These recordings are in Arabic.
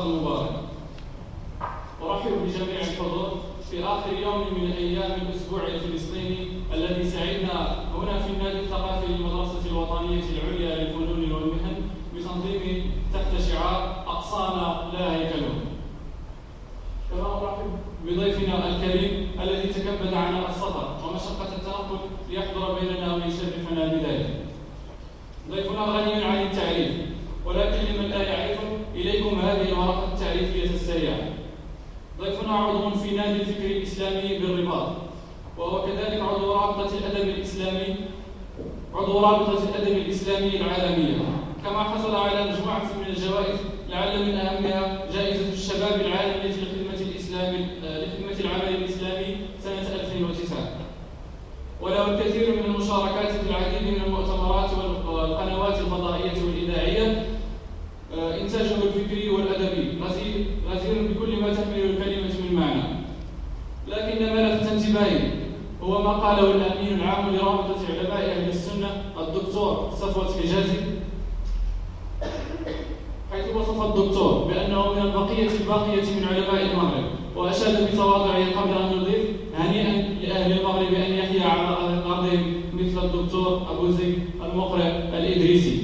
المدرسة المبارك أرحب بجميع الحضور في آخر يوم من أيام الأسبوع الفلسطيني الذي سعدنا هنا في النادي الثقافي للمدرسة الوطنية العليا للفنون والمهن بتنظيم تحت شعار أقصانا لا هيكلهم كما أرحب بضيفنا الكريم الذي تكبد عناء السفر ومشقة التنقل ليحضر بيننا ويشرفنا بذلك. ضيفنا غني عن التعريف ولكن لمن لا يعرف إليكم هذه الورقة التعريفية السريعة عضو في نادي الفكر الإسلامي بالرباط وهو كذلك عضو رابطة الأدب الإسلامي عضو رابطة الأدب الإسلامي العالمية. كما حصل على مجموعة من الجوائز لعل من أهمها جائزة الشباب العالمية لخدمة الإسلام لخدمة العمل الإسلامي سنة 2009 وله الكثير من المشاركات في العديد من المؤتمرات والقنوات الفضائية والإذاعية آه، إنتاجه الفكري والأدبي غزير بكل ما تحمل الكلمة من معنى لكن ما لفت انتباهي هو ما قاله الأمين العام لرابطة علماء أهل السنة الدكتور صفوة حجازي حيث وصف الدكتور بأنه من البقية الباقية من علماء المغرب وأشاد بتواضعه قبل أن نضيف هنيئا لأهل المغرب أن يحيا على أرضهم مثل الدكتور أبو زيد المقرئ الإدريسي.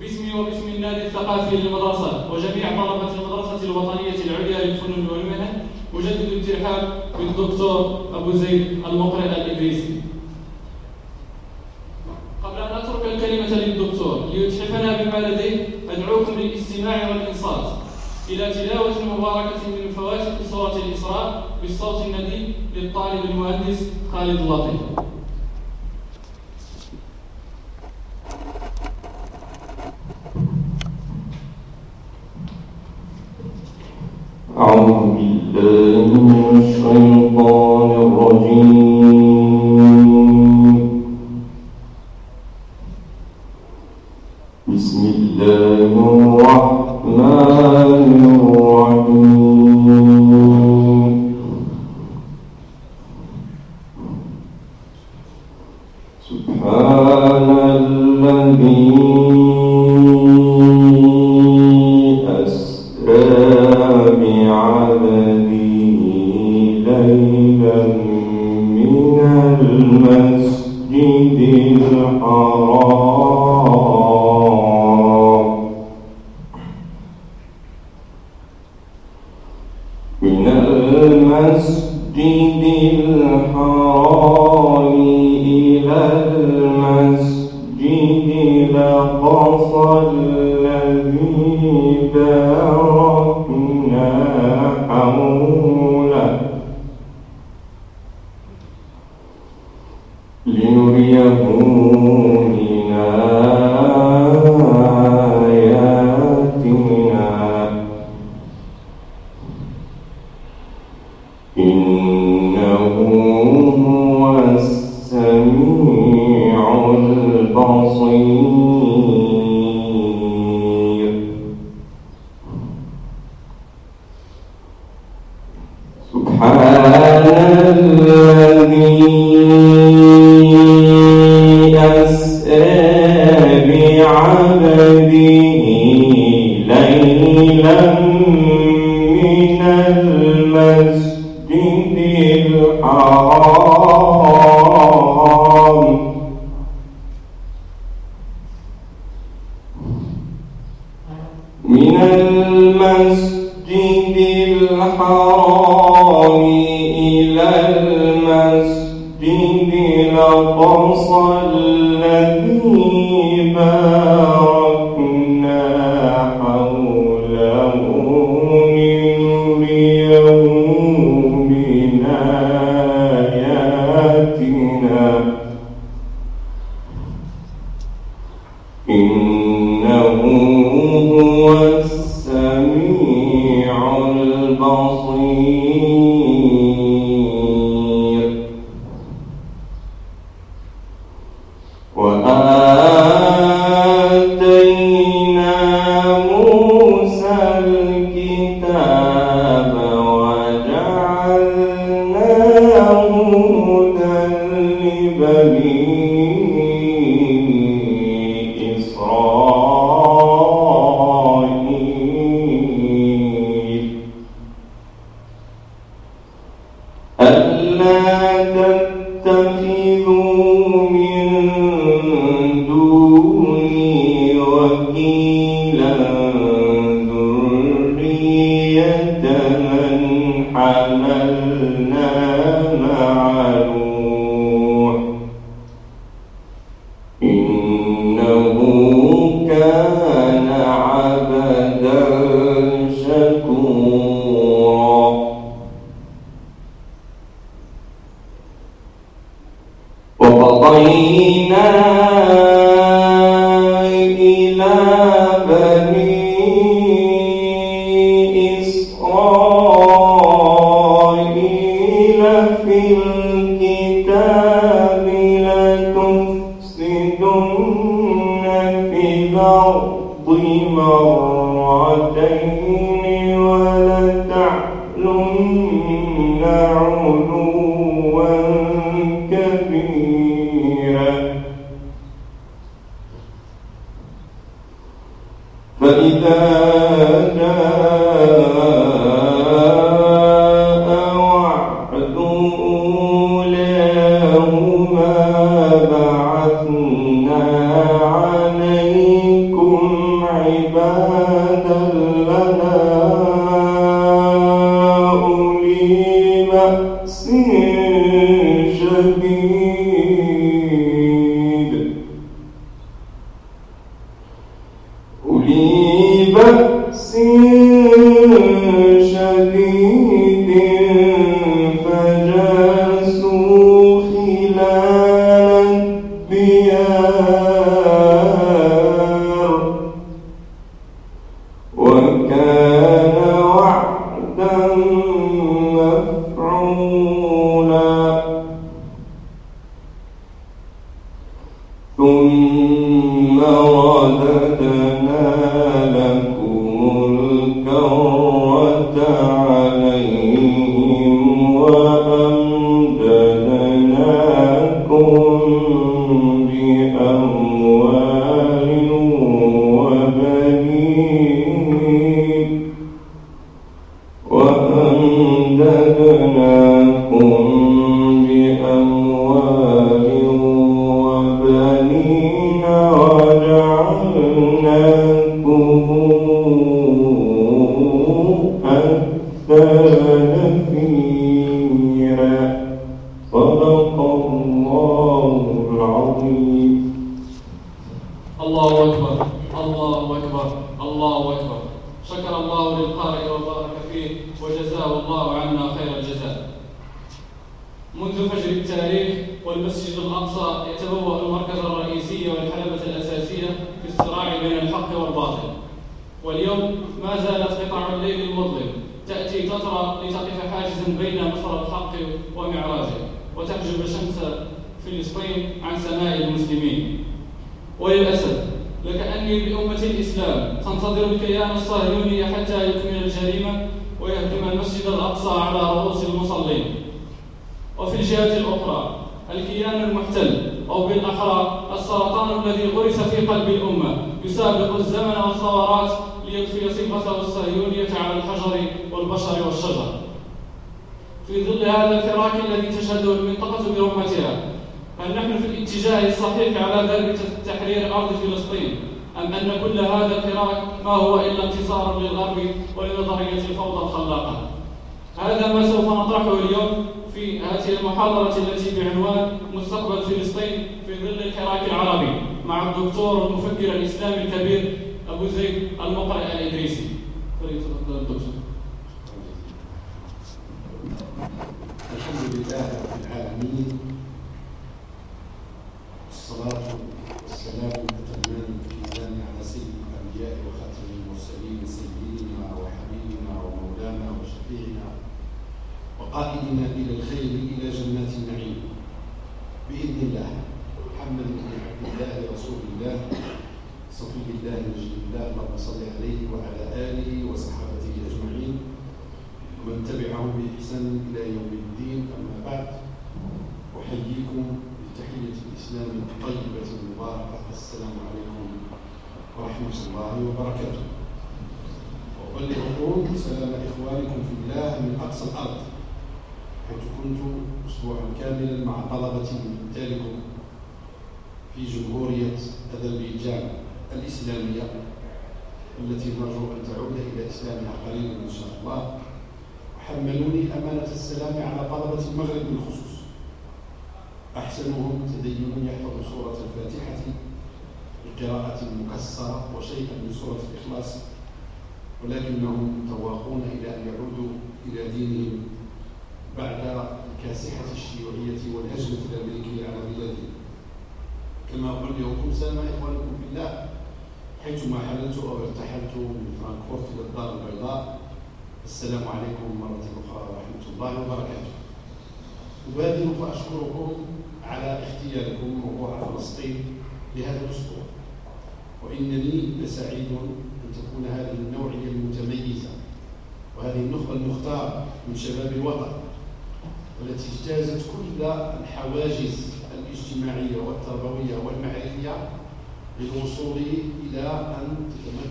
باسمي وباسم النادي الثقافي للمدرسة وجميع طلبة المدرسة الوطنية العليا للفنون والمهن أجدد الترحاب بالدكتور أبو زيد المقرئ الإدريسي قبل أن أترك الكلمة للدكتور ليتحفنا بما لديه أدعوكم للاستماع والإنصات. إلى تلاوة مباركة من فواتح سورة الإسراء بالصوت الندي للطالب المهندس خالد اللطيف Amém.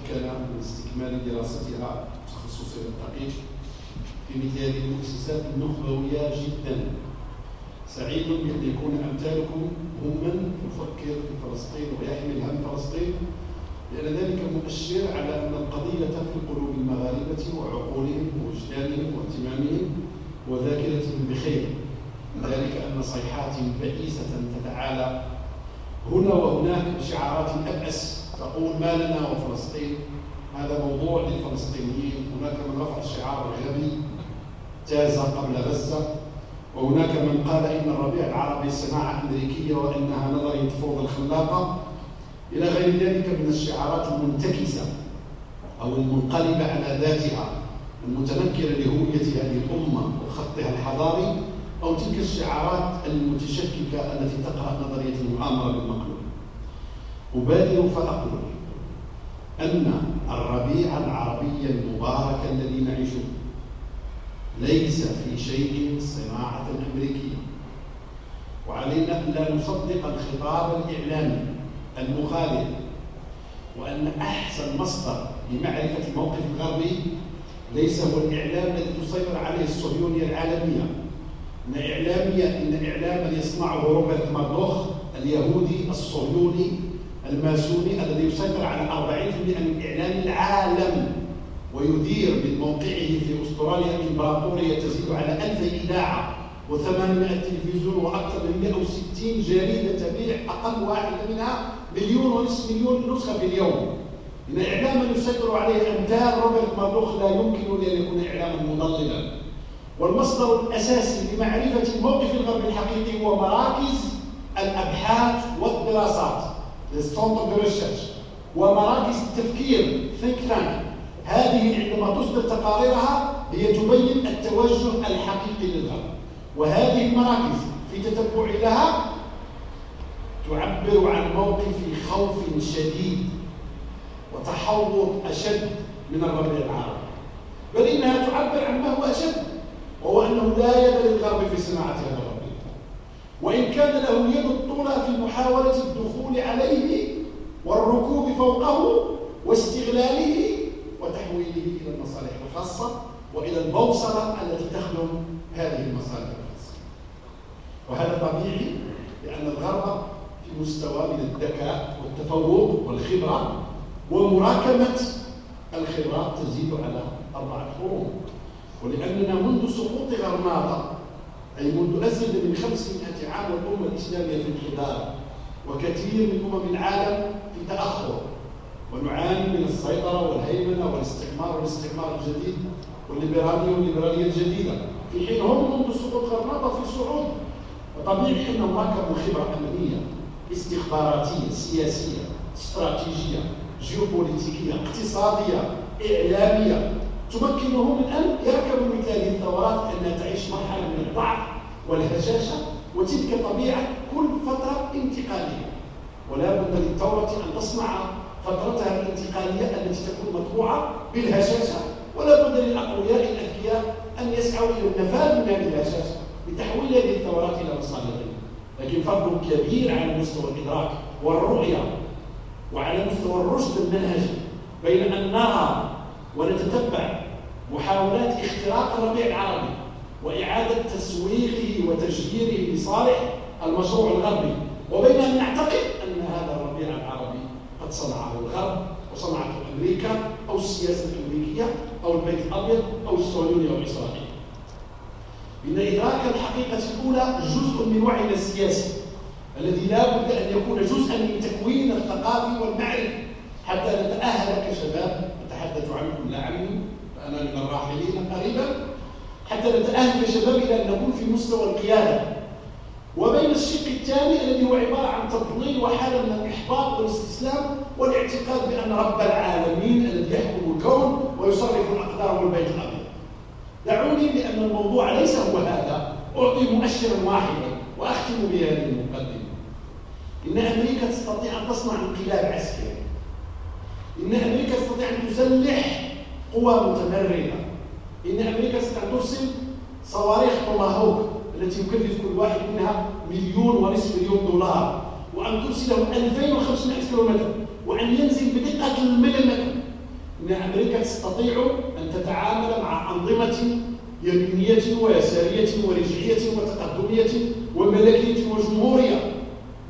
تتمكن من استكمال دراستها تخصصها الدقيق في مثل هذه المؤسسات النخبوية جدا. سعيد بأن يكون أمثالكم هم من يفكر في فلسطين ويحمل هم فلسطين لأن ذلك مؤشر على أن القضية في قلوب المغاربة وعقولهم ووجدانهم واهتمامهم وذاكرتهم بخير. ذلك أن صيحات بئيسة تتعالى. هنا وهناك بشعارات أبأس تقول ما لنا وفلسطين؟ هذا موضوع للفلسطينيين. هناك من رفع الشعار الغبي جاز قبل غزة وهناك من قال إن الربيع العربي صناعة أمريكية وإنها نظرية فوضى الخلاقة. إلى غير ذلك من الشعارات المنتكسة أو المنقلبة على ذاتها المتنكرة لهوية هذه الأمة وخطها الحضاري أو تلك الشعارات المتشككة التي تقرأ نظرية المؤامرة بالمقلوب. أبادر فأقول أن الربيع العربي المبارك الذي نعيشه ليس في شيء صناعة أمريكية. وعلينا أن لا نصدق الخطاب الإعلامي المخالف وأن أحسن مصدر لمعرفة الموقف الغربي ليس هو الإعلام الذي تسيطر عليه الصهيونية العالمية. إن إعلامية إن إعلاما يصنعه روبرت ماردوخ اليهودي الصهيوني الماسوني الذي يسيطر على 40% من إعلام العالم ويدير من موقعه في أستراليا إمبراطورية تزيد على ألف إذاعة و800 تلفزيون وأكثر من 160 جريدة تبيع أقل واحدة منها مليون ونصف مليون نسخة في اليوم. إن إعلاما يسيطر عليه أمثال روبرت ماردوخ لا يمكن لأن يكون إعلاما مضللا. والمصدر الأساسي لمعرفة موقف الغرب الحقيقي هو مراكز الأبحاث والدراسات. ومراكز التفكير think tank. هذه عندما تصدر تقاريرها هي تبين التوجه الحقيقي للغرب وهذه المراكز في تتبع لها تعبر عن موقف خوف شديد وتحوط أشد من الربيع العربي. بل إنها تعبر عن ما هو أشد وهو أنه لا يد للغرب في صناعة هذا وإن كان له اليد الطولى في محاولة الدخول عليه والركوب فوقه واستغلاله وتحويله إلى المصالح الخاصة وإلى البوصلة التي تخدم هذه المصالح الخاصة. وهذا طبيعي لأن الغرب في مستوى من الذكاء والتفوق والخبرة ومراكمة الخبرات تزيد على أربعة قرون ولأننا منذ سقوط غرناطة أي منذ أزيد من 500 عام والأمة الإسلامية في انحدار وكثير من أمم العالم في تأخر. ونعاني من السيطرة والهيمنة والاستعمار والاستعمار الجديد والليبرالية والليبرالية الجديدة. في حين هم منذ سقوط غرناطة في صعود. وطبيعي حين نراكم خبرة أمنية استخباراتية سياسية استراتيجية جيوبوليتيكية اقتصادية إعلامية تمكنه من أن يركبوا مثل هذه الثورات أنها تعيش مرحلة من الضعف والهشاشة وتلك طبيعة كل فترة انتقالية. ولا بد للثورة أن تصنع فترتها الانتقالية التي تكون مطبوعة بالهشاشة ولا بد للأقوياء الأذكياء أن يسعوا إلى النفاذ من هذه الهشاشة لتحويل هذه الثورات إلى مصالحهم لكن فرق كبير على مستوى الإدراك والرؤية وعلى مستوى الرشد المنهجي بين أن نرى ونتتبع محاولات اختراق الربيع العربي وإعادة تسويقه وتشجيره لصالح المشروع الغربي. وبين أن نعتقد أن هذا الربيع العربي قد صنعه الغرب وصنعته أمريكا أو السياسة الأمريكية أو البيت الأبيض أو الصهيوني أو الإسرائيلي إن إدراك الحقيقة الأولى جزء من وعينا السياسي الذي لا بد أن يكون جزءا من تكوين الثقافي والمعرفي حتى نتأهل كشباب أتحدث عنكم لا عني فأنا من الراحلين قريبا حتى نتأهل كشباب إلى أن نكون في مستوى القيادة. وبين الشق الثاني الذي هو عبارة عن تضليل وحالة من الإحباط والاستسلام والاعتقاد بأن رب العالمين الذي يحكم الكون ويصرف الأقدار والبيت الأبيض. دعوني لأن الموضوع ليس هو هذا. أعطي مؤشرا واحدا وأختم بهذه المقدمة إن أمريكا تستطيع أن تصنع انقلاب عسكري. إن أمريكا تستطيع أن تسلح قوى متمردة إن أمريكا تستطيع أن ترسل صواريخ توماهوك التي يكلف كل واحد منها مليون ونصف مليون دولار. وأن ترسله 2500 كيلومتر. وأن ينزل بدقة المليمتر. إن أمريكا تستطيع أن تتعامل مع أنظمة يمينية ويسارية ورجعية وتقدمية وملكية وجمهورية.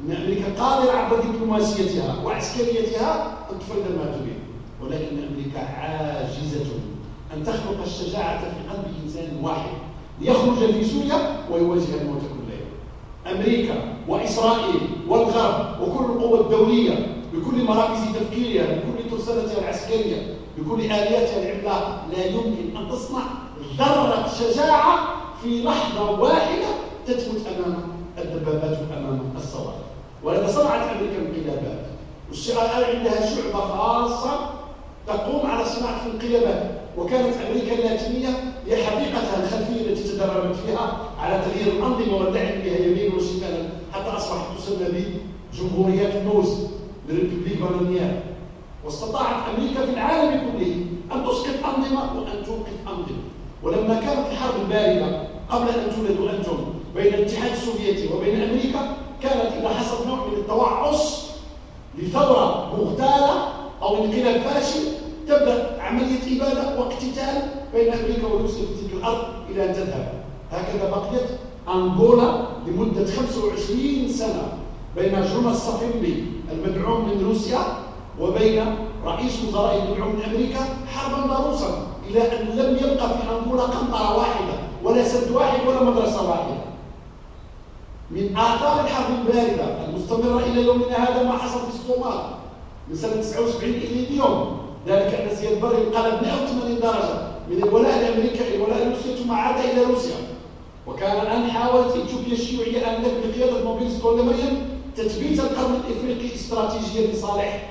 إن أمريكا قادرة عبر دبلوماسيتها وعسكريتها أن تفرد ما تريد ولكن أمريكا عاجزة أن تخلق الشجاعة في قلب إنسان واحد ليخرج في سوريا ويواجه الموت كل يوم أمريكا وإسرائيل والغرب وكل القوى الدولية بكل مراكز تفكيرها بكل ترسلتها العسكرية بكل آلياتها العملاقة لا يمكن أن تصنع ذرة شجاعة في لحظة واحدة تثبت أمام الدبابات وأمام الصواريخ ولذا صنعت أمريكا انقلابات وال CIA عندها شعبة خاصة تقوم على صناعة الانقلابات. وكانت أمريكا اللاتينية هي حديقتها الخلفية التي تدربت فيها على تغيير الأنظمة واللعب بها يمين وشمالا حتى أصبحت تسمى بجمهوريات الموز les républiques bananières واستطاعت أمريكا في العالم كله أن تسقط أنظمة وأن توقف أنظمة. ولما كانت الحرب الباردة قبل أن تولدوا أنتم بين الاتحاد السوفيتي وبين أمريكا كانت إذا حصل نوع من التوعص لثورة مغتالة أو انقلاب فاشل تبدأ عملية إبادة واقتتال بين أمريكا وروسيا في تلك الأرض إلى أن تذهب. هكذا بقيت أنغولا لمدة 25 سنة بين جوناس سافيمبي المدعوم من روسيا وبين رئيس وزراء المدعوم من أمريكا حربا ضروسا إلى أن لم يبقى في أنغولا قنطرة واحدة ولا سد واحد ولا مدرسة واحدة. من آثار الحرب الباردة المستمرة إلى يومنا هذا ما حصل في الصومال. من سنة 79 إلى اليوم ذلك أن زياد بري انقلب 180 درجة من الولاء لأمريكا إلى الولاء لروسيا ثم عاد إلى روسيا. وكان الآن حاولت إثيوبيا الشيوعية آنذاك بقيادة موبيلس مريم تثبيت القرن الإفريقي استراتيجيا لصالح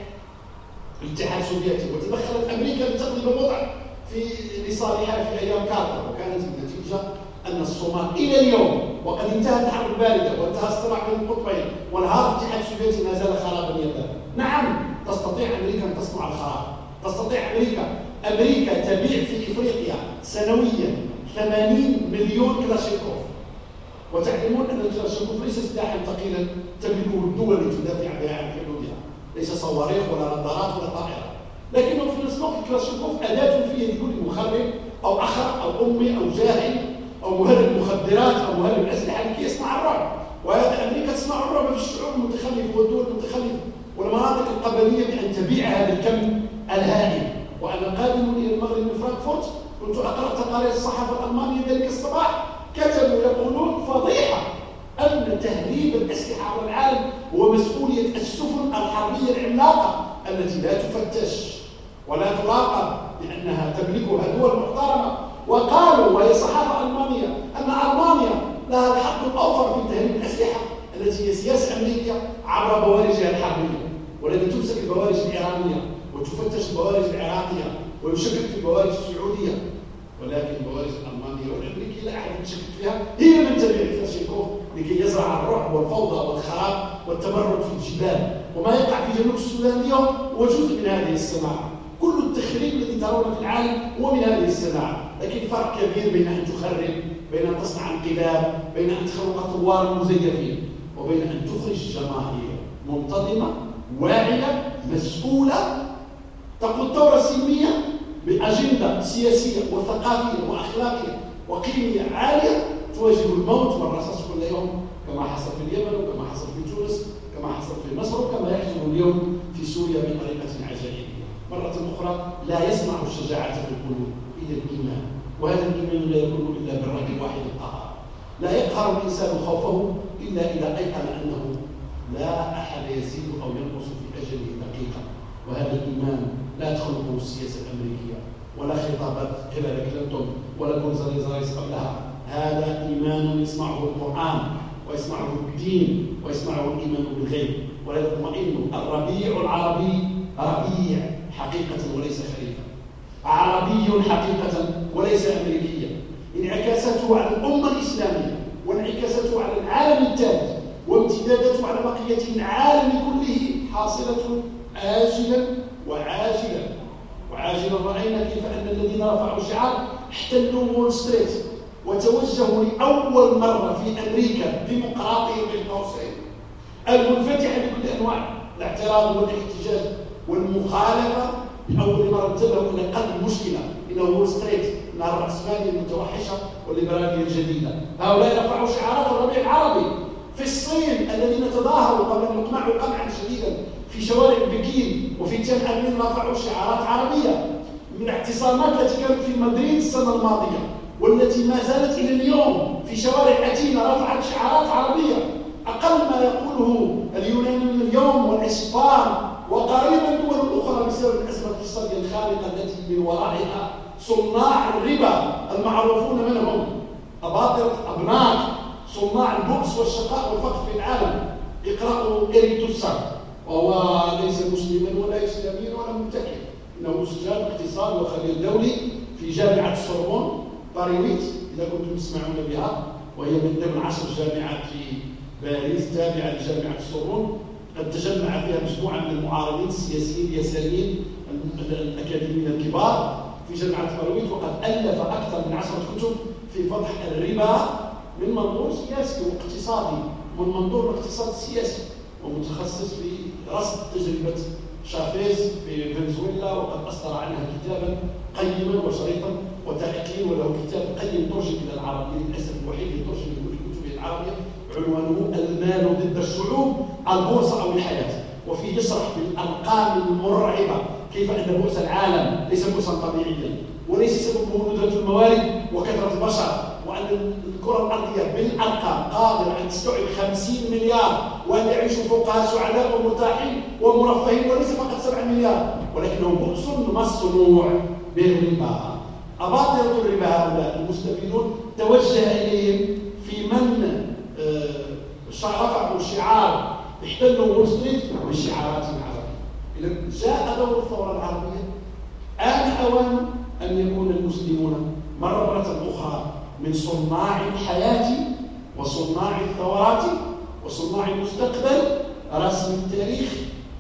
الاتحاد السوفيتي وتدخلت أمريكا لتقلب الوضع في لصالحها في أيام كارتر وكانت النتيجة أن الصومال إلى اليوم وقد انتهت الحرب الباردة وانتهى الصراع بين القطبين وانهار الاتحاد السوفيتي ما زال خرابا يبابا نعم تستطيع أمريكا أن تصنع الخراب. تستطيع أمريكا. أمريكا تبيع في إفريقيا سنويا 80 مليون كلاشينكوف. وتعلمون أن الكلاشينكوف ليس سلاحا ثقيلا تملكه الدول لتدافع بها عن حدودها. ليس صواريخ ولا نظارات ولا طائرات لكنه في نفس الوقت الكلاشينكوف أداة في يد كل مخرب أو أخر أو أمي أو جاهل. أو مهرب مخدرات أو مهرب أسلحة لكي يصنع الرعب. وهذا أمريكا تصنع الرعب في الشعوب المتخلفة والدول المتخلفة. والمناطق القبلية بأن تبيع هذا الكم الهائل وأنا قادم إلى المغرب من فرانكفورت كنت أقرأ تقارير الصحافة الألمانية ذلك الصباح كتبوا يقولون فضيحة أن تهريب الأسلحة على العالم هو مسؤولية السفن الحربية العملاقة التي لا تفتش ولا تراقب لأنها تملكها دول محترمة وقالوا وهي صحافة ألمانية أن ألمانيا لها الحق الأوفر في تهريب الأسلحة التي هي سياسة أمريكية عبر بوارجها الحربية والتي تمسك البوارج الإيرانية وتفتش البوارج العراقية ويشكك في البوارج السعودية. ولكن البوارج الألمانية والأمريكية لا أحد يشكك فيها هي من تبيع كلاشينكوف لكي يزرع الرعب والفوضى والخراب والتمرد في الجبال. وما يقع في جنوب السودان اليوم هو جزء من هذه الصناعة. كل التخريب الذي ترونه في العالم هو من هذه الصناعة لكن فرق كبير بين أن تخرب بين أن تصنع انقلاب بين أن تخلق ثوار مزيفين وبين أن تخرج جماهير منتظمة واعية مسؤولة تقود ثورة سلمية بأجندة سياسية وثقافية وأخلاقية وقيمية عالية تواجه الموت والرصاص كل يوم كما حصل في اليمن وكما حصل في تونس كما حصل في مصر وكما يحصل اليوم في سوريا بطريقة مرة أخرى لا يصنع الشجاعة في القلوب إلا الإيمان وهذا الإيمان لا يكون إلا بالرب الواحد القهار. لا يقهر الإنسان خوفه إلا إذا أيقن أنه لا أحد يزيد أو ينقص في أجله دقيقة. وهذا الإيمان لا تخلقه السياسة الأمريكية ولا خطابات هيلاري كلينتون ولا كونزاليز قبلها. هذا إيمان يسمعه القرآن ويسمعه الدين ويسمعه الإيمان بالغيب. ولا يطمئن الربيع العربي ربيع. حقيقة وليس خليفة. عربي حقيقة وليس أمريكيا انعكاسته على الأمة الإسلامية وانعكاسته على العالم الثالث وامتدادته على بقية العالم كله حاصلة آجلا وعاجلا. وعاجلا رأينا كيف أن الذين رفعوا الشعار احتلوا وول ستريت وتوجهوا لأول مرة في أمريكا ديمقراطية بين قوسين المنفتحة بكل أنواع الاعتراض والإحتجاج والمخالفة لأول مرة انتبهوا إلى قلب المشكلة. إنه وول ستريت من الرأسمالية المتوحشة والليبرالية الجديدة. هؤلاء رفعوا شعارات الربيع العربي. في الصين الذين تظاهروا قبل أن يقمعوا قمعا شديدا في شوارع بكين وفي تيان آن مين رفعوا شعارات عربية من الاعتصامات التي كانت في مدريد السنة الماضية والتي ما زالت إلى اليوم في شوارع أتينا رفعت شعارات عربية. أقل ما يقوله اليونانيون اليوم والإسبان وقريبا الدول الأخرى بسبب الأزمة الاقتصادية الخارقة التي من ورائها صناع الربا المعروفون منهم أباطرة أبناء صناع البؤس والشقاء والفقر في العالم اقرأوا إريتوسا وهو ليس مسلما ولا إسلاميا ولا متكئ إنه أستاذ اقتصاد وخبير دولي في جامعة السوربون باريويت إذا كنتم تسمعون بها وهي من ضمن عشر جامعات في باريس تابعة لجامعة السوربون قد تجمع فيها مجموعة من المعارضين السياسيين اليساريين الأكاديميين الكبار في جامعة باريويت وقد ألف أكثر من عشرة كتب في فضح الربا من منظور سياسي واقتصادي من منظور الاقتصاد السياسي ومتخصص في رصد تجربة شافيز في فنزويلا وقد أصدر عنها كتابا قيما وشريطا وتأكيد وله كتاب قيم ترجم إلى العربية للأسف الوحيد اللي ترجم إلى الكتب العربية. عنوانه المال ضد الشعوب البورصة أو الحياة. وفيه يشرح بالأرقام المرعبة كيف أن بؤس العالم ليس بؤسا طبيعيا وليس سببه ندرة الموارد وكثرة البشر وأن الكرة الأرضية بالأرقام قادرة أن تستوعب 50 مليار وأن يعيشوا فوقها سعداء ومرتاحين ومرفهين وليس فقط 7 مليار. ولكنه بؤس مصنوع بالربا أباطرة الربا هؤلاء المستفيدون توجه إليهم في من رفعوا شعار احتلوا وول ستريت بشعارات عربية إذا جاء دور الثورة العربية. آن أوان أن يكون المسلمون مرة أخرى من صناع الحياة وصناع الثورات وصناع المستقبل. رسم التاريخ.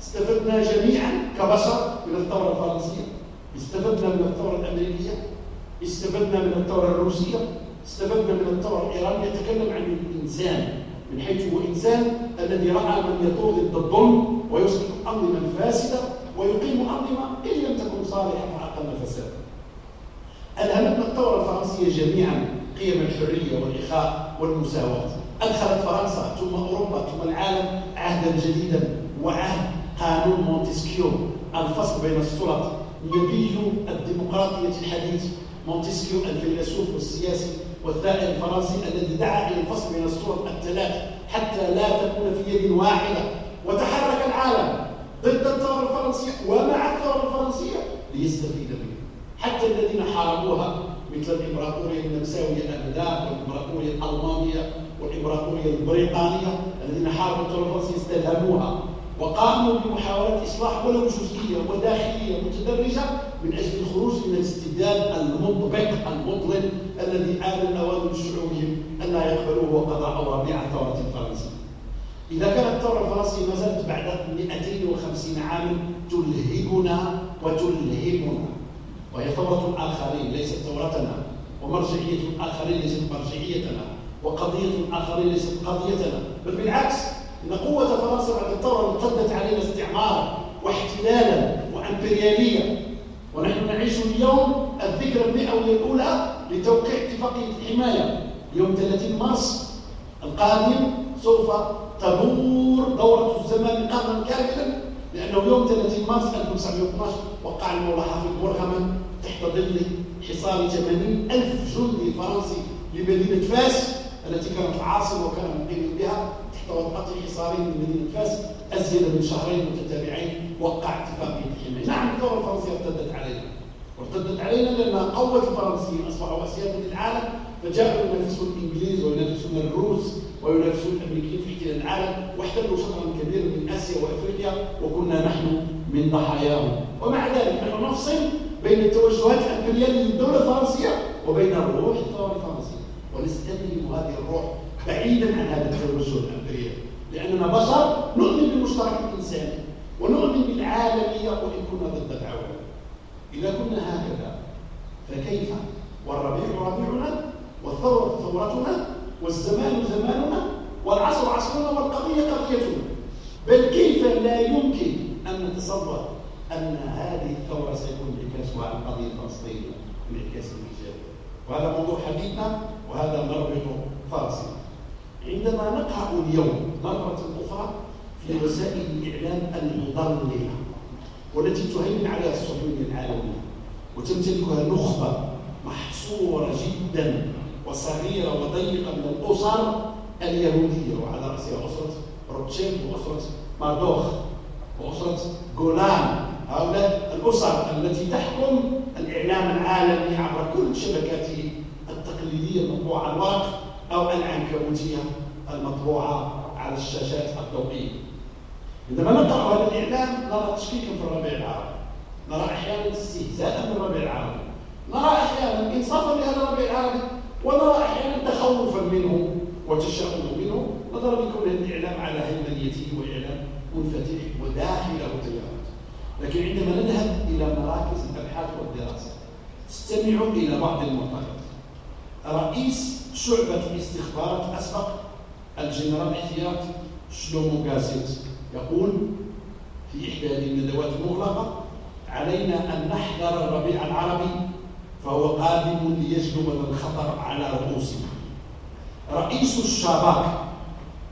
استفدنا جميعا كبشر من الثورة الفرنسية. استفدنا من الثورة الأمريكية. استفدنا من الثورة الروسية. استفدنا من الثورة الإيرانية. يتكلم عن الإنسان. من حيث هو إنسان الذي رأى من يثور ضد الظلم ويسقط أنظمة فاسدة ويقيم أنظمة إن لم تكن صالحة فأقل فسادا ألهمتنا الثورة الفرنسية جميعا قيم الحرية والإخاء والمساواة. أدخلت فرنسا ثم أوروبا ثم العالم عهدا جديدا وعهد قانون مونتسكيو. الفصل بين السلط نبي الديمقراطية الحديث. مونتسكيو الفيلسوف والسياسي والثائر الفرنسي الذي دعا إلى الفصل بين السلط الثلاث حتى لا تكون في يد واحدة. وتحرك العالم ضد الثورة الفرنسية ومع الثورة الفرنسية ليستفيد منها حتى الذين حاربوها مثل الإمبراطورية النمساوية آنذاك والإمبراطورية الألمانية والإمبراطورية البريطانية الذين حاربوا الثورة الفرنسية استلهموها. وقاموا بمحاولات إصلاح ولو جزئية وداخلية متدرجة من أجل الخروج من الاستبداد المطبق المظلم الذي آل الأوان لشعوبهم أن لا يقبلوه وقد رأوا ربيع الثورة الفرنسية. إذا كانت الثورة الفرنسية ما زالت بعد 250 عاما تلهبنا وتلهمنا وهي ثورة الآخرين ليست ثورتنا ومرجعية الآخرين ليست مرجعيتنا وقضية الآخرين ليست قضيتنا بل بالعكس إن قوة فرنسا بعد الثورة امتدت علينا استعمارا واحتلالا وامبريالية ونحن نعيش اليوم الذكرى المئوية الأولى لتوقيع اتفاقية الحماية يوم 30 مارس القادم سوف تدور دورة الزمان قرنا كاملا لأنه يوم 30 مارس 1912 وقع المولى حافظ مرغما تحت ظل حصار 80 ألف جندي فرنسي لمدينة فاس التي كانت العاصمة وكان مقيم بها. تحت وطأة حصار من مدينة فاس أزيد من شهرين متتابعين وقع اتفاقية الحماية نعم الثورة الفرنسية ارتدت علينا. وارتدت علينا لأنها قوت الفرنسيين أصبحوا أسيادة العالم فجاءوا ينافسون الإنجليز وينافسون الروس وينافسون الأمريكيين في احتلال العالم واحتلوا شطرا كبيرا من آسيا وأفريقيا وكنا نحن من ضحاياهم. ومع ذلك نحن نفصل بين التوجهات الامبرياليه للدولة الفرنسية وبين الروح الثورة الفرنسية. ونستلهم هذه الروح بعيدا عن هذا التوجه الامبريالي لأننا بشر نؤمن بالمشترك الانساني ونؤمن بالعالميه وان كنا ضد العوالم إذا كنا هكذا فكيف؟ والربيع ربيعنا والثورة ثورتنا والزمان زماننا والعصر عصرنا والقضية قضيتنا. بل كيف لا يمكن أن نتصور أن هذه الثورة سيكون انعكاسها على القضية الفلسطينية انعكاس إيجابي وهذا موضوع حديثنا وهذا نربط فرسنا عندما نقرأ اليوم مرة أخرى في وسائل الإعلام المضللة والتي تهيمن عليها الصهيونية العالمية وتمتلكها نخبة محصورة جدا وصغيرة وضيقة من الأسر اليهودية وعلى رأسها أسرة روتشيلد وأسرة ماردوخ وأسرة جولان. هؤلاء الأسر التي تحكم الإعلام العالمي عبر كل شبكاته التقليدية المطبوعة الورق أو العنكبوتية المطبوعة على الشاشات الضوئية عندما نقرأ هذا الإعلام نرى تشكيكا في الربيع العربي. نرى أحيانا استهزاء بالربيع العربي. نرى أحيانا إنصافا لهذا الربيع العربي ونرى أحيانا تخوفا منه وتشاؤما منه نظرا لكون الإعلام على هيمنيته وإعلام منفتح وداخله تيارات لكن عندما نذهب إلى مراكز الأبحاث والدراسة استمعوا إلى بعض المعطيات رئيس شعبة الاستخبارات الأسبق الجنرال احتياط شلومو غازيت يقول في إحدى هذه الندوات المغلقة علينا أن نحذر الربيع العربي فهو قادم ليجلب الخطر على رؤوسنا. رئيس الشباك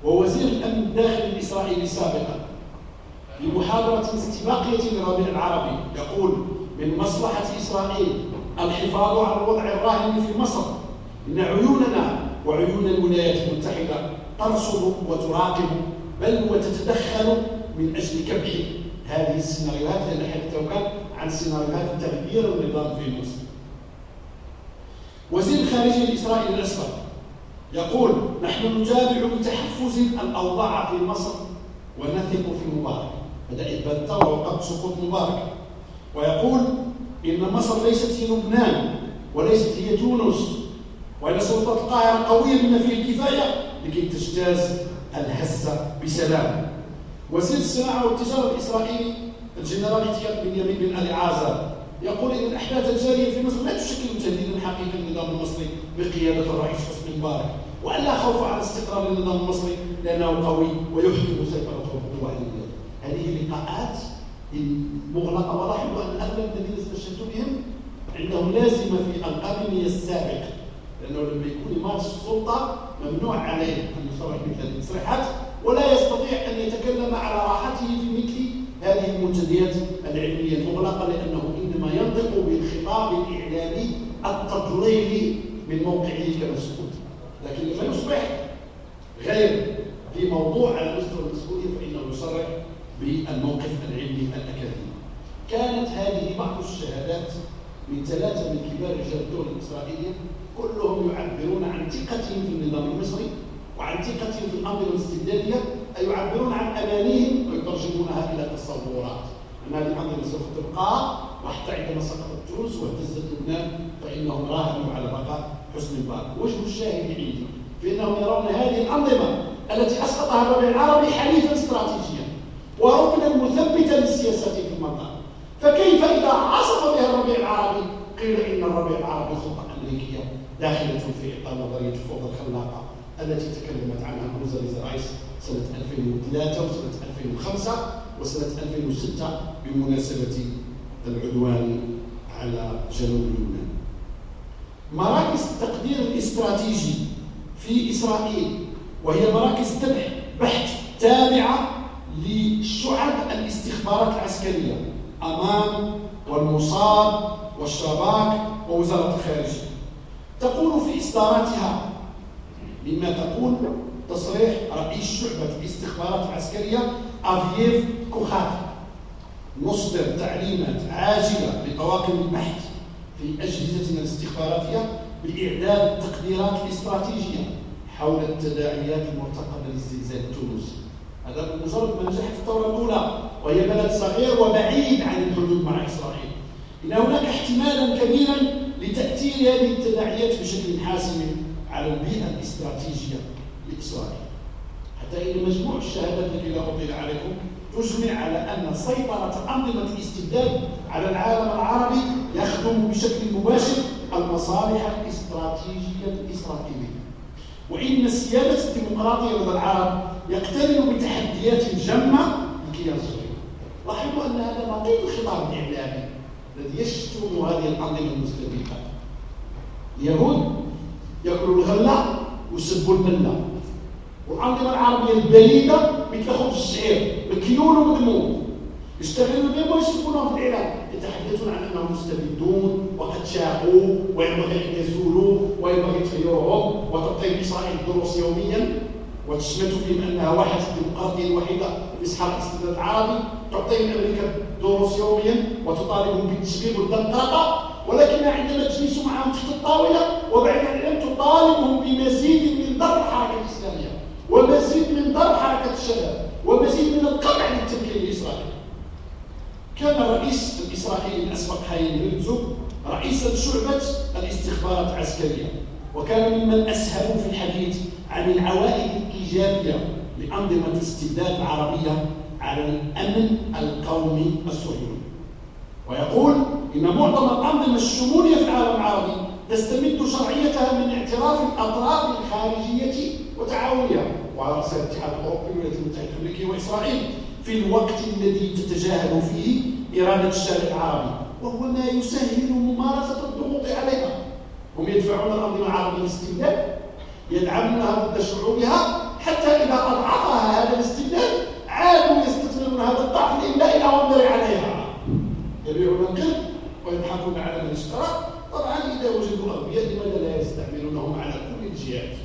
ووزير الأمن الداخلي الإسرائيلي سابقا في محاضرة استباقية للربيع العربي يقول من مصلحة إسرائيل الحفاظ على الوضع الراهن في مصر إن عيوننا وعيون الولايات المتحدة ترصد وتراقب بل وتتدخل من أجل كبح. هذه السيناريوهات لأن حديثه كان عن سيناريوهات تغيير النظام في مصر. وزير الخارجية الإسرائيلي الأسبق يقول نحن نتابع بتحفز الأوضاع في مصر ونثق في مبارك. بدأت بالثورة وقبل سقوط مبارك. ويقول إن مصر ليست هي لبنان وليست هي تونس وإن سلطة القاهرة قوية بما فيه الكفاية لكي تجتاز الهزة بسلام. وزير الصناعة والتجارة الإسرائيلي الجنرال احتياط بنيامين بن علي عازر يقول إن الأحداث الجارية في مصر لا تشكل تهديدا حقيقيا للنظام المصري بقيادة الرئيس حسني مبارك وان لا خوف على استقرار النظام المصري لأنه قوي ويحكم سيطرته بقوه هذه لقاءات مغلقة ولاحظوا أن أغلب الذين استشهدت بهم عندهم لازمة في القابليه السابق. لأنه لما يكون يمارس السلطة ممنوع عليه أن يصرح مثل هذه التصريحات ولا يستطيع أن يتكلم على راحته في مثل هذه المنتديات العلمية المغلقة لأنه إنما ينطق بالخطاب الإعلامي التضليلي من موقعه كمسؤول لكن لما يصبح غير في موضوع على مستوى المسؤوليه فإنه يصرح بالموقف العلمي الأكاديمي. كانت هذه بعض الشهادات من ثلاثة من كبار رجال الدولة الإسرائيلية كلهم يعبرون عن ثقتهم في النظام المصري وعن ثقتهم في الانظمه الاستبدادية أي يعبرون عن أمانيهم ويترجمونها إلى تصورات. ان هذه الانظمه سوف تبقى وحتى عندما سقطت تونس واهتزت لبنان فإنهم راهنوا على بقاء حسن مبارك وجه الشاهد عندي في انهم يرون هذه الأنظمة التي أسقطها الربيع العربي حليفا استراتيجيا وركنا مثبتا للسياسات في المنطقة. فكيف إذا عصف بها الربيع العربي قيل إن الربيع العربي خطه داخلة في اطار نظريه الفوضى الخلاقة التي تكلمت عنها كونزاليزا رايس سنة 2003 وسنة 2005 وسنة 2006 بمناسبة العدوان على جنوب لبنان. مراكز التقدير الاستراتيجي في إسرائيل وهي مراكز بحث تابعة الاستخباراتية الاستخبارات العسكرية أمان والموصاد والشباك ووزارة الخارجية. تقول في إصداراتها مما تقول تصريح رئيس شعبة الاستخبارات العسكرية أفييف كوخاتي نصدر تعليمات عاجلة لطواقم البحث في أجهزتنا الاستخباراتية بإعداد التقديرات الاستراتيجية حول التداعيات المرتقبة للزلزال التونسي هذا بمجرد ما نجحت الثورة الأولى وهي بلد صغير وبعيد عن الحدود مع إسرائيل. إن هناك احتمالا كبيرا لتأثير هذه التداعيات بشكل حاسم على البيئة الاستراتيجية لإسرائيل. حتى إن مجموع الشهادات التي لا أطيل عليكم تجمع على أن سيطرة أنظمة الاستبداد على العالم العربي يخدم بشكل مباشر المصالح الاستراتيجية الإسرائيلية. وإن السيادة الديمقراطية لدى العرب يقترن بتحديات جمة للكيان السوري لاحظوا أن هذا نقيض الخطاب الإعلامي الذي يشتم هذه الأنظمة المستبيحة اليهود يأكلوا الغلة ويسبوا الملة والأنظمة العربية البليدة مثل خبز الشعير مكيول ومذموم يشتغلون بهم ويسبونهم في الإعلام يتحدثون عن أنهم مستبدون وقد شاقوا وينبغي أن يزولوا وينبغي تغييرهم وتعطي إسرائيل دروس يوميا. وتشمت فيهم أنها واحد الديمقراطية الوحيدة في إسحاق الاستبداد العربي تعطي أمريكا دروس يوميا وتطالبهم بالتشبيب والدمقراطة ولكن عندما تجلس معهم تحت الطاولة وبعد العلم تطالبهم بمزيد من ضرب الحركة الإسلامية ومزيد من ضرب حركة الشباب ومزيد من القطع للتمكين الإسرائيلي كان الرئيس الإسرائيلي الأسبق حاين هيرتزوغ رئيسا شعبة الاستخبارات العسكرية وكان ممن أسهموا في الحديث عن العوائد الإيجابية لأنظمة الاستبداد العربية على الأمن القومي الصهيوني ويقول إن معظم الأنظمة الشمولية في العالم العربي تستمد شرعيتها من اعتراف الأطراف الخارجية وتعاونها وعلى رأس الاتحاد الأوروبي والولايات المتحدة الأمريكية وإسرائيل في الوقت الذي تتجاهل فيه إرادة الشارع العربي وهو ما يسهل ممارسة الضغوط عليها. هم يدفعون الأنظمة العربية للاستبداد يدعمونها ضد شعوبها حتى إذا أضعفها هذا الاستبداد عادوا يستثمرون هذا الضعف لإملاء الأوامر عليها. يبيعون القرد ويضحكون على من اشترى. طبعا إذا وجدوا أغبياء لماذا لا يستعملونهم على كل الجهات؟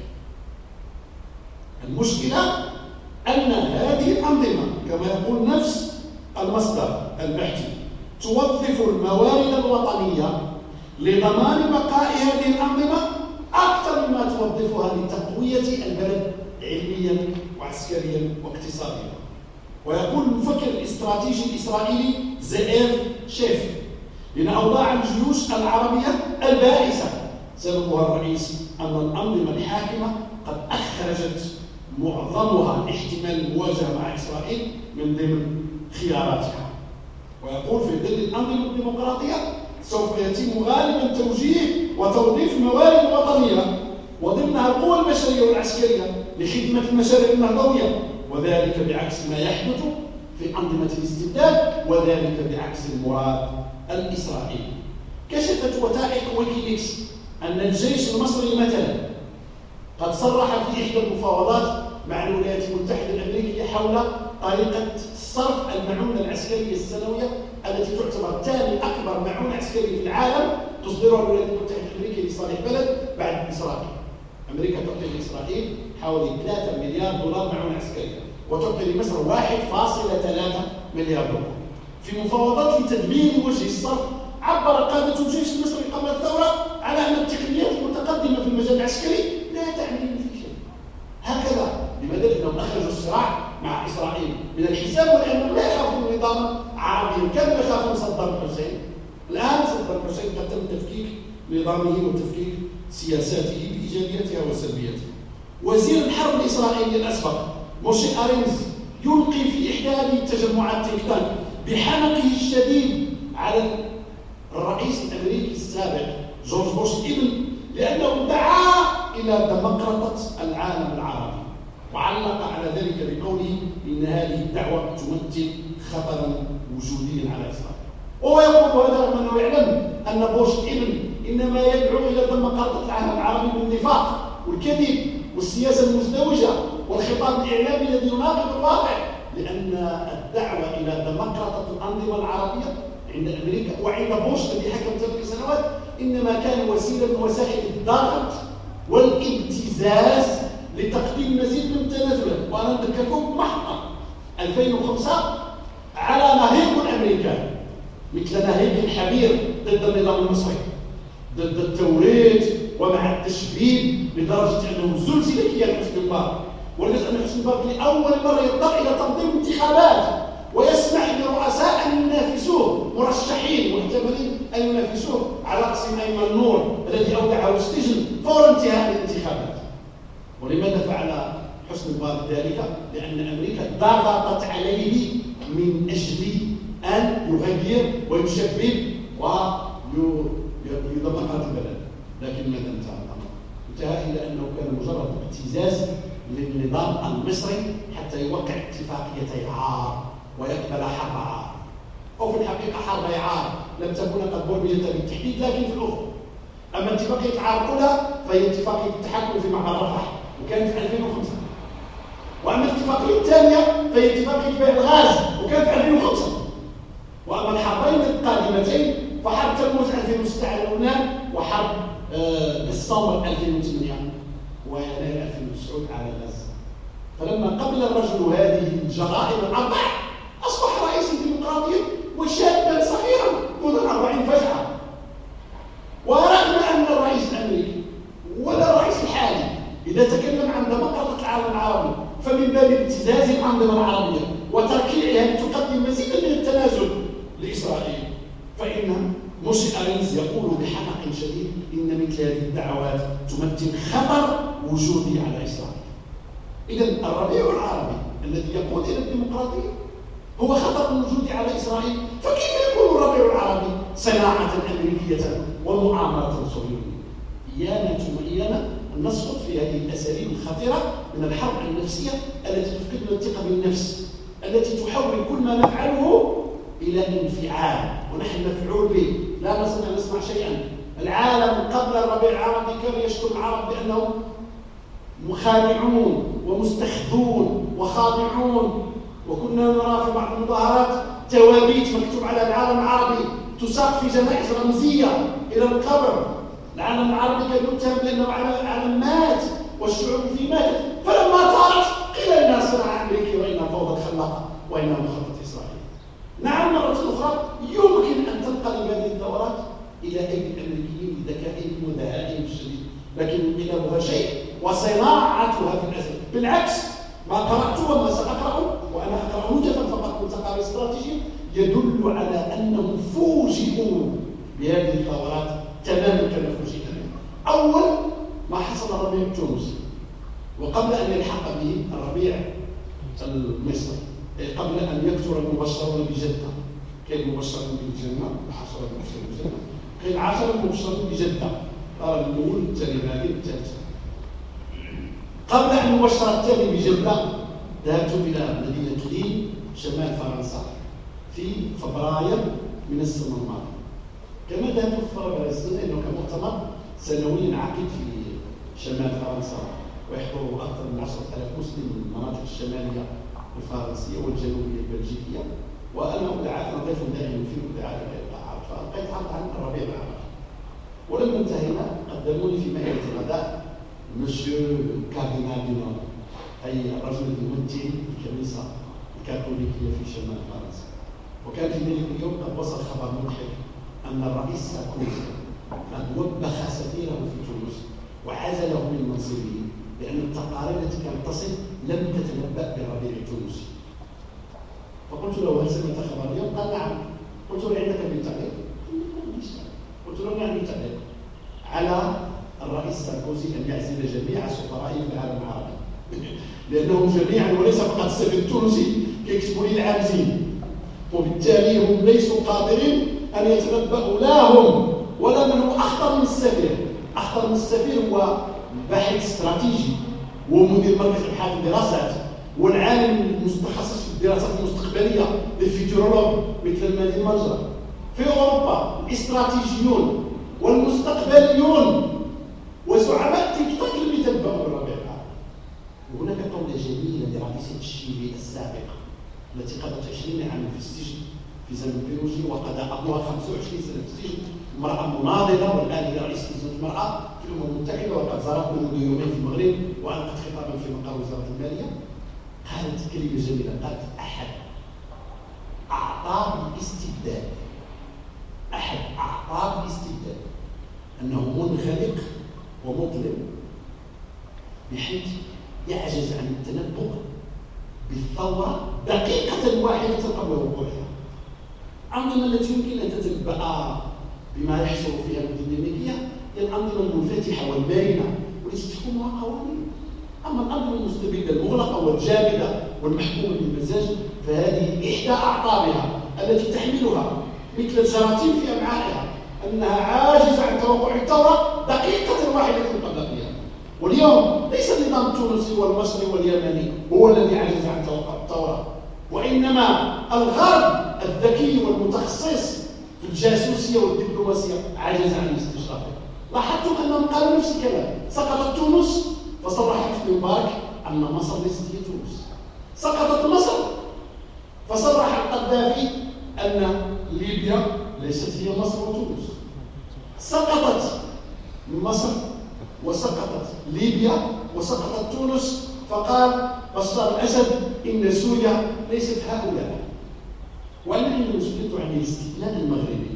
المشكلة أن هذه الأنظمة كما يقول نفس المصدر البحثي توظف الموارد الوطنية لضمان بقاء هذه الأنظمة أكثر مما توظفها لتقوية البلد علميا وعسكريا واقتصاديا. ويقول المفكر الاستراتيجي الإسرائيلي زئيف شيف إن أوضاع الجيوش العربية البائسة سببها الرئيس أن الأنظمة الحاكمة قد أخرجت معظمها احتمال المواجهة مع إسرائيل من ضمن خياراتها. ويقول في ظل الأنظمة الديمقراطية سوف يتم غالبا توجيه وتوظيف الموارد الوطنية وضمنها القوى البشرية والعسكرية لخدمة المشاريع النهضوية. وذلك بعكس ما يحدث في أنظمة الاستبداد وذلك بعكس المراد الإسرائيلي. كشفت وثائق ويكيليكس أن الجيش المصري مثلا قد صرح في إحدى المفاوضات مع الولايات المتحدة الأمريكية حول طريقة صرف المعونة العسكرية السنوية التي تعتبر ثاني أكبر معونة عسكرية في العالم تصدرها الولايات المتحدة الأمريكية لصالح بلد بعد إسرائيل. أمريكا تعطي لإسرائيل حوالي 3 مليار دولار معونة عسكرية وتعطي لمصر 1.3 مليار دولار. في مفاوضات لتدمير وجه الصرف عبر قادة الجيش المصري قبل الثورة على أن التقنيات المتقدمة في المجال العسكري لا تعني في شيء. هكذا لماذا؟ لأنهم أخرجوا الصراع مع إسرائيل من الحساب ولأنهم لا يخافون نظاما عربيا كانوا يخافون صدام حسين. الآن صدام حسين قد تم تفكيك نظامه وتفكيك سياساته بإيجابياتها وسلبياتها وزير الحرب الإسرائيلي الأسبق موشي أرينز يلقي في إحدى هذه التجمعات تيك بحنقه الشديد على الرئيس الأمريكي السابق جورج بوش ابن لأنه دعا إلى دمقرطة العالم العربي وعلق على ذلك بقوله إن هذه الدعوة تمثل خطرا وجوديا على إسرائيل. وهو يقول هذا رغم أنه يعلم أن بوش ابن إنما يدعو إلى دمقرطة العالم العربي بالنفاق والكذب. والسياسة المزدوجة والخطاب الإعلامي الذي يناقض الواقع بأن الدعوة إلى ديمقراطة الأنظمة العربية عند أمريكا وعند بوش الذي حكم تلك السنوات إنما كان وسيلة من وسائل الضغط والابتزاز لتقديم مزيد من التنازلات وأنا أذكركم محطة 2005 على نهيض الأمريكان مثل نهيض الحبير ضد النظام المصري ضد التوريث ومع التشبيب لدرجة أنه زلزل كيان حسن مبارك ولذلك أن حسن مبارك لأول مرة يضطر إلى تنظيم انتخابات ويسمح لرؤساء أن ينافسوه مرشحين محتملين أن ينافسوه على قسم أيمن نور الذي أودعه السجن فور انتهاء الانتخابات. ولماذا فعل حسن مبارك ذلك؟ لأن أمريكا ضغطت عليه من أجل أن يغير ويشبب ويدمر البلد. لكن ماذا انتهى الأمر؟ انتهى إلى أنه كان مجرد ابتزاز للنظام المصري حتى يوقع اتفاقية عار ويقبل حرب عار. أو في الحقيقة حرب عار لم تكن قد برمجت بالتحديد لكن في الأفق أما اتفاقية عار الأولى فهي اتفاقية التحكم في معبر رفح وكانت في 2005 وأما الاتفاقية الثانية فهي اتفاقية بيع الغاز وكانت في 2005 وأما الحربين القادمتين فحرب تموز 2006 على لبنان وحرب ديسمبر 2008 ويناير 2009 على غزة. فلما قبل الرجل هذه الجرائم الأربع أصبح رئيسا ديمقراطيا وشابا صغيرا دون الأربعين فجأة. ورغم أن الرئيس الأمريكي ولا الرئيس الحالي إذا تكلم عن ديمقراطية العالم العربي فمن باب ابتزاز الأنظمة العربية وتركيعها لتقدم مزيدا من التنازل لإسرائيل فإن أرينز يقول بحنق شديد إن مثل هذه الدعوات تمثل خطر وجودي على إسرائيل. إذا الربيع العربي الذي يقود إلى الديمقراطية هو خطر وجودي على إسرائيل فكيف يكون الربيع العربي صناعة أمريكية ومؤامرة صهيونية؟ إيانا ثم إيانا نسقط في هذه الأساليب الخطيرة من الحرب النفسية التي تفقدنا الثقة بالنفس التي تحول كل ما نفعله إلى انفعال. ونحن مفعول به. لا نستطيع نسمع شيئا. العالم قبل الربيع العربي كان يشتم العرب بأنهم مخادعون ومستخذون وخاضعون. وكنا نرى في بعض المظاهرات توابيت مكتوب على العالم العربي. تساق في جنائز رمزية إلى القبر. العالم العربي كان يتهم بأنه عالم مات والشعوب فيه ماتت. فلما طارت قيل إنها صناعة أمريكية وإنها فوضى خلاقة وإنها مخطط إسرائيل نعم مرة أخرى يمكن أن تنقلب هذه الثورات إلى أيدي الأمريكيين بذكائهم وذهائهم الشديد لكن انقلابها شيء وصناعتها في الأساس. بالعكس ما قرأت وما سأقرأ وأنا أقرأ نجفا فقط من تقارير استراتيجية يدل على أنهم فوجئوا بهذه الثورات تماما كما فوجئنا. أول ما حصل الربيع التونسي. وقبل أن يلحق به الربيع المصري. قبل أن يكثر المبشرون بجدة. كاين مبشرون بالجنة؟ وحصل المبشرون بالجنة. كاين عشرة مبشرون بجدة. قال الأول الثاني هذه الثالثة قبل أن يبشر الثاني بجدة ذهبت إلى مدينة لين شمال فرنسا. في فبراير من السنة الماضية كما ذهبت في فبراير السنة لأنه كمؤتمر سنوي ينعقد في شمال فرنسا ويحضره أكثر من 10000 مسلم من المناطق الشمالية. الفرنسية والجنوبية البلجيكية وأنا أدعى أنا ضيف دائم في أدعى القاعات فألقيت عرض عن الربيع العربي ولما انتهينا قدموني في مائدة الغداء. مسيو كاردينال دينار أي الرجل الممثل الكنيسة الكاثوليكية في شمال فرنسا. وكان في ذلك اليوم قد وصل خبر مضحك أن الرئيس ساركوزي قد وبخ سفيره في تونس وعزله من منصبه لأن التقارير التي كانت تصل لم تتنبأ بالربيع التونسي. فقلت له هل سمعت خبر؟ قال نعم. قلت له عندك من تعليق؟ قلت له نعم تعليق على الرئيس ساركوزي أن يعزل جميع سفرائه في العالم العربي. لأنهم جميعا وليس فقط السفير التونسي كيكتبوا لي العامزين وبالتالي هم ليسوا قادرين أن يتنبأوا لا هم ولا من هو أخطر من السفير. أخطر من السفير هو باحث استراتيجي. ومدير مركز ابحاث الدراسات والعالم المتخصص في الدراسات المستقبلية الفيتورولوج مثل المالي المجرى في أوروبا الاستراتيجيون والمستقبليون وزعماء تيك توك اللي تنبأوا بالربيع العربي وهناك قولة جميلة لرئيس الشيلي السابق التي قضت 20 عاما في السجن في زمن بيروجي وقضى ابوها 25 سنة في السجن. امرأة مناضلة والآن هي رئيس لجنه المراه الامم المتحده وقد زارتنا منذ يومين في المغرب وألقت خطابا في مقر وزارة المالية. قالت كلمة جميلة قالت أحد اعطاب الاستبداد أحد اعطاب الاستبداد أنه منغلق ومظلم بحيث يعجز عن التنبؤ بالثورة دقيقة واحدة قبل وقوعها. الأنظمة التي يمكن أن تتنبأ بما يحصل فيها الديناميكية هي الأنظمة المنفتحة والمرنة والتي تحكمها قوانين. أما الأنظمة المستبدة المغلقة والجامدة والمحكومة بالمزاج فهذه إحدى أعطابها التي تحملها مثل الجراثيم في أمعائها أنها عاجزة عن توقع الثورة دقيقة واحدة قبل قيامها واليوم ليس النظام التونسي والمصري واليمني هو الذي عجز عن توقع الثورة وإنما الغرب الذكي والمتخصص في الجاسوسية والدبلوماسية عجز عن الاستشراف. لاحظتم أنهم قالوا نفس الكلام سقطت تونس فصرح حسني مبارك أن مصر ليست هي تونس. سقطت مصر فصرح القذافي أن ليبيا ليست هي مصر وتونس. سقطت مصر وسقطت ليبيا وسقطت تونس فقال بشار الأسد إن سوريا ليست هؤلاء. عندما سئلت عن الاستثناء المغربي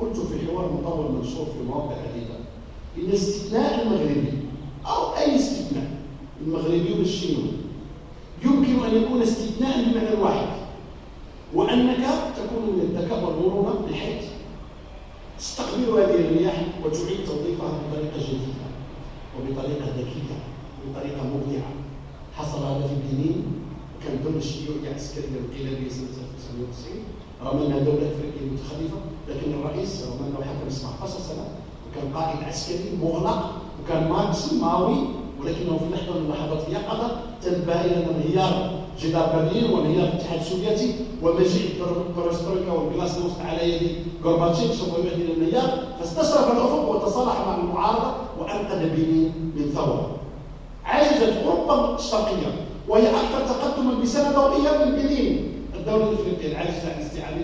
قلت في حوار مطول منشور في مواقع عديده إن الاستثناء المغربي أو أي استثناء المغربي والشيوعي يمكن أن يكون استثناء بمعنى واحد وأنك تكون من الذكاء والمرونه بحيث تستقبل هذه الرياح وتعيد توظيفها بطريقة جديدة وبطريقة ذكيه وبطريقه مبدعة. حصل هذا في البنين وكان الدولة الشيوعيه عسكريه انقلابيه سنة 1990 رغم انها دولة أفريقية متخلفة لكن الرئيس رغم انه حكم 17 سنه وكان قائد عسكري مغلق وكان ماركسي ماوي ولكنه في لحظة من لحظات اليقظة تنبه إلى انهيار جدار برلين وانهيار الاتحاد السوفيتي ومجيء البيريسترويكا والجلاسنوست على يد غورباتشيف سوف يؤدي إلى الانهيار. فاستشرف الأفق وتصالح مع المعارضة وانقذ بنين من ثورة. عجزت أوروبا الشرقية وهي أكثر تقدما بسنة ضوئية من بنين. الدولة الافريقيه العاجزه عن استيعاب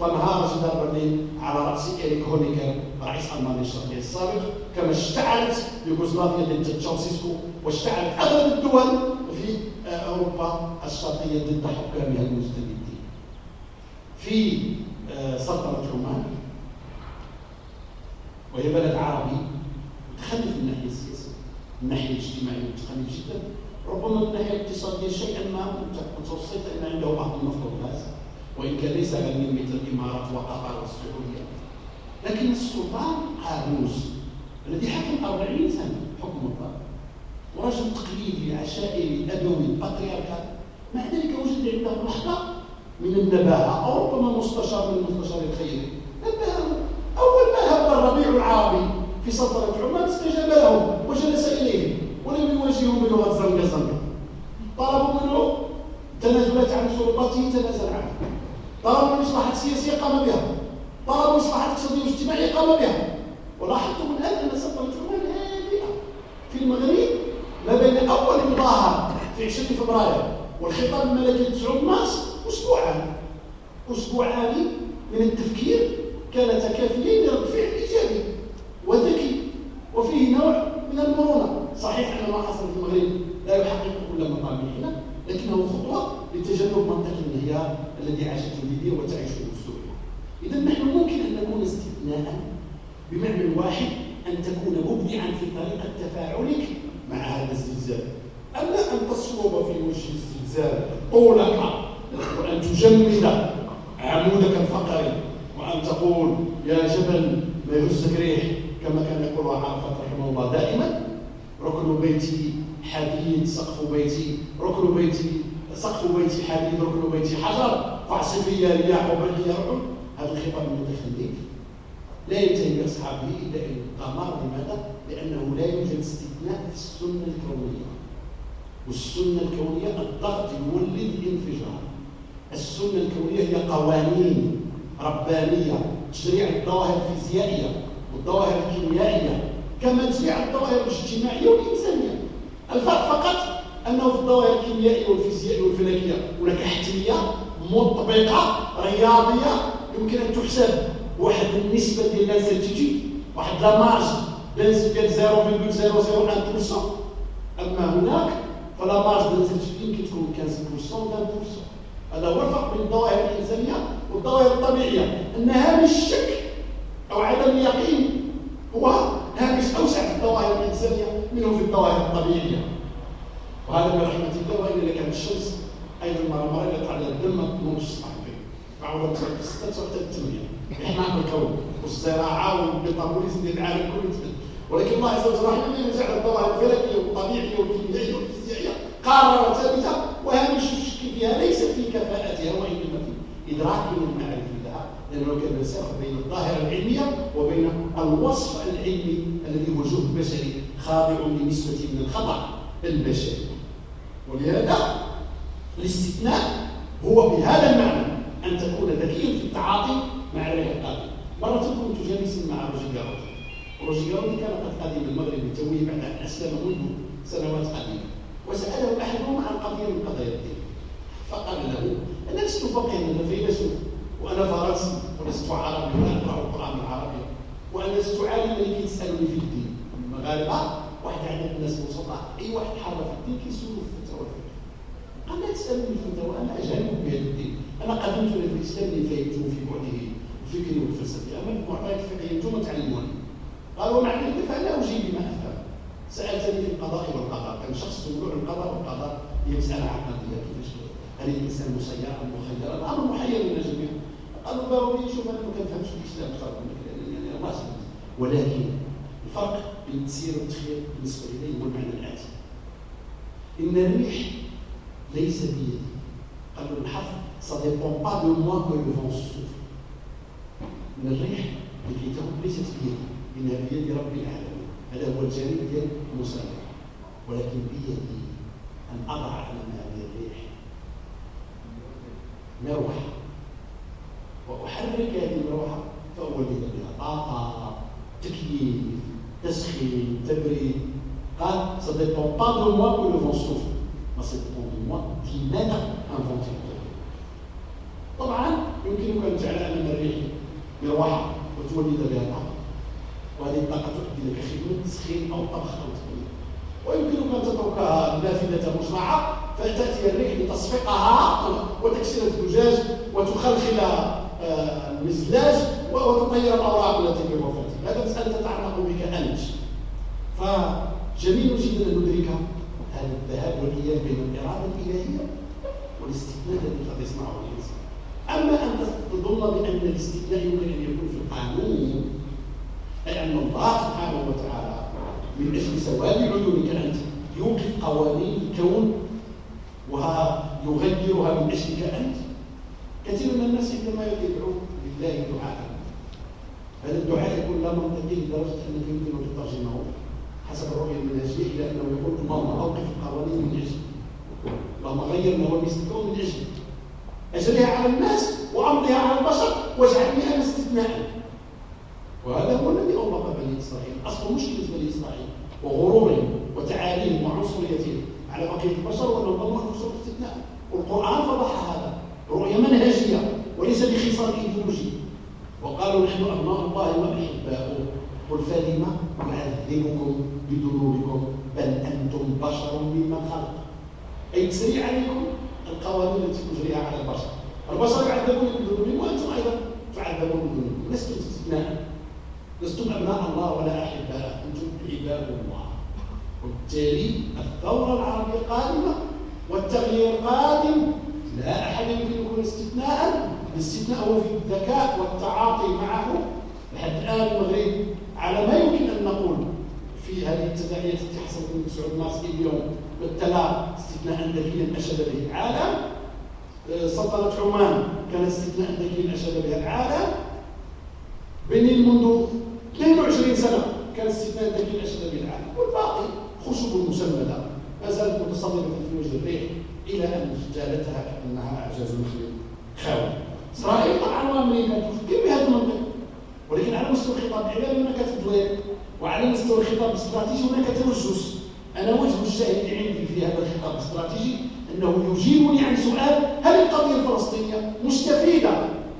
فانهار جدار برلين على رأس اريك هونيكر رئيس ألمانيا الشرقية السابق كما اشتعلت يوغوسلافيا ضد تشاوسيسكو واشتعلت أغلب الدول في أوروبا الشرقية ضد حكامها المستبدين. في آه، سلطنة عمان وهي بلد عربي متخلف من الناحية السياسية من الناحية الاجتماعية متخلف جدا. ربما من الناحيه الاقتصاديه شيئا ما متوسطا ان عنده بعض والغاز وإن كان ليس غنيا مثل الإمارات وقطر والسعوديه لكن السلطان قابوس الذي حكم 40 سنة حكم الظالم ورجل تقليدي عشائري أبوي بطريركال مع ذلك وجد عنده لحظة من النباهة أو ربما مستشار من المستشار الخيري أول ما هب الربيع العربي في سلطنه عمان استجاب له وجلس إليه. ولم يواجهه بلغه زنقه زنقه طلبوا منه تنازلات عن سلطاته تنازل عنها طلبوا الاصلاحات السياسيه قام بها. طلبوا الاصلاحات الاقتصاديه والاجتماعيه قام بها. ولاحظتم الآن أن سلطنه عمان هادئه في المغرب ما بين أول مظاهر في 20 فبراير والخطاب الملكي 9 مارس أسبوعان. أسبوعان من التفكير كانتا كافيين لرد فعل ايجابي وذكي وفيه نوع من المرونة. صحيح أن ما حصل في المغرب لا يحقق كل مطامحنا لكنه خطوة لتجنب منطق الانهيار الذي عاشته ليبيا وتعيشه سوريا إذا نحن ممكن أن نكون استثناء بمعنى واحد أن تكون مبدعا في طريقة تفاعلك مع هذا الزلزال. أما أن تصوب في وجه الزلزال طولك وأن تجمد عمودك الفقري وأن تقول يا جبل ما يهزك ريح كما كان يقول عرفات رحمه الله دائما ركن بيتي حديد سقف بيتي ركن بيتي سقف بيتي حديد ركن بيتي حجر فعصفية رياح وبرقية رعب هذا الخطاب المتخلف لا ينتهي باصحابه الا إلى الدمار لماذا؟ لأنه لا يوجد استثناء في السنة الكونية. والسنة الكونية الضغط يولد الانفجار. السنة الكونية هي قوانين ربانية تشريع الظواهر الفيزيائية. والظواهر الكيميائية كما تشريع الظواهر الاجتماعية والإنسانية. الفرق فقط أنه في الظواهر الكيميائية والفيزيائية والفلكية هناك حتميه مطبقه رياضية يمكن أن تحسب واحد النسبة ديال الانسرتيتي واحد لا مارج ديال 0.001% أما هناك فلا مارج دانسرتيتي يمكن تكون 15% و 20% هذا هو الفرق بين الظواهر الإنسانية والظواهر الطبيعية. أن هامش الشك أو عدم اليقين. هو هامش أوسع في الظواهر الإنسانية منه في الظواهر الطبيعية. وهذا من رحمة الله والا كانت الشمس. أيضا مره مره اللي على الدم ما تنوضش الصباح معوضة ستة حتى الثمانية إحماء الكون. والزراعة والميتابوليزم ديال العالم كله. تبدل ولكن الله عز وجل رحمه جعل الظواهر الفلكية والطبيعية والكيميائية والفيزيائية قارة ثابتة. وهامش الشك فيها ليس في كفاءتها. وإنما في إدراك المعرفة. لأنه كان مسافة بين الظاهرة العلمية وبين الوصف العلمي الذي هو جهد بشري خاضع لنسبة من الخطأ البشري. ولهذا الاستثناء هو بهذا المعنى أن تكون ذكيا في التعاطي مع القادم. مرة كنت جالسا مع روجي جارودي. روجي جارودي كان قد قدم المغرب التوي بعد أن أسلم منذ سنوات قليلة وسأله أحدهم عن قضية من قضايا الدين. فقال له أنا لست فقيها أنا فيلسوف. وأنا فرنسي ولست عربي ولا أقرأ القرآن بالعربية وأنا لست عالما لكي تسألني في الدين. المغاربة واحد عدد الناس بسطاء أي واحد حر في الدين كيسولو في الفتوى قال لا تسألني الفتوى أنا أجهل بهذا الدين. أنا قدمت إلى الإسلام لفهمته في بعده الفكري والفلسفي. أما المعطيات الفقهية أنتم تعلموني قال ومع ذلك فأنا أجيب بما أفهم سألتني في القضاء والقضاء. كان شخص تقول القضاء والقضاء. هي مسألة عقدية كيفاش؟ هل الإنسان مسير أم مخير الأمر محير لنا جميعا. قالوا باوي شوف أنا ما كنفهمش في الإسلام أكثر منك الله ولكن الفرق بين التسيير والتخيير بالنسبة إلي هو المعنى الآتي. إن الريح ليس بيدي. قالوا ça ne dépend pas de moi que le vent souffle. من الريح اللي ليست بيدي انها بيد رب العالمين. هذا هو الجانب ديال المسير ولكن بيدي أن أضع امام هذه الريح. مروحه وأحرك هذه المروحه فاولد بها. طاقه تكييف تسخين تبريد. قال ça dépend pas de moi que le vent souffle moi d'y mettre un ventilateur طبعا يمكنك أن تجعل امام الريح مروحه وتولد بها طاقة. وهذه الطاقة تؤدي لك خدمه تسخين أو طبخ أو تقليد ويمكنك أن تتركها نافذة مشرعه فتاتي الريح لتصفقها وتكسر الزجاج وتخلخل المزلاج وتطير الأوراق التي الغرفه هذا مسألة تتعلق بك أنت. فجميل جدا أن ندرك هذا الذهاب والإياب بين الإرادة الإلهية والاستثناء الذي قد يصنعه الإنسان. أما أن تظن بأن الاستثناء يمكن أن يكون في القانون أي أن الله سبحانه وتعالى من أجل سواد عيونك أنت يوقف قوانين الكون ويغيرها من أجلك أنت. كثير من الناس عندما يدعو لله دعاء. هذا الدعاء يكون لا منطقي لدرجة أنك يمكن أن تترجمه حسب الرؤية المنهجية إلى أنه يقول اللهم أوقف القوانين من أجلي اللهم غير نواميس الكون من أجلي أجريها على الناس وأمضيها على البشر واجعلني أنا استثناء. وهذا هو الذي أوقف بني إسرائيل. أصل مشكلة بني إسرائيل وغرورهم وتعاليهم وعنصريتهم على بقية البشر وأنهم ظنوا أنفسهم استثناء. والقرآن فضح هذا. رؤية منهجية وليس بخصال إيديولوجي. وقالوا نحن أبناء الله وأحباؤه. قل فلم يعذبكم بذنوبكم؟ بل أنتم بشر ممن خلق. أي تسري عليكم القوانين التي تجريها على البشر. البشر يعذبون بذنوبهم وأنتم أيضا تعذبون بذنوبكم. لستم استثناء. لستم أبناء الله ولا أحباء. أنتم عباد الله. وبالتالي الثورة العربية قادمة والتغيير قادم. لا أحد يمكن استثناء الاستثناء هو في الذكاء والتعاطي معه. لحد الآن المغرب على ما يمكن أن نقول في هذه التداعيات التي حصلت من سعود ماسكي اليوم بالتلا استثناء ذكيا اشد به العالم. آه، سلطنة عمان كان استثناء ذكيا اشد به العالم. بنين منذ 22 سنة كان استثناء ذكيا اشد به العالم. والباقي خشب مسمدة ما زالت متصلبه في وجه الريح إلى أن جالتها كأنها أعجاز نخل خاوي اسرائيل طبعا وامريكا تفكر بهذا المنطق ولكن على مستوى الخطاب الاعلامي هناك تدوير وعلى مستوى الخطاب الاستراتيجي هناك توجس أنا وجه الشاهد عندي في هذا الخطاب الاستراتيجي أنه يجيبني عن سؤال هل القضية الفلسطينية مستفيدة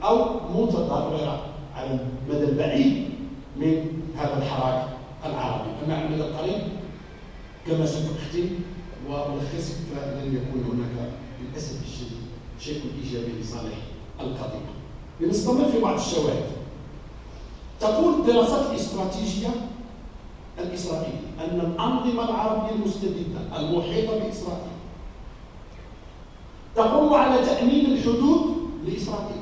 أو متضررة على المدى البعيد من هذا الحراك العربي؟ أما على المدى القريب كما سأختم وملخص فلن يكون هناك للأسف الشديد شيء إيجابي لصالح القضية. لنستمر في بعض الشواهد. تقول الدراسات الاستراتيجية الإسرائيلية أن الأنظمة العربية المستبدة المحيطة بإسرائيل تقوم على تأمين الحدود لإسرائيل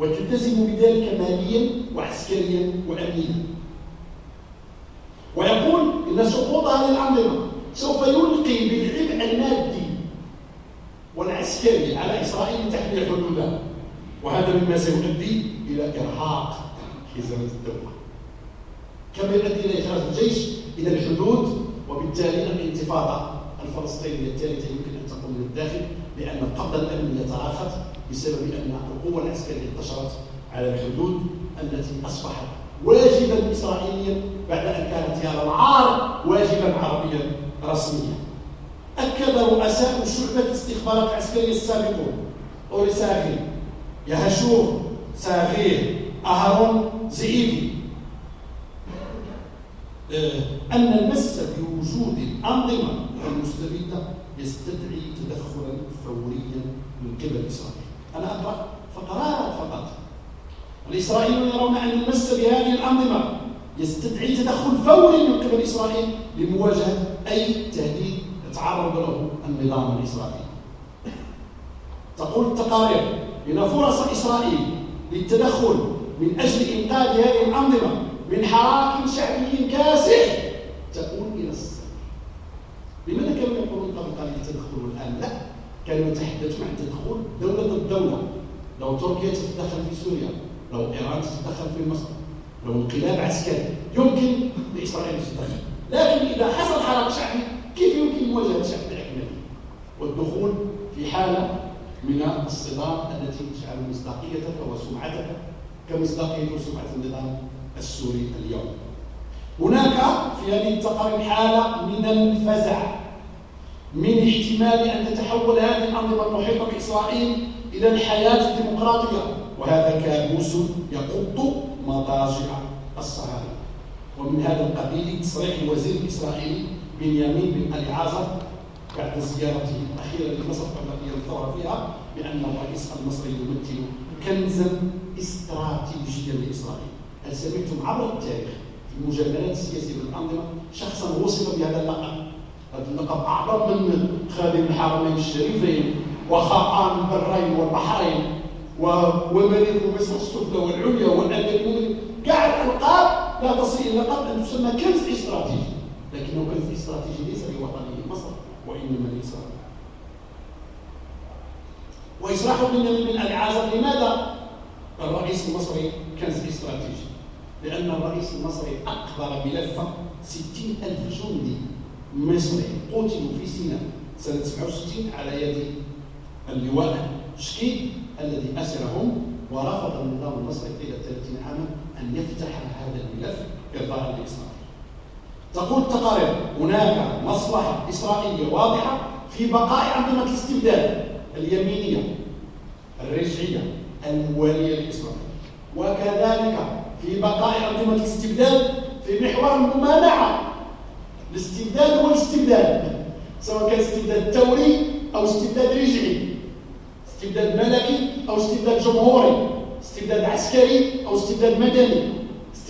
وتلتزم بذلك ماليا وعسكريا وأمنيا. ويقول إن سقوط هذه الأنظمة سوف يلقي بالعبء المادي والعسكري على إسرائيل لتحمي حدودها وهذا مما سيؤدي إلى إرهاق خزانة الدولة. كما يؤدي إلى إخراج الجيش إلى الحدود وبالتالي الانتفاضة الفلسطينية الثالثة يمكن أن تقوم من الداخل لأن القبضة الأمنية تراخت بسبب أن القوة العسكرية انتشرت على الحدود التي أصبحت واجبا إسرائيليا بعد أن كانت هذا العار واجبا عربيا رسميا. أكد رؤساء شعبة الاستخبارات العسكرية السابقون. أوريساغي يهشور ساغير أهرون زئيفي آه، أن المس بوجود الأنظمة المستبدة يستدعي تدخلا فوريا من قبل إسرائيل. أنا أقرأ فقرات فقط. الإسرائيليون يرون أن المس بهذه الأنظمة يستدعي تدخل فوري من قبل إسرائيل لمواجهة أي تهديد يتعرض له النظام الإسرائيلي. تقول التقارير إن فرص إسرائيل للتدخل من أجل إنقاذ هذه الأنظمة من حراك شعبي كاسح تؤول إلى الصفر لماذا كانوا يقولون قبل قليل الآن؟ لا كانوا يتحدثون عن تدخل دولة ضد دولة. لو تركيا تتدخل في سوريا لو إيران تتدخل في مصر لو انقلاب عسكري يمكن لإسرائيل تتدخل. لكن إذا حصل حراك شعبي كيف يمكن مواجهة الشعب الأجنبي؟ والدخول في حالة من الصدام التي تجعل مصداقيتك وسمعتك كمصداقية وسمعة النظام السوري اليوم. هناك في هذه التقارير حالة من الفزع من احتمال أن تتحول هذه الأنظمة المحيطة بإسرائيل إلى الحياة الديمقراطية وهذا كابوس يقض مضاجع الصهاينة. ومن هذا القبيل تصريح الوزير الإسرائيلي بنيامين بن اليعازر بعد زيارته الأخيرة لمصر بعد أيام الثورة فيها بأن الرئيس المصري يمثل كنزا استراتيجيا لإسرائيل. هل سمعتم عبر التاريخ في المجاملات السياسية بالأنظمة شخصا وصف بهذا اللقب؟ هذا اللقب أعظم من خادم الحرمين الشريفين وخاقان البرين والبحرين وملك مصر السفلى والعليا والأمير المؤمن كاع الألقاب لا تصل إلى لقب أن تسمى كنز استراتيجي. لكنه كنز استراتيجي ليس لوطنيه مصر وإنما لإسرائيل ويشرح لنا من العازر لماذا؟ الرئيس المصري كنز استراتيجي لأن الرئيس المصري أقبل ملفا ستين ألف جندي مصري قتلوا في سيناء سنة 67 على يد اللواء شكيد الذي أسرهم ورفض النظام المصري طيلة 30 عاما أن يفتح هذا الملف إرضاء لإسرائيل. تقول التقارير هناك مصلحة إسرائيلية واضحة في بقاء أنظمة الاستبداد اليمينية الرجعية الموالية لإسرائيل. وكذلك في بقاء أنظمة الاستبداد في محور الممانعة الاستبداد والاستبداد سواء كان استبداد ثوري أو استبداد رجعي استبداد ملكي أو استبداد جمهوري استبداد عسكري أو استبداد مدني.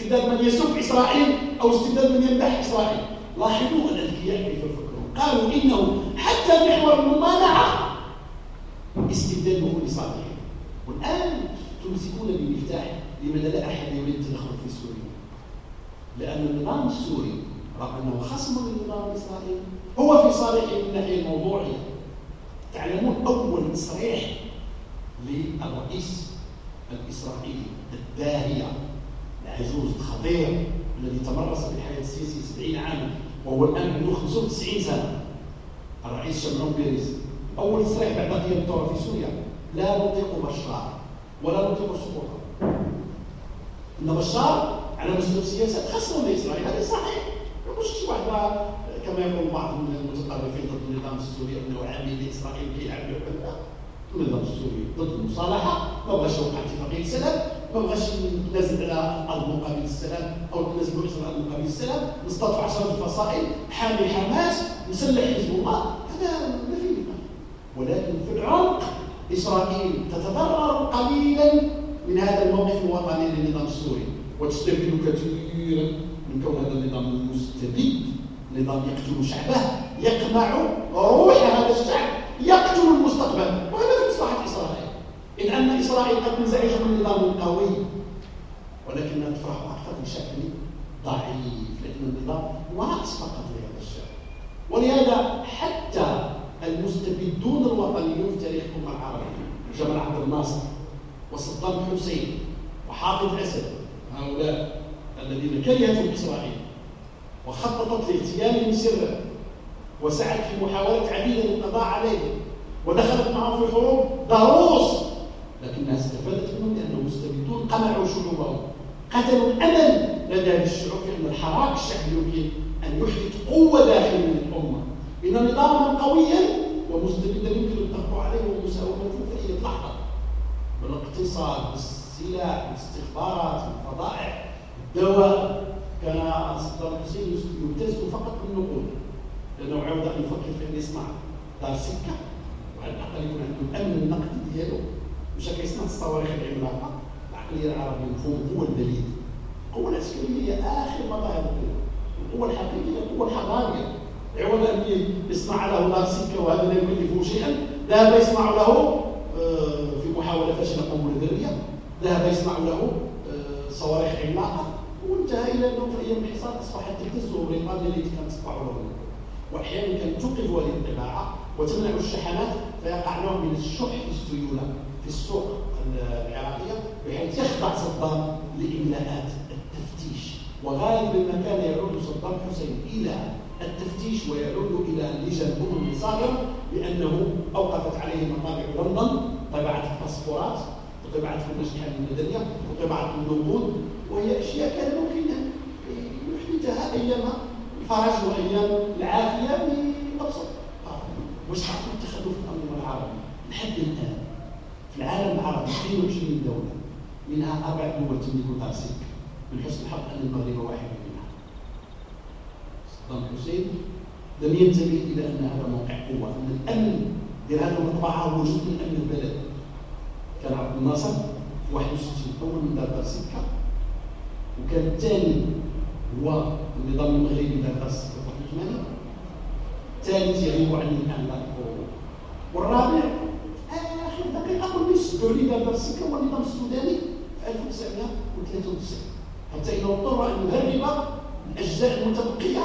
استبداد من يسب إسرائيل أو استبداد من يمدح إسرائيل. لاحظوا الأذكياء كيف يفكرون قالوا إنه حتى محور الممانعة استبداده لصالحه والآن تمسكون بمفتاح لماذا لا أحد يريد التدخل في سوريا؟ لأن النظام السوري رغم أنه خصم للنظام الإسرائيلي هو في صالحه من الناحية الموضوعية تعلمون أول تصريح للرئيس الإسرائيلي الداهية. العجوز الخطير الذي تمرس في الحياة السياسية 70 عاما وهو الآن عنده 95 سنة. الرئيس شمعون بيريز أول تصريح بعد قيام الثورة في سوريا لا نطيق بشار ولا نطيق سقوطه. إن بشار على مستوى السياسة خصم لإسرائيل هذا صحيح. ما شي واحد كما يقول بعض المتطرفين ضد النظام السوري أنه عامل لإسرائيل كيلعب النظام السوري ضد المصالحة ما بغاش يوقع اتفاقية سلام ما بغاش ننزل على ارض مقابل السلام أو اسرائيل على ارض مقابل السلام نستضعف عشرة الفصائل حامي حماس مسلح حزب الله هذا ما فيه ولكن في العمق إسرائيل تتضرر قليلا من هذا الموقف الوطني للنظام السوري وتستفيد كثيرا من كون هذا النظام مستبد نظام يقتل شعبه يقمع روح هذا الشعب. يقتل المستقبل. وهذا في مصلحة إسرائيل. إذ أن إسرائيل قد تنزعج من نظام قوي ولكنها تفرح أكثر بشكل ضعيف. لأن النظام ناقص فقط لهذا الشعب ولهذا حتى المستبدون الوطنيون في تاريخ الأمة العربية جمال عبد الناصر وصدام حسين وحافظ أسد هؤلاء الذين كرهتهم إسرائيل وخططت لإغتيالهم سرا وسعت في محاولات عديدة للقضاء عليهم ودخلت معهم في حروب ضروس لكنها استفادت منهم لأنهم مستبدون قمعوا شعوبهم قتلوا الأمل لدى الشعوب في أن الحراك الشعبي يمكن أن يحدث قوة داخل الأمة. إن نظاما قويا ومستبدا يمكن الضغط عليه ومساومته في أي لحظة. بالاقتصاد بالسلاح بالاستخبارات بالفضائح الدواء كان صدام حسين يمتاز فقط بالنقود. لأنه عاود أن يفكر في أن يصنع دار سكة وعلى الأقل يكون عنده الأمن النقدي ديالو مش كيصنع الصواريخ العملاقة. العقلية العربية مفهوم القوة الدليل. القوة العسكرية هي آخر مظاهر القوة الحقيقية القوة الحضارية عوض أن يصنع له دار سكة وهذا لا يكلفه شيئا. ذهب يصنع له آه، في محاولة فاشلة قنبلة ذرية ذهب يصنع له آه، صواريخ عملاقة. وانتهى إلى أنه في أيام الحصار أصبحت تهتز بريطانيا التي كانت تصبح له توقف هذه الطباعة وتمنع الشحنات فيقع نوع من الشح في السيولة في السوق العراقية بحيث يخضع صدام لإملاءات التفتيش. وغالبا ما كان يعود صدام حسين إلى التفتيش ويعود إلى لجان أمم صاغرة لأنه أوقفت عليه مطابع لندن طبعت الباسبورات وطبعت المشحن المدنية وطبعت النقود وهي أشياء كان ممكن أن يحدثها أيام الفرج وأيام العافية بأبسط واش حقوا التخلف الأمم العربي لحد الآن في العالم العربي 22 دولة. منها أربع دول تاسيك من حسن الحظ أن المغرب واحد منها. صدام حسين لم ينتبه إلى أن هذا موقع قوة. أن الأمن ديال هذه المطبعة هو جزء من أمن البلد. كان عبد الناصر في 61 أول من دار سكة وكان الثاني هو النظام المغربي سكة في 81 الثالث يغيب عني الآن والرابع آخر دقيقة قلنا يسدوا لي دابا السكه هو النظام السوداني في 1993 حتى انه اضطر أن يهرب الاجزاء المتبقية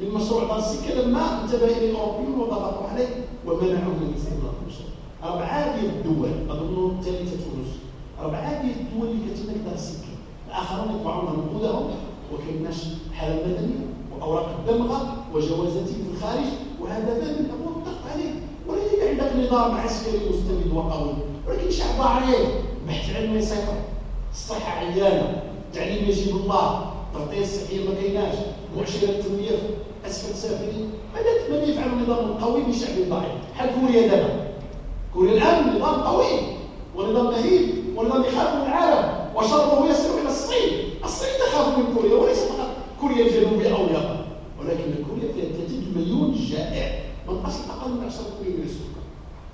من مشروع دار السكه لما انتبه اليه الأوروبيون وضغطوا عليه ومنعوه من الاستمرار في المشروع أربعة ديال الدول اظن الثالثة تونس أربعة ديال الدول اللي كتملك دار السكه الآخرون يطبعون نقودهم وكايناش حاله مدنية وأوراق الدمغة وجوازاتهم في الخارج وهذا باب من الضغط عليه. ولذلك عندك نظام عسكري مستبد وقوي. ولكن شعب ضعيف بحث علمي صفر الصحة عيانة. التعليم يجيب الله. التغطيه الصحيه ما كايناش. مؤشرات التنميه أسفل سافلين. ماذا ماذا يفعل النظام القوي بشعب ضعيف؟ بحال كوريا دابا؟ كوريا الآن نظام قوي. ونظام مهيب. ونظام يخاف من العالم. وشره يصل إلى الصين. الصين تخاف من كوريا وليس فقط كوريا الجنوبية أو اليابان. ولكن كوريا فيها 30 مليون جائع. من أصل أقل من 10 مليون من السكان.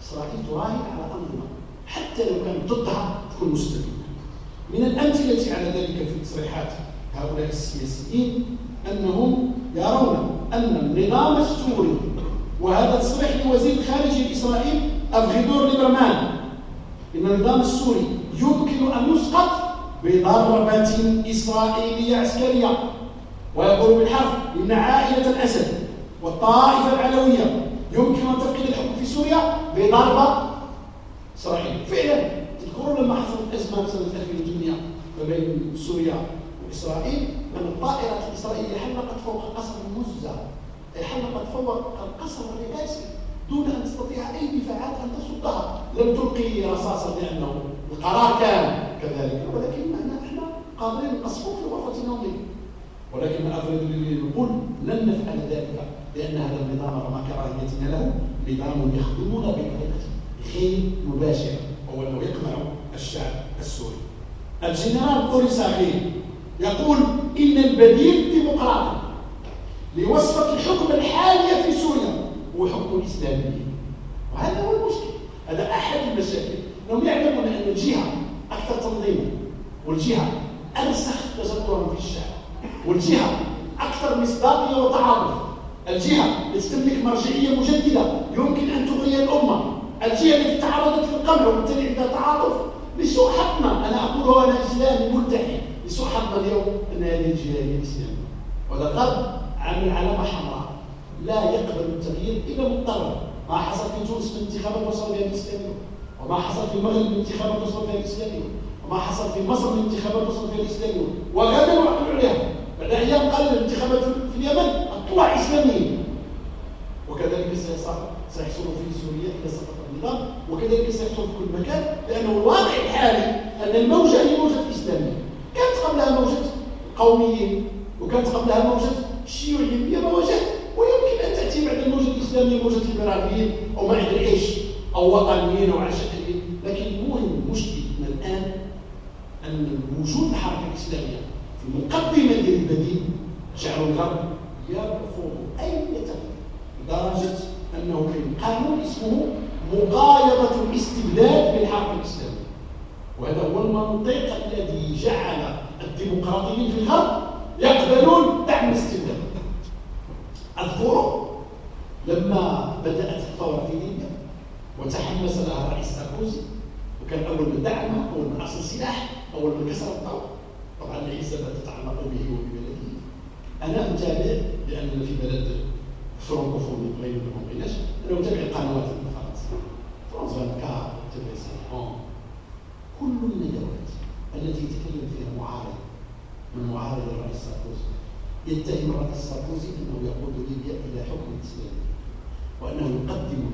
إسرائيل تراهن على انظمه حتى لو كانت ضدها تكون مستبدة. من الأمثلة على ذلك في تصريحات هؤلاء السياسيين أنهم يرون أن النظام السوري وهذا تصريح لوزير الخارجيه الاسرائيلي أفغيدور ليبرمان إن النظام السوري يمكن أن يسقط بضربه اسرائيليه عسكريه ويقول بالحرف إن عائلة الأسد والطائفة العلوية يمكن أن تفقد الحكم في سوريا بضربة اسرائيل فعلا تذكرون لما حصلت ازمه سنة 2008 ما بين سوريا وإسرائيل؟ ان الطائرات الإسرائيلية حلقت فوق قصر مزة. حلقت فوق القصر الرئاسي دون أن تستطيع أي دفاعات أن تصدها لم تلقي رصاصا لأنه القرار كان كذلك ولكن إحنا قادرين نقصفه في غرفة نومه ولكن أفرد نقول لن نفعل ذلك لأن هذا النظام رغم كراهيتنا له نظام يخدمنا بطريقة غير مباشرة وهو أنه يقمع الشعب السوري. الجنرال أوريساغي يقول إن البديل ديمقراطي لوصفة الحكم الحالية في سوريا هو حكم الإسلامي وهذا هو المشكل. هذا أحد المشاكل. أنهم يعلمون أن الجهة أكثر تنظيما والجهة أرسخ تجذرا في الشعب والجهة أكثر مصداقية وتعاطف الجهة التي تملك مرجعية مجددة يمكن أن تغني الأمة. الجهة التي تعرضت للقمع وبالتالي عندها تعاطف. لسوء حظنا أنا أقول أنا إسلامي ملتحي لسوء حظنا اليوم أن هذه الجهة هي الإسلامية وهذا الغرب عامل علامة حمراء. لا يقبل التغيير إلا مضطرا ما حصل في تونس من انتخابات وصل بها الإسلاميون وما حصل في المغرب من انتخابات وصل بها الإسلاميون وما حصل في مصر من انتخابات وصل بها الإسلاميون وغدا وعقلوا عليها بعد أيام قليلة الانتخابات في اليمن أطلع إسلاميين وكذلك سيحصل في سوريا إذا سقط النظام. وكذلك سيحصل في كل مكان لأنه الواقع الحالي أن الموجة هي موجة إسلامية. كانت قبلها موجة قوميين وكانت قبلها موجة شيوعيين هي موجات ويمكن أن تأتي بعد الموجة الإسلامية موجة ليبراليين أو ما أدري إيش أو وطنيين أو عشائريين لكن المهم مشكلتنا الآن أن وجود الحركة الإسلامية في المقدمة ديال البديل جعلوا الغرب يرفض أي تغيير لدرجة أنه كاين قانون اسمه مقايضة الاستبداد بالحركة الإسلامية. وهذا هو المنطق الذي جعل الديمقراطيين في الغرب يقبلون دعم الاستبداد. أذكر لما بدأت الثورة في ليبيا وتحمس لها الرئيس ساركوزي. وكان أول من دعمها أول من أرسل سلاح أول من كسر الثورة طبعا العزة تتعلق به وببلده أنا أتابع لأننا في بلد فرنكوفوني قريب من قيناش أنا أتابع القنوات الفرنسية. فرنسا 24 تبع كل الندوات التي يتكلم فيها معارض من معارض الرئيس ساركوزي يتهم الرئيس ساركوزي أنه يقود ليبيا إلى حكم اسلامي وأنه يقدم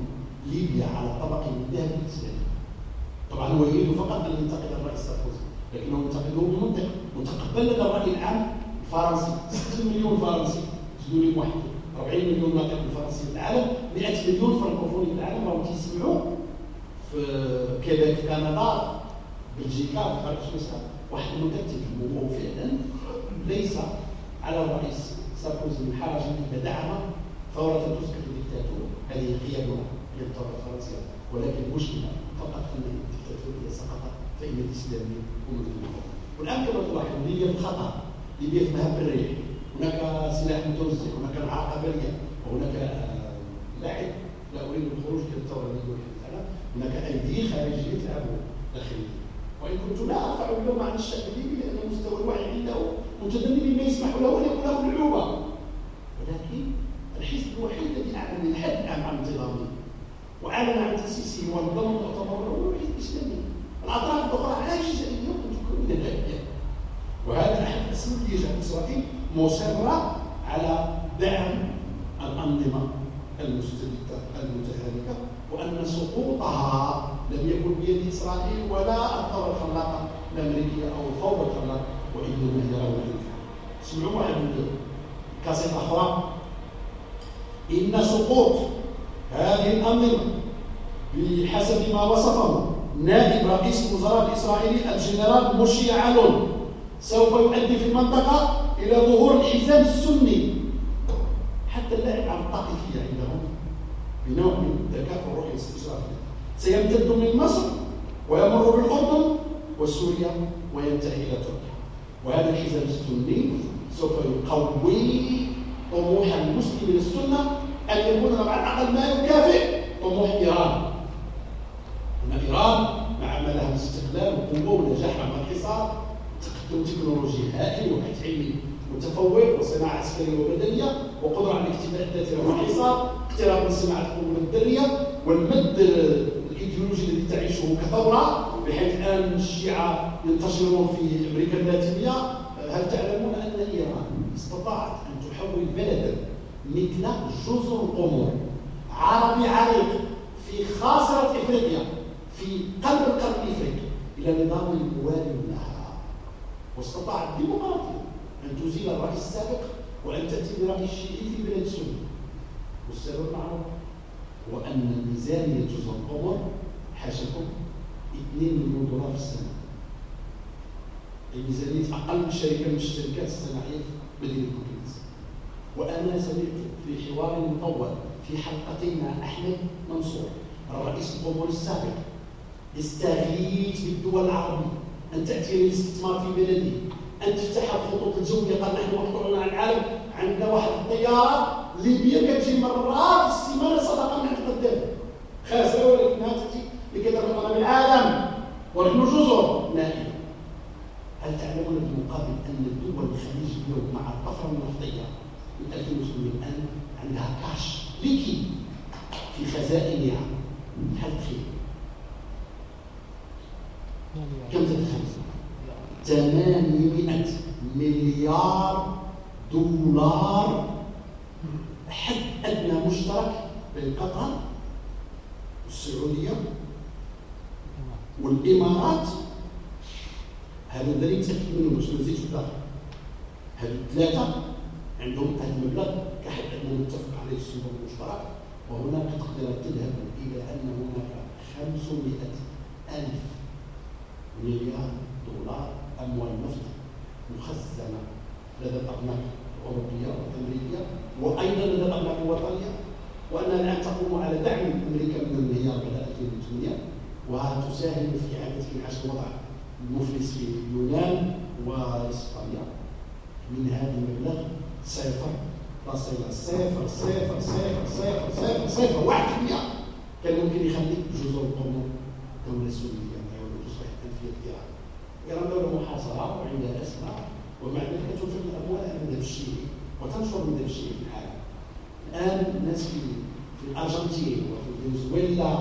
ليبيا على طبق من ذهب الإسلامي. طبعا هو يريد فقط أن ينتقد الرئيس ساركوزي لكنه ينتقده بمنطق متقبل لدى الرأي العام الفرنسي 6 مليون فرنسي لي واحد. 40 مليون ناطق فرنسي في العالم 100 مليون فرنكوفوني في العالم. راهم تيسمعوا في كيبيك في كندا بلجيكا في خارج سويسرا. واحد المكتب وهو فعلا ليس على الرئيس ساركوزي من حرج اذا دعم ثورة تسقط الدكتاتور هذه قيمها هي الثوره الفرنسيه ولكن المشكلة فقط ان الدكتاتوريه سقطت فان الاسلامي هم المظلومون والان كما تلاحظون ليبيا في خطر ليبيا في مهب الريح هناك سلاح متوزع هناك معركه باليه وهناك لاعب لا اريد الخروج إلى الثوره التي هناك ايدي خارجيه تلعب داخليه وإن كنت لا أرفع اللوم عن الشعب الليبي لأن مستوى الوعي عنده متدني بما يسمح له أن يكون له العلوبة ولكن الحزب الوحيد الذي أعلن من حد الآن عن انتظامه وأعلن عن تأسيسه ونظام المؤتمر هو الحزب الإسلامي الأطراف الأخرى عاجزة اليوم تكون وهذا أحد الأسباب اللي يجعل إسرائيل مصرة على دعم الأنظمة المستبدة المتهالكة وأن سقوطها لم يكن بيد إسرائيل ولا الثورة الخلاقة الأمريكية أو الفوضى الخلاقة وإنما هي رغم اسمعوا واحد كاسيت أخرى. إن سقوط هذه الأنظمة بحسب ما وصفه نائب رئيس الوزراء الإسرائيلي الجنرال موشي علون سوف يؤدي في المنطقة إلى ظهور الحزام السني حتى اللعب على الطائفية عندهم بنوع من الذكاء والروح الاستشرافية سيمتد من مصر ويمر بالأردن وسوريا وينتهي إلى تركيا. وهذا الحزب السني سوف يقوي طموح المسلم للسنة أن يكون على الأقل ما يكافئ طموح إيران. أن إيران مع ما لها من استقلال وقوة ونجاح مع الحصار تقدم تكنولوجي هائل وبحث علمي متفوق وصناعة عسكرية وبدنية وقدرة على الاكتفاء الذاتي والحصار اقتراب من صناعة القوة الذرية والمد الإيديولوجي الذي تعيشه كثورة بحيث الان الشيعة ينتشرون في أمريكا اللاتينية. هل تعلمون أن إيران استطاعت أن تحول بلدا مثل جزر القمر عربي عريق في خاصرة إفريقيا؟ في قلب القرن الافريقي إلى نظام موالي لها واستطاعت ديمقراطيا أن تزيل الرأي السابق وأن تأتي برأي الشيعي في بلاد السنة والسبب معروف هو أن ميزانية جزر القمر حاشاكم 2 مليون دولار في السنة. الميزانية أقل من شركة من الشركات الصناعية في مدينة بوكينز وأنا سمعت في حوار مطول في حلقتين مع أحمد منصور الرئيس القمر السابق استغيث بالدول العربية. أن تأتي للاستثمار في بلدي. أن تفتح الخطوط الجوية قال نحن مقطوعون عن العالم عندنا واحد الطيارة. ليبيا كتجي مرات السيمانة صدقة من عند القدام خاسرة ولكنها تأتي لكي تربطنا بالعالم ونحن جزر. نائمة هل تعلمون بالمقابل أن الدول الخليج اليوم مع الطفرة النفطية من 2008 الآن عندها كاش ليكي في خزائنها؟ هل تخيل؟ كم تتخيل 800 مليار دولار. حد ادنى مشترك بين قطر والسعوديه والإمارات هذا الذي متاكد منه باش نزيد في الداخل هذو الثلاثه عندهم هذا المبلغ كحد ادنى متفق عليه في الصندوق المشترك وهناك تقدر تذهب إلى ان هناك 500 الف مليار دولار أموال نفط مخزنة لدى الاقمار الأوروبية والأمريكية وأيضا لدى الاقمار الوطنية وأنها الآن تقوم على دعم أمريكا من المليار بعد 2008 وتساهم في إعادة انعاش الوضع المفلس في اليونان وإسبانيا. من هذا المبلغ صفر تصل صفر صفر صفر صفر صفر صفر واحد المئة كان ممكن يخلي جزر القمر دولة سورية أو تصبح تنفيذ إيران دولة محاصرة وعندها أسماء ومع ذلك تنفق الأموال على المذهب الشيعي وتنشر المذهب الشيعي في العالم الآن الناس في في الأرجنتين وفي فنزويلا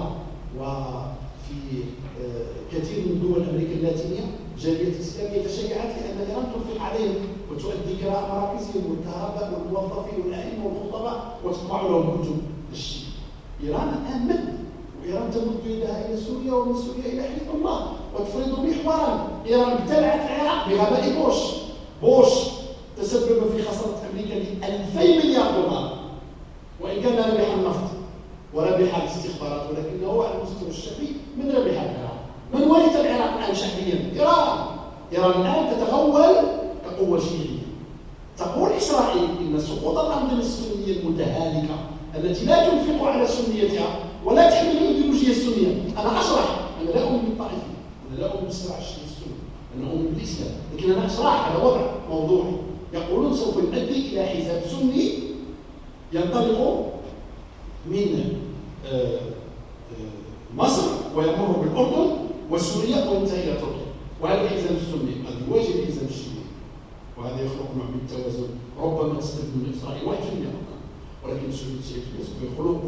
وفي آه، كثير من دول أمريكا اللاتينية الجالية الإسلامية تشجعت لأن إيران تنفق عليهم وتؤدي كراء مراكزهم والكهرباء والموظفين والأئمة والخطباء وتطبع لهم كتب الشيعي إيران الآن مد وإيران تمد يدها إلى سوريا ومن سوريا إلى حزب الله. وتفرض محورا إيران ابتلعت العراق بغباء بوش. بوش تسبب في خسارة أمريكا ل 2000 مليار دولار. وإن كان ربح النفط وربح الاستخبارات ولكنه على المستوى الشعبي من ربح العراق. من ورث العراق الآن شعبيا؟ إيران. إيران الآن تتغول كقوة شيعية. تقول إسرائيل إن سقوط الأنظمة السنية المتهالكة التي لا تنفق على سنيتها ولا تحمل أشرح أنا لا أؤمن الشيعي السني أنا أؤمن بالإسلام لكن أنا أشرح على وضع موضوعي يقولون سوف يؤدي إلى حزب سني ينطلق من آه، آه، مصر ويمر بالأردن وسوريا وينتهي إلى تركيا. وهذا الحزب السني قد يواجه الحزب الشيعي وهذا يخلق نوع من التوازن. ربما يستفيد من إسرائيل واحد في المئة ولكن السعودية سوف يخلق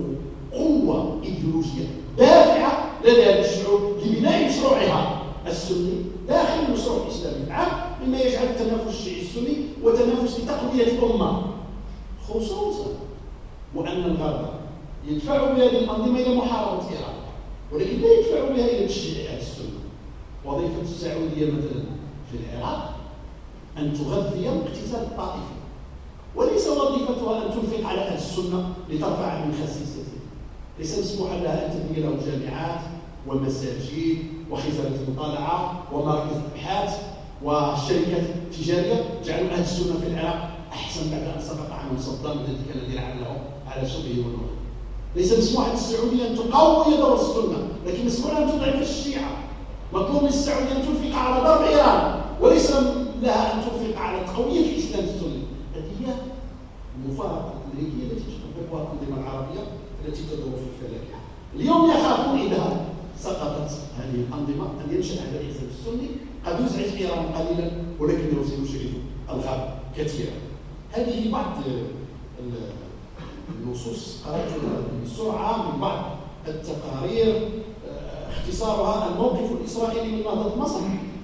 قوة إيديولوجية دافعة لدى الشعوب لبناء مشروعها السني داخل المشروع الإسلامي. العام مما يجعل التنافس الشيعي السني وتنافس لتقوية الأمة. خصوصا وأن الغرب يدفعوا بهذه الأنظمة إلى محاربة إيران ولكن لا يدفعوا بها إلى تشجيع أهل السنة. وظيفة السعودية مثلا في العراق أن تغذي الاقتتال الطائفي وليس وظيفتها أن تنفق على أهل السنة لترفع من خسيستهم ليس مسموح لها أن تبني لهم جامعات ومساجد وخزانة المطالعة ومراكز أبحاث والشركات التجارية جعلوا أهل السنة في العراق أحسن بعد أن سبق عنهم صدام الذي كان يلعن له على سوريا والنور ليس مسموح للسعودية أن تقوي دور السنة لكن مسموح أن تضعف الشيعة. مطلوب من السعودية أن تنفق على ضرب إيران وليس لها أن تنفق على تقوية الإسلام السني. هذه هي المفارقة الأمريكية التي تطبقها الأنظمة العربية التي تدور في فلكها اليوم يخافون إذا سقطت هذه الأنظمة أن ينشأ هذا الحزب السني قد يزعج إيران قليلا ولكنه سيشعل الغرب كثيرا. هذه بعض النصوص قرأتها بسرعة من بعض التقارير آه، اختصارها الموقف الإسرائيلي من نهضة مصر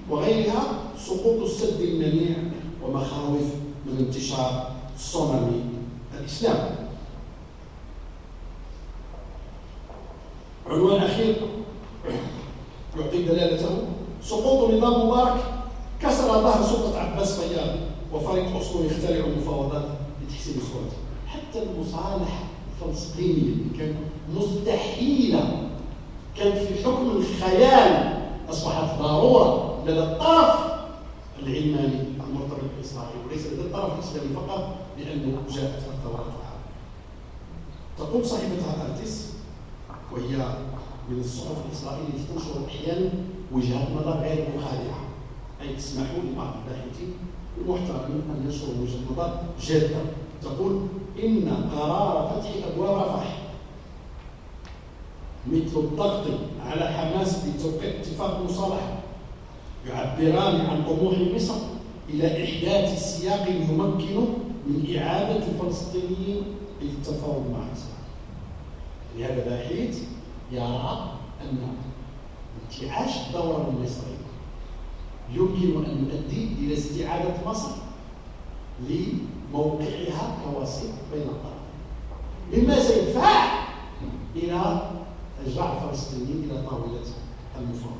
وغيرها سقوط السد المنيع ومخاوف من انتشار صنم الإسلام. عنوان أخير يعطي دلالته. سقوط نظام مبارك كسر ظهر سلطة عباس فياض وفريق تحسين صورته حتى المصالحة الفلسطينية اللي كانت مستحيلة كانت في حكم الخيال أصبحت ضرورة لدى الطرف العلماني المرتبط بإسرائيل وليس لدى الطرف الإسلامي فقط لأنه جاءت الثورات تقول صاحبتها أرتيس وهي من الصحف الإسرائيلية تنشر أحيانا وجهات نظر غير مخادعة أي تسمحوا لبعض الباحثين المحترمين أن ينشروا وجهة نظر جادة. تقول إن قرار فتح أبواب رفح مثل الضغط على حماس بتوقيع اتفاق مصالحة يعبران عن طموح مصر إلى إحداث سياق يمكن من إعادة الفلسطينيين للتفاوض مع إسرائيل لهذا باحث يرى أن انتعاش الدورة المصرية يمكن أن يؤدي إلى استعادة مصر لموقعها كوسيط بين الطرفين. مما سيدفع إلى إرجاع الفلسطينيين إلى طاولة المفاوضات.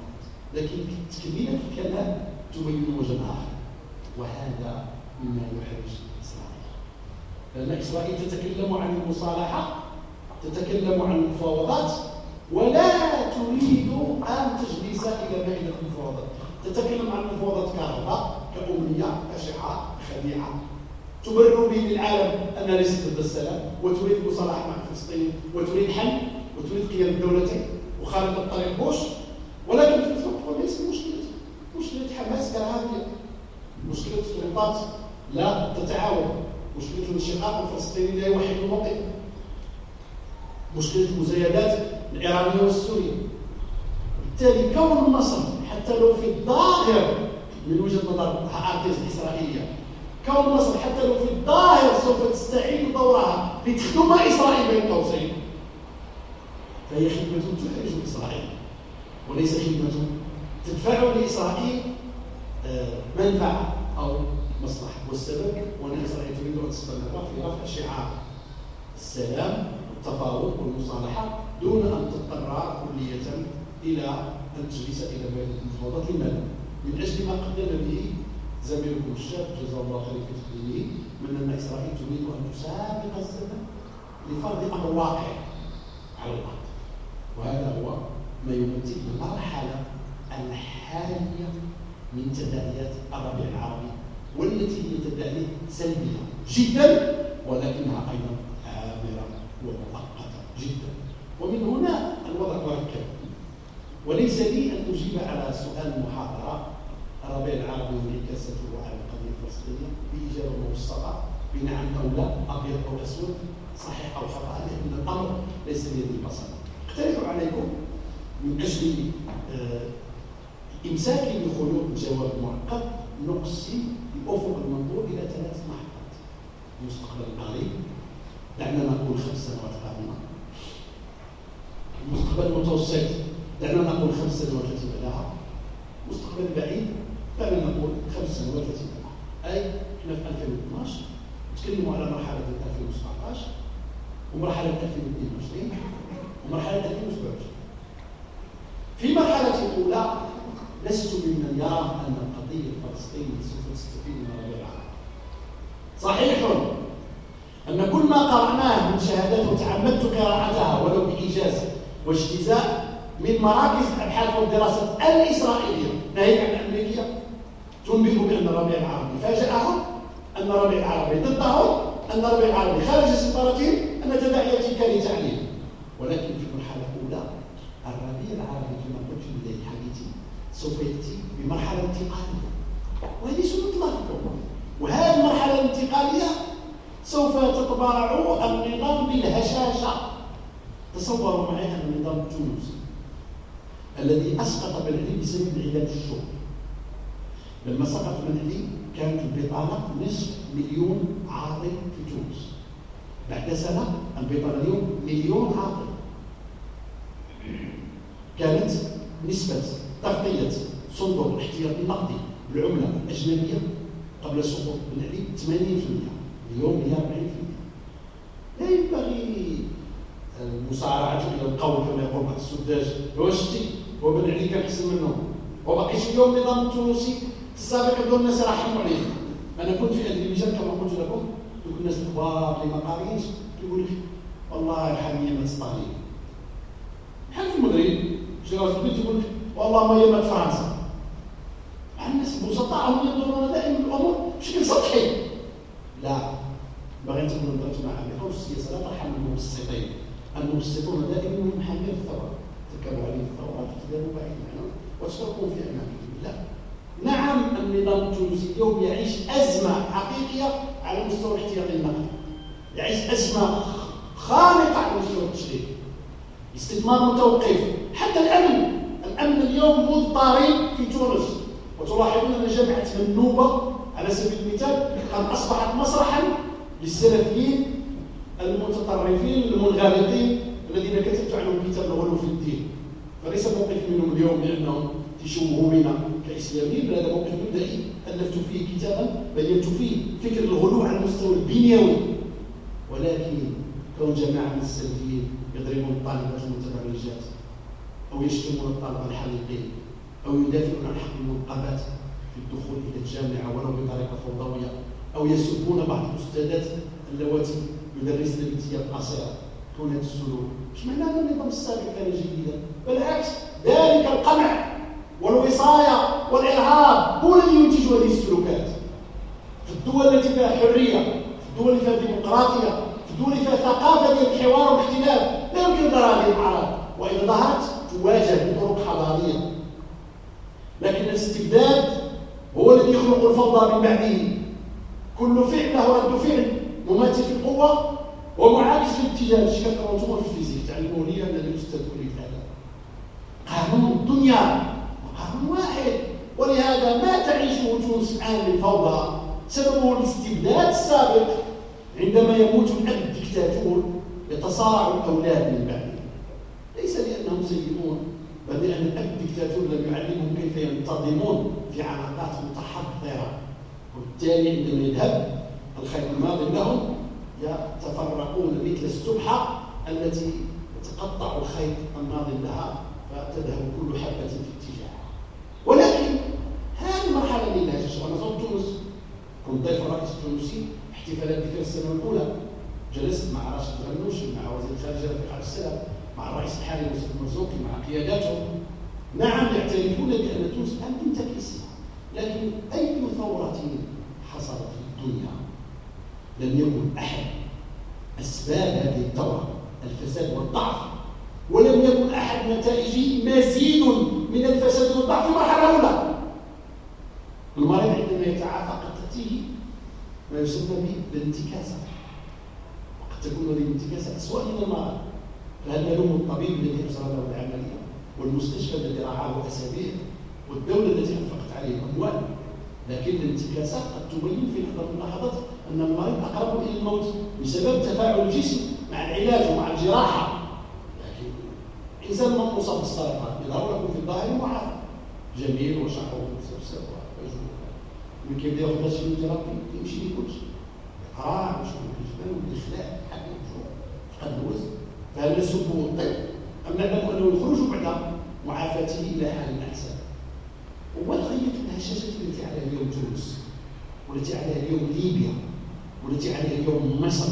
لكن تكملة الكلام تبين وجها آخر وهذا مما يحرج إسرائيل. لأن إسرائيل تتكلم عن المصالحة تتكلم عن المفاوضات ولا تريد أن تجلس إلى مائدة المفاوضات تتكلم عن المفاوضات كهرباء كأمنية كشعار خديعة تبرر به للعالم أنها ليست ضد السلام وتريد المصالحة مع الفلسطينيين وتريد حل وتريد قيام الدولتين وخارج الطريق بوش. ولكن في الفقه ليس مشكلة. مشكلة حماس كرهابية مشكلة السلطات لا تتعاون. مشكلة الانشقاق الفلسطيني لا يوحد الموقف مشكلة المزايدات الإيرانية والسورية بالتالي كون مصر حتى لو في الظاهر من وجهة نظر هارتيز الإسرائيلية كون مصر حتى لو في الظاهر سوف تستعيد دورها لتخدم إسرائيل بين قوسين. فهي خدمة تحرج إسرائيل وليس خدمة تدفع لإسرائيل آه، منفعة أو مصلحة. والسبب هو أن إسرائيل تريد أن تستمر في رفع شعار السلام والتفاوض والمصالحة دون أن تضطر كلية إلى أن تجلس إلى بيت المفاوضات لماذا؟ من أجل ما قدم به زميلكم الشاب جزاه الله خير في تقديمه من أن إسرائيل تريد أن تسابق الزمن لفرض أمر واقع على الأرض وهذا هو ما يمثل المرحلة الحالية من تداعيات الربيع العربي والتي هي تداعيات سلبية جدا ولكنها أيضا ومؤقتة جدا. ومن هنا الوضع مركب. وليس لي أن أجيب على سؤال المحاضرة الربيع العربي وانعكاسته على القضية الفلسطينية. بإجابة موسطة بنعم أو لا. أبيض أو أسود. صحيح أو خطأ. لأن الأمر ليس بيد البصر. أقترح عليكم من أجل آه إمساكي بخلود الجواب المعقد نقسم بأفق المنظور إلى ثلاث محطات. المستقبل القريب دعنا نقول خمس سنوات قادمة. المستقبل المتوسط دعنا نقول خمس سنوات التي بعدها المستقبل البعيد دعنا نقول خمس سنوات التي بعدها أي إحنا في 2012 نتكلموا على مرحلة 2017 ومرحلة 2022 ومرحلة 2027 في مرحلة الأولى لست ممن يرى أن القضية الفلسطينية سوف تستفيد من الربيع العربي صحيح. أن كل ما قرأناه من شهادات وتعمدت قراءتها ولو بإيجاز واجتزاء من مراكز الأبحاث والدراسات الإسرائيلية ناهيك عن الأمريكية؟ تنبئ بأن الربيع العربي فاجأهم أن الربيع العربي ضدهم أن الربيع العربي خارج سيطرتهم أن تداعيات كارثة عليهم ولكن في المرحلة الأولى الربيع العربي كما قلت في بداية حديثي سوف يأتي بمرحلة انتقالية وهذه سنة الله في وهذه المرحلة الانتقالية سوف تتبارع النظام بالهشاشة. تصوروا معي أن النظام التونسي الذي أسقط بن علي بسبب انعدام الشغل. لما سقط بن علي كانت البطالة نصف مليون عاطل في تونس. بعد سنة البطالة اليوم مليون عاطل. كانت نسبة تغطية صندوق الاحتياط النقدي بالعملة الأجنبية قبل سقوط بن علي 80% اليوم هي 40% لا ينبغي المسارعة إلى القول كما يقول بعض السذاج هو شتي هو بن علي كان أحسن منهم. وبقيش اليوم النظام التونسي السابق دون الناس يرحموا عليه أنا كنت في أذربيجان كما قلت لكم. دوك الناس الكبار اللي ما قاريينش كيقول لك والله الحاميه ما ستالين بحال في المغرب شي راجل البيت يقول لك والله ما هي فرنسا الناس البسطاء هم ينظرون دائما الأمور بشكل سطحي لا باغي نتكلم درت مع بحوش السياسة لا ترحم المبسطين المبسطون دائما هم حامل الثورة. تركبوا عليه وتذهبوا بعيد عنهم وتتركون في أماكنهم. لا. نعم النظام التونسي اليوم يعيش أزمة حقيقية على مستوى الاحتياطي النقدي يعيش أزمة خانقه على مستوى التشريع. استثمار متوقف. حتى الأمن. الأمن اليوم مضطرب في تونس. وتلاحظون أن جامعه منوبة على سبيل المثال قد أصبحت مسرحا للسلفيين المتطرفين المنغلقين الذين كتبت عنهم كتاب الغلو في الدين. فليس موقف منهم اليوم لأنهم تشوهوا بنا كاسلاميين بل هذا موقف مبدئي. ألفت فيه كتابا بينت فيه فكر الغلو على المستوى البنيوي. ولكن كون جماعة من السلفيين يضربون الطالبات المتبرجات أو يشتمون الطلبة الحليقين أو يدافعون عن حق المنقبات في الدخول إلى الجامعة ولو بطريقة فوضوية أو يسبون بعض الأستاذات اللواتي يدرسن بثياب قصيره كون هذا السلوك. مش معنى ان النظام السابق كان جيدا بالعكس ذلك القمع والوصاية والإرهاب هو الذي ينتج هذه السلوكات. في الدول التي فيها حرية في الدول اللي فيها ديمقراطية في الدول اللي فيها ثقافة ديال الحوار والاختلاف لا يمكن ظهر هذه الاعراض وإذا ظهرت تواجه بطرق حضارية. لكن الاستبداد هو الذي يخلق الفوضى من بعده. كل فعل له رد فعل. مماثل في القوة ومعاكس في الاتجاه الشيء كتقراو في الفيزيك تعلموا لي أنا الاستاذ وليد هذا قانون الدنيا قانون واحد. ولهذا ما تعيشه تونس الان من فوضى؟ سببه الاستبداد السابق. عندما يموت الاب الدكتاتور يتصارع الأولاد من بعده. ليس لأنهم سيئون بل لأن الاب الدكتاتور لم يعلمهم كيف ينتظمون في علاقات متحضرة. وبالتالي عندما يذهب الخير الماضي لهم يتفرقون مثل السبحه التي تقطع الخيط الناظم لها فتذهب كل حبة في اتجاه ولكن هذه المرحلة اللي لها أنا زرت تونس. كنت ضيف الرئيس التونسي احتفالات ذكرى السنة الأولى. جلست مع راشد الغنوشي مع وزير الخارجية رفيق عبد السلام مع الرئيس الحالي يوسف المرزوقي مع قياداته. نعم يعترفون بأن تونس الان تنتهي اسمها لكن أي ثورة حصلت في الدنيا؟ لم يكن أحد. أسباب هذه الثوره الفساد والضعف. ولم يكن أحد نتائجه مزيد من الفساد والضعف المرحله الاولى المريض عندما يتعافى قد تأتيه ما يسمى بالانتكاسة. وقد تكون هذه الانتكاسة أسوأ من المرض. فهل نلوم الطبيب الذي اجرى له العملية؟ والمستشفى الذي رعاه اسابيع والدولة التي أنفقت عليه اموال لكن الانتكاسات قد تبين في لحظه من اللحظات أن المريض اقرب إلى الموت بسبب تفاعل الجسم مع العلاج ومع الجراحة. لكن انسان من مصاب بالسرطان يظهر لكم في الظاهر معافى جميل وشعره مسبسب ووجهه من كيبدا يأخذ هذا الثيرابي يمشي لكل شيء. اقراع ويشوف الجبال والاخلاء حق الجوع فقد الوزن فهل نسبه الطب أم نعلم أنه الخروج بعد معافاته إلى حال أحسن؟ وبقيه الهشاشات التي عليها اليوم تونس والتي عليها اليوم ليبيا. والتي عليها اليوم مصر.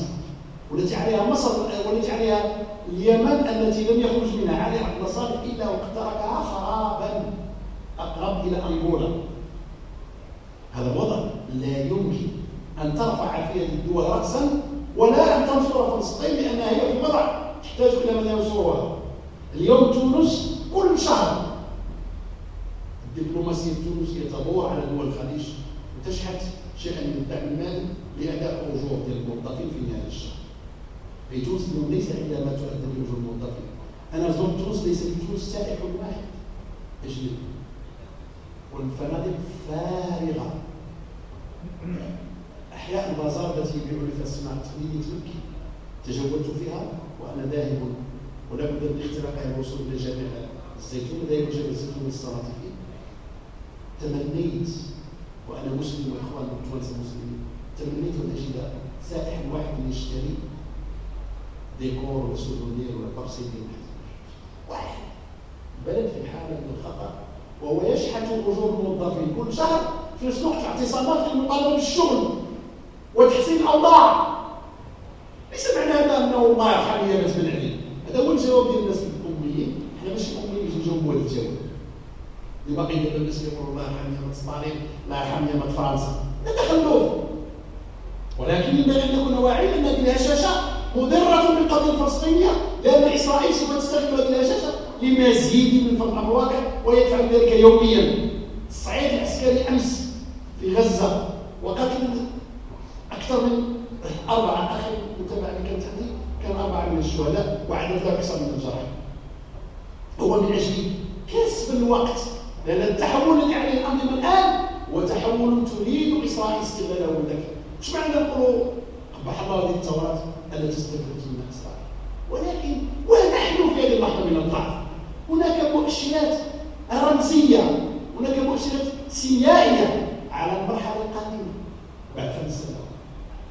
والتي عليها مصر والتي عليها اليمن التي لم يخرج منها. علي عبد الصالح إلا وقد تركها خرابا. أقرب إلى أنغولا. هذا الوضع لا يمكن أن ترفع في هذه الدول راسا ولا أن تنصر فلسطين لأنها هي في وضع تحتاج إلى من ينصرها. اليوم تونس كل شهر الدبلوماسية التونسية تدور على دول الخليج وتشحت شيئا من الدعم المالي. لأداء اجور ديال الموظفين في نهاية الشهر. في تونس ليس عندما تؤدى اجور الموظفين أنا زرت تونس ليس في تونس سائح واحد. اجنبي والفنادق فارغة. أحياء البازار التي يبيعون فيها الصناعه التقليديه تبكي. تجولت فيها وأنا ذاهب ولا بد من اختراقها الوصول إلى جامع الزيتون ذاهب جامع الزيتون للصلاه فيه تمنيت وأنا مسلم واخوان التوانسه المسلمين تمنيت ان اجد سائح واحد يشتري ديكور ولا سوفونير ولا طرسي واحد. بلد في حاله من الخطر وهو يشحت اجور الموظفين كل شهر في الوقت اعتصامات للمطالبه بالشغل وتحسين الأوضاع. ليس معنى هذا أنه الله يرحم يا بن علي هذا هو الجواب ديال الناس الاميين حنا ماشي اميين باش نجاوبوا هذا الجواب اللي باقي دابا الناس يقولوا الله يرحم يا ستالين الله يرحم يا فرنسا لا تخلوه. ولكن ينبغي ان نكون واعيين ان هذه الهشاشه مضرة بالقضية الفلسطينيه لأن إسرائيل سوف تستغل هذه الهشاشه لمزيد من فرض الواقع ويفعل ذلك يوميا. الصعيد العسكري أمس في غزة وقتل أكثر من أربعة اخر متابعه اللي كانت كان أربعة من الشهداء وعدد ذلك أكثر من الجرحى هو من أجل كسب الوقت. لأن التحول الذي عليه الانظمه الآن هو تحول تريد إسرائيل استغلاله لك. مش معنى نقولوا قبح الله هذه الثورات التي استفدت منها اسرائيل ولكن ونحن في هذه اللحظة من الضعف؟ هناك مؤشرات رمزية هناك مؤشرات سيائية على المرحلة القادمة. بعد خمس سنوات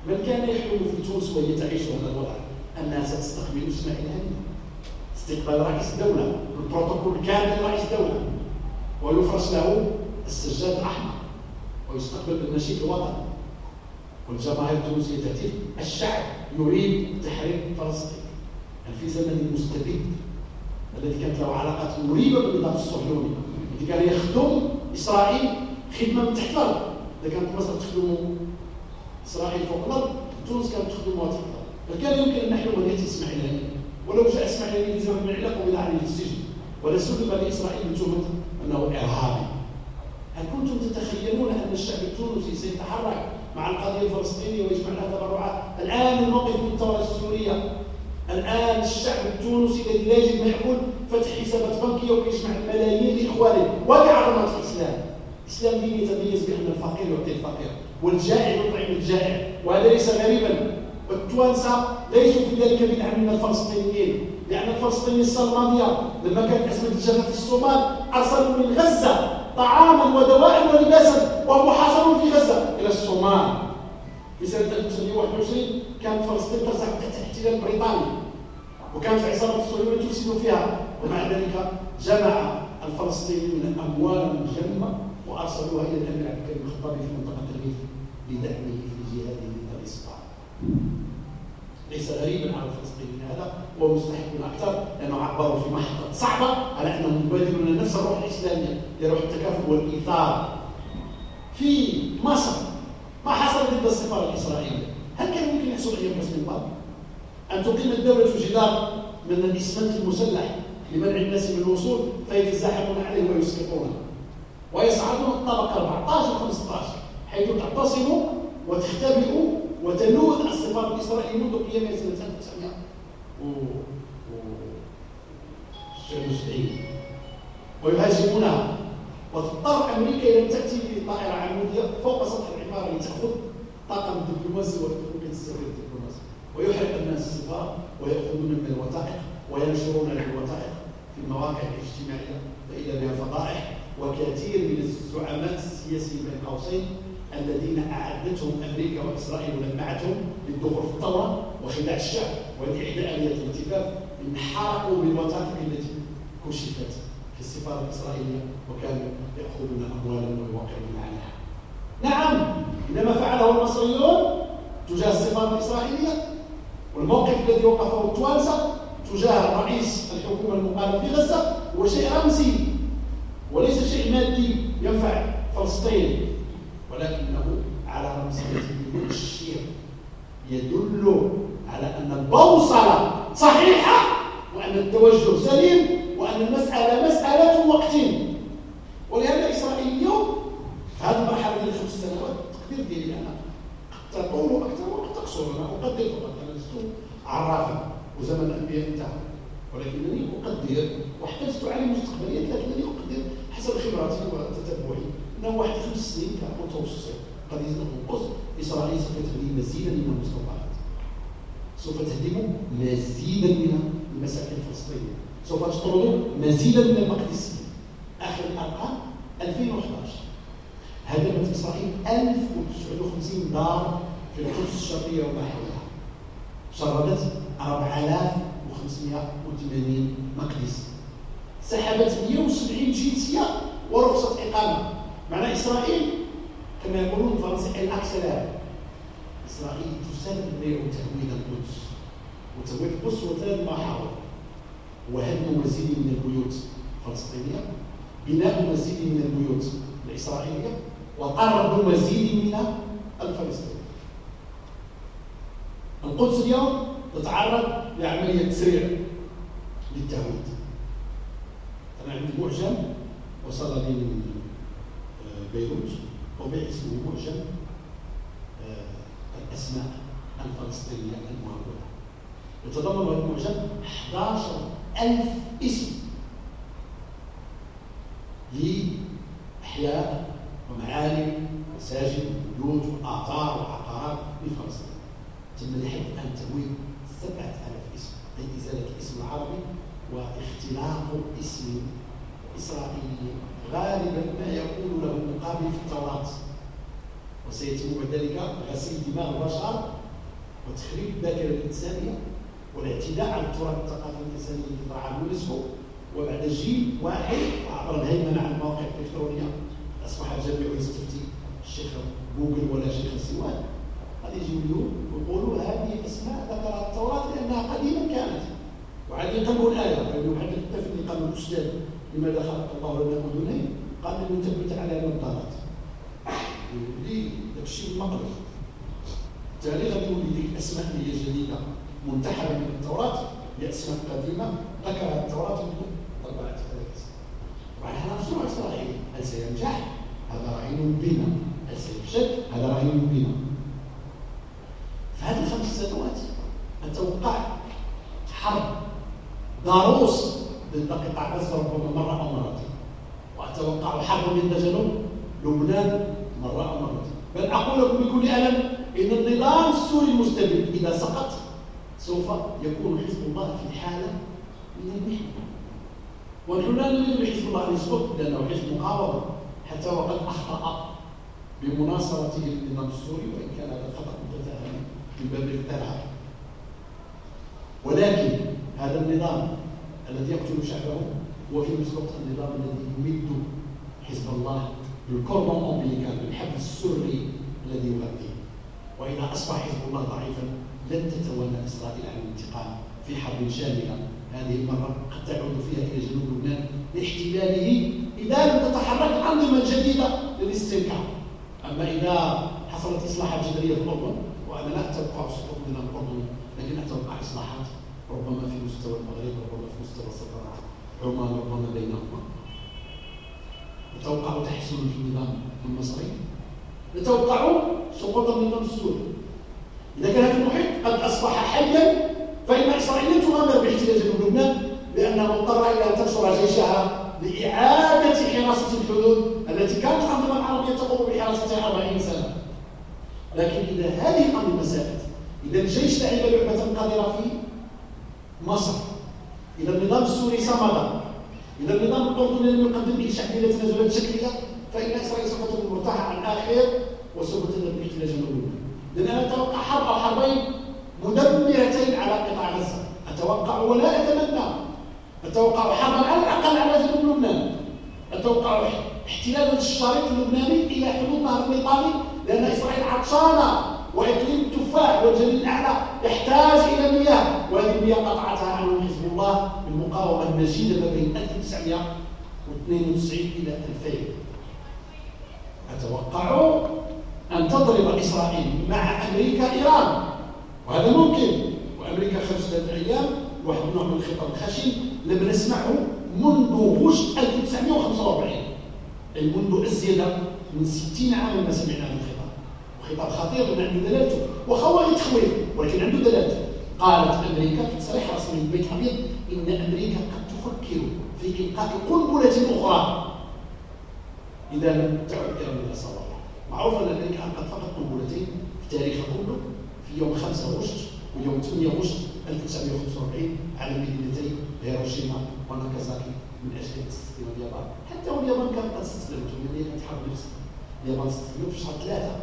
من كان يحلم في تونس وهي تعيش هذا الوضع؟ أنها ستستقبل إسماعيل هنيه استقبال رئيس الدولة البروتوكول كامل لرئيس الدولة ويفرش له السجاد الأحمر. ويستقبل بالنشيد الوطني. والجماهير التونسيه تهتف الشعب يريد تحرير فلسطين. في زمن المستبد الذي كانت له علاقات مريبة بالنظام الصهيوني. الذي كان يخدم إسرائيل خدمة من تحت الأرض. إذا كانت مصر تخدم إسرائيل فوق الأرض تونس كانت تخدم تحت الأرض. بل كان يمكن أن ياتي اسماعيل هاني ولو جاء اسماعيل هاني في زمن من العلاقه وبدا عليه في السجن ولا سلم لاسرائيل بتهمه أنه إرهابي. هل كنتم تتخيلون أن الشعب التونسي سيتحرك مع القضية الفلسطينية ويجمع لها تبرعات. الآن الموقف من الثوره السورية. الآن الشعب التونسي الذي لا يجد ما ياكل فتح حسابات بنكية وكيجمع الملايين لإخوانه. ولعظمه الإسلام. الاسلام دين يتميز بأن الفقير يعطي الفقير والجائع يطعم الجائع وهذا ليس غريبا. والتوانسه ليسوا في ذلك بدعا من الفلسطينيين لأن الفلسطينيين السنة الماضيه لما كانت ازمه الجفاف في الصومال أرسلوا من غزة طعاما ودواء ولباسا وهو حاصل في غزة. إلى الصومال. في سنه 1921 كانت فلسطين ترزع تحت الاحتلال البريطاني وكانت العصابه الصهيونية تفسد فيها. ومع ذلك جمع الفلسطينيون اموالا جمه وأرسلوها إلى الأمير عبد الكريم الخطابي في منطقة الريف لدعمه في جهاده ضد الاستقرار ليس غريبا على الفلسطينيين هذا ومستحق أكثر لأنه عبروا في محطة صعبة على انهم يبادرون نفس الروح الإسلامية لروح التكافل والإيثار. في مصر ما حصل ضد السفارة الإسرائيلية؟ هل كان ممكن يحصل حسني مبارك أن تقيم الدولة جدار من الإسمنت المسلح لمنع الناس من الوصول فيتزاحمون عليه ويسقطونه. ويصعدون الطبقه 14 و 15 حيث تعتصم وتختبئ وتلوذ السفاره الإسرائيلية منذ قيامها سنه 1979 ويهاجمونها. وتضطر أمريكا إلى ان تأتي بطائرة عمودية فوق سطح العمارة لتأخذ طاقم الدبلوماسي والتكوين السري الدبلوماسي. ويحرق الناس السفارة ويأخذون من الوثائق وينشرون الوثائق في المواقع الاجتماعية فاذا بها فضائح وكثير من الزعماء السياسيين بين قوسين الذين أعدتهم أمريكا وإسرائيل ولمعتهم للدخول في الثورة وخداع الشعب إحدى اليات الالتفاف انحرقوا بالوثائق التي كشفت في السفارة الإسرائيلية وكانوا يأخذون اموالا ويوقعون عليها. نعم إنما فعله المصريون تجاه السفارة الإسرائيلية والموقف الذي وقفه التوانسه تجاه رئيس الحكومة المقام في غزة هو شيء رمزي وليس شيء مادي ينفع فلسطين ولكنه على رمزيه مؤشر يدل على أن البوصلة صحيحة وأن التوجه سليم وأن المسألة مسألة وقت. ولهذا إسرائيل اليوم في هذه المرحله ديال خمس سنوات التقدير ديالي أنا قد تطول أكثر وقد تقصر أنا أقدر فقط أنا لست عرافا وزمن الأنبياء انتهى. ولكنني أقدر واحتجت على مستقبليات لكنني أقدر حسب خبراتي وتتبعي. انه واحد سنين كمتوسط قد ينقص اسرائيل سوف تهدم مزيدا من المستوطنات سوف تهدم مزيدا من المساكن الفلسطينيه سوف تطرد مزيدا من المقدسيين اخر الارقام 2011 هدمت اسرائيل 1950 دار في القدس الشرقية وما حولها شردت 4580 مقدس. سحبت 170 جنسية ورخصة إقامة. معنى إسرائيل كما يقولون الفرنسيين الأكسلار. إسرائيل تسرع تهويد القدس. وتهويد القدس هو ثلاث محاور وهدم مزيد من البيوت الفلسطينية؟ بناء مزيد من البيوت الإسرائيلية. وطرد مزيد من الفلسطينيين القدس اليوم تتعرض لعملية تسريع للتهويد. أنا عندي معجم وصل لي من بيروت طبع اسمه معجم آه، الأسماء الفلسطينية المهودة يتضمن هذا المعجم 11000 اسم لأحياء ومعالم مساجد وبيوت وآثار وعقارات في فلسطين. تم لحد الآن تمويل 7000 اسم. أي إزالة الاسم العربي واختلاق اسم إسرائيلي. غالبا ما يكون له مقابل في التوراة. وسيتم بعد ذلك غسيل دماغ البشر وتخريب الذاكرة الإنسانية والاعتداء على التراث الثقافي الإنساني الذي طرحه اليونسكو وبعد جيل واحد عبر الهيمنة على المواقع الإلكترونية. أصبح الجميع يستفتي الشيخ جوجل ولا شيخ سواد. قد يجيو اليوم ويقولوا هذه الأسماء ذكرها التوراة لأنها قديما كانت. وعاد يقلبوا الآية. قالوا حتى الطفل اللي قال الأستاذ لماذا خلق الله لنا أذنين قال أنه ثبت على النظارات ليه داك الشيء المقلب بالتالي غادي يولي ديك الأسماء اللي هي جديدة منتحرة من التوراة هي أسماء قديمة ذكرها التوراة منذ 4000 سنة طبعا هذا مشروع إسرائيلي هل سينجح؟ هذا رهين بنا. هل سيفشل؟ هذا رهين بنا. في هذه الخمس سنوات أتوقع حرب ضاروس قطاع غزة ربما مرة أو مرتين وأتوقع حرب ضد جنوب لبنان مرة أو مرتين بل أقول لكم بكل ألم إن النظام السوري المستبد إذا سقط سوف يكون حزب الله في حالة من المحنة ونحن لا نريد لحزب الله أن يسقط لأنه حزب مقاومة. حتى وقد أخطأ بمناصرته للنظام السوري وإن كان هذا الخطأ متفاهم من باب الاقتراح ولكن هذا النظام الذي يقتل شعبه هو في نفس الوقت النظام الذي يمد حزب الله بالكوردون امبليكال بالحبل السري الذي يغذيه وإذا أصبح حزب الله ضعيفا لن تتولى إسرائيل عن الانتقام في حرب شاملة. هذه المرة قد تعود فيها إلى جنوب لبنان لاحتلاله إذا لم تتحرك الانظمه الجديده للاستنكار. أما إذا حصلت إصلاحات جذريه في الأردن وأنا لا أتوقع سقوط من الأردن لكن أتوقع إصلاحات ربما في مستوى المغرب ربما السلطنات عمان ربما بينهما نتوقع تحسن في النظام المصري نتوقع سقوط النظام السوري اذا كان هذا المحيط قد اصبح حيا فان اسرائيل تغامر باحتلال جنوب لبنان لانها مضطره إلى ان تنشر جيشها لاعاده حراسه الحدود التي كانت الانظمه العربيه تقوم بحراستها 40 سنه لكن إذا هذه الانظمه زادت إذا الجيش لعب لعبة قذره في مصر إذا النظام السوري صمد. إذا النظام الأردني لم يقدم أي شعبية تنازلات شكلية فإن إسرائيل سوف تكون مرتاحة عن الآخر وسوف تذهب إلى جنوب لبنان لأن أنا أتوقع حرب أو حربين مدمرتين على قطاع غزة. أتوقع ولا أتمنى. أتوقع حربا على الأقل على جنوب لبنان. أتوقع احتلال الشريط اللبناني إلى حدود نهر الإيطالي لأن إسرائيل عطشانة وإقليم التفاح والجليل الأعلى يحتاج إلى مياه وهذه المياه قطعتها عنه حزب الله بالمقاومة المجيدة ما بين 1992 إلى 2000 أتوقع أن تضرب إسرائيل مع أمريكا إيران. وهذا ممكن. وأمريكا خرجت هذه الأيام واحد نوع من الخطاب الخشن. لم نسمعه منذ غشت 1945 أي منذ أزيد من 60 عاما ما سمعنا هذا الخطاب خطاب خطير لأن عنده دلالته. وخوالي تخويف ولكن عنده دلالته. قالت أمريكا في تصريح رسمي من البيت الابيض إن أمريكا قد تفكر في إلقاء قنبلة أخرى. إذا لم تعد إلى صواب معروف أن أمريكا ألقت فقط قنبلتين في تاريخها كله في يوم 5 غشت ويوم 8 غشت 1945 على مدينتي هيروشيما وناكازاكي من أجل تستسلم اليابان. حتى واليابان كانت قد استسلمت تحرك نفسها. اليابان استسلمت في شهر ثلاثة.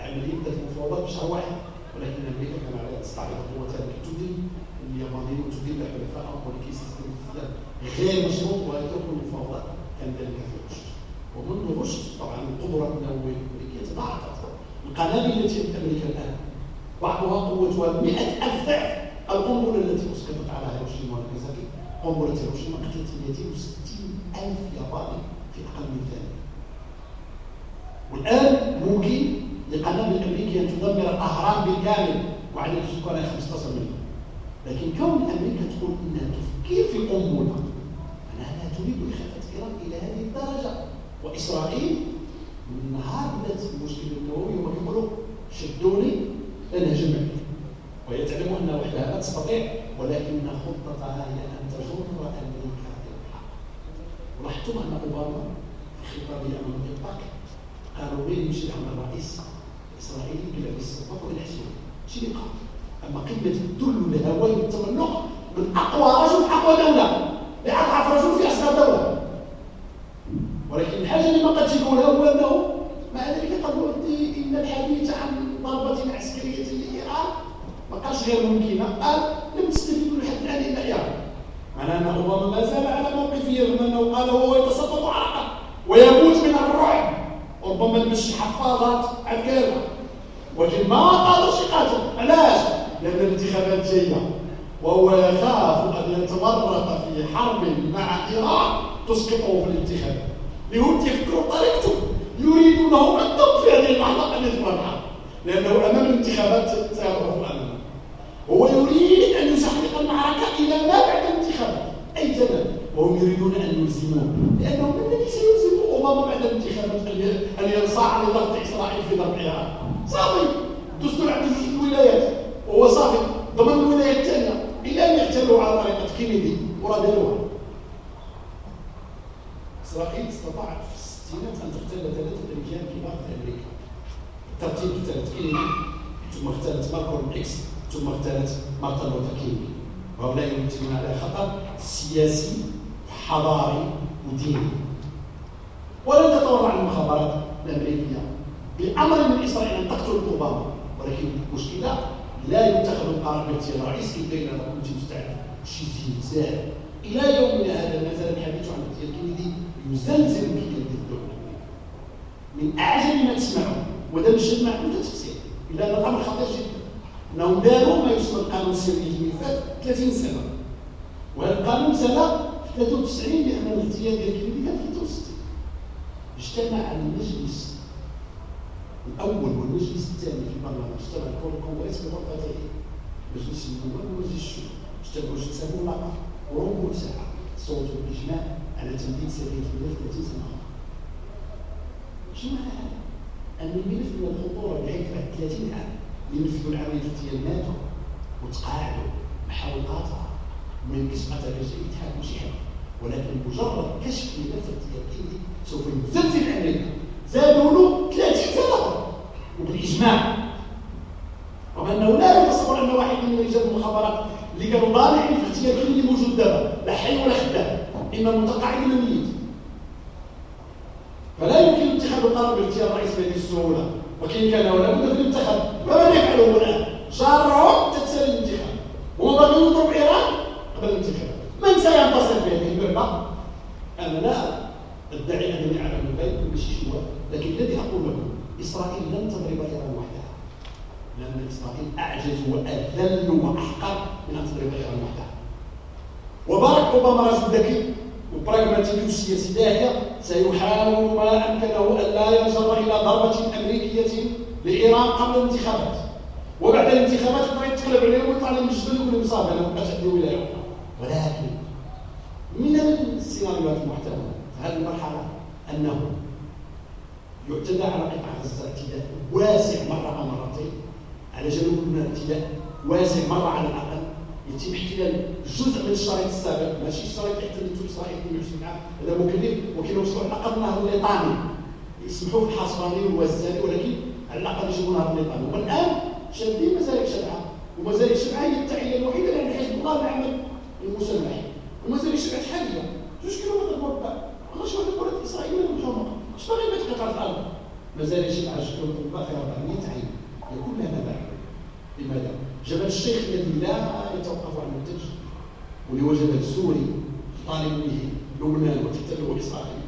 عمليه بدات المفاوضات بشهر واحد. ولكن أمريكا كان عليها تستعرض قوتها تدين اليابانيين وتدين حلفائهم ولكي يستسلموا استسلام غير مشروط ويتركوا المفاوضات كان ذلك في رشد. ومنذ رشد طبعا القدرة النوويه الأمريكية تضاعفت القنابل التي في أمريكا الآن بعضها قوتها 100000 ضعف. القنبلة التي أسقطت على هيروشيما وناكازاكي قنبلة هيروشيما قتلت 260 ألف ياباني في أقل من ثانية. والآن ممكن لقنابل الامريكيه أن تدمر الاهرام بالكامل وعدد سكانها 15 مليون لكن كون أمريكا تقول انها تفكر في قنبلة لا تريد اخافه إيران إلى هذه الدرجة. وإسرائيل من نهار بدات المشكلة النووي هما كيقولوا شدوني لنهجم عليك وهي تعلم أن وحدها لا تستطيع ولكن خطتها هي أن تجر أمريكا إلى الحق ولاحظتم أن أوباما في خطابه أمام الإطلاق قالوا وين يمشي الرئيس؟ الاسرائيلي بلا السباق والحسون شي اللي أما قمه الذل والهوان والتملق من أقوى رجل في أقوى دولة. لاضعف رجل في اصغر دولة. ولكن الحاجة اللي ما قد تقولها هو أنه مع ذلك ودي ان الحديث عن ضربة عسكرية لايران ما قالش غير ممكنة. قال لم تستفيدوا لحد الآن إلا إيران. معناه أن أوباما ما زال على موقفه رغم أنه قال وهو يتسبب عرقا ويموت من الرعب. ربما لبس حفاظات عكاله ولكن ما قال قاتل علاش؟ لأن الانتخابات جاية وهو يخاف أن يتورط في حرب مع إيران تسقطه في الانتخابات اليهود يفكروا بطريقته يريدونه بالضبط في هذه اللحظة أن الحرب. لأنه أمام الانتخابات سيضعف امامه هو يريد أن يسحق المعركة إلى ما بعد الانتخابات أي زمن وهم يريدون أن يلزموه. لأنه من الذي سيلزم اوباما بعد الانتخابات ان ينصاع لضغط إسرائيل في ضرب ايران صافي. الدستور عنده جوج الولايات. وهو صافي. ضمن الولايات الثانية. إلى أن يحتلوا على طريقة كينيدي. وراه داروها إسرائيل استطاعت في الستينات أن تقتل ثلاثة رجال كبار في أمريكا. الترتيب اغتالت كينيدي. ثم اغتالت مالكولم إكس. ثم اغتالت مارتن لوثر كينج وهؤلاء يمثلون على خطر سياسي وحضاري وديني. ولن تتورع المخابرات الأمريكية. بامر من إسرائيل أن تقتل اوباما ولكن المشكلة لا يتخذ القرار باغتيال الرئيس كي بين كنت مستعد شي زلزال. إلى يومنا هذا ما زال الحديث عن اغتيال كينيدي يزلزل كينيدي الدولة من أعجب ما تسمعه وهذا مش معلومه تفسير إلا هذا الأمر خطير جدا. انهم داروا ما يسمى القانون السري اللي فات 30 سنة. وهذا القانون سنه 93 لأن الاغتيال ديال كينيدي كان في 63 اجتمع المجلس الأول والمجلس الثاني في البرلمان. اجتمع الكونغرس بغرفتين مجلس النواب ومجلس الشورى. اجتمعوا جلسه مغلقه وربع ساعه صوتوا بالاجماع على تمديد سرية الملف 30 سنه شنو معنى هذا؟ أن الملف من الخطوره بحيث بعد 30 عام ينفذوا العملية ديال ناتو وتقاعدوا محاولاتها من كسب رجال الاتحاد ماشي حاجة ولكن مجرد كشف ملف ديال سوف يزلزل أمريكا زادوا له 30 سنة. وبالإجماع. رغم أنه لا يتصور أن واحد من رجال المخابرات اللي كانوا ضالعين في اغتيال اللي موجود دابا. لا حي ولا خدام إما متقاعد اما ميت فلا يمكن اتخاذ القرار باغتيال الرئيس بهذه السهولة. وكان كان ولا بد في الانتخاب. ماذا يفعله الان؟ شهر تتسالي الانتخاب. هو باغي يضرب إيران قبل الانتخاب. من سينتصر في هذه اللعبه؟ أنا لا أدعي أنني اعلم الغيب ماشي شي لكن الذي أقول لكم إسرائيل لن تضرب ايران وحدها. لأن إسرائيل أعجز وأذل وأحقر من أن تضرب ايران وحدها. وبارك أوباما رجل ذكي وبراغماتيكي وسياسي داهية سيحاول ما أمكنه أن لا ينجر إلى ضربة أمريكية لايران قبل الانتخابات. وبعد الانتخابات يقدر يتقلب عليهم ويطلع لهم الجبل ويقول لهم صافي أنا ما بقاش عندي أخرى ولكن من السيناريوهات المحتمله في هذه المرحله أنه يعتدى على قطاع غزة اعتداء واسع مرة أو مرتين على جنوب لبنان اعتداء واسع مرة على الأقل يتم احتلال جزء من الشريط السابق. ماشي الشريط اللي احتلته اسرائيل 22 عام. هذا مكلف وكيوصلوا على الاقل نهر الليطاني يسمحوا في الحصباني والوزاني ولكن على الأقل يجيبوا نهر الليطاني والآن شادين مزارع شبعه ومزارع شبعه هي التعيه الوحيده لأن حزب الله العمل المسلح. ومزارع شبعه حاليه جوج كيلومتر مربع شو هذا الكره الاسرائيليه المحرمه اش باغي بيت قطعه الأرض. مزارع شبعه جوج كيلومتر فيها 400 عين يكون لها نبع لماذا؟ جبل الشيخ الذي لا يتوقف عن المنتج. واللي هو جبل سوري طالب به لبنان وتحتله إسرائيل.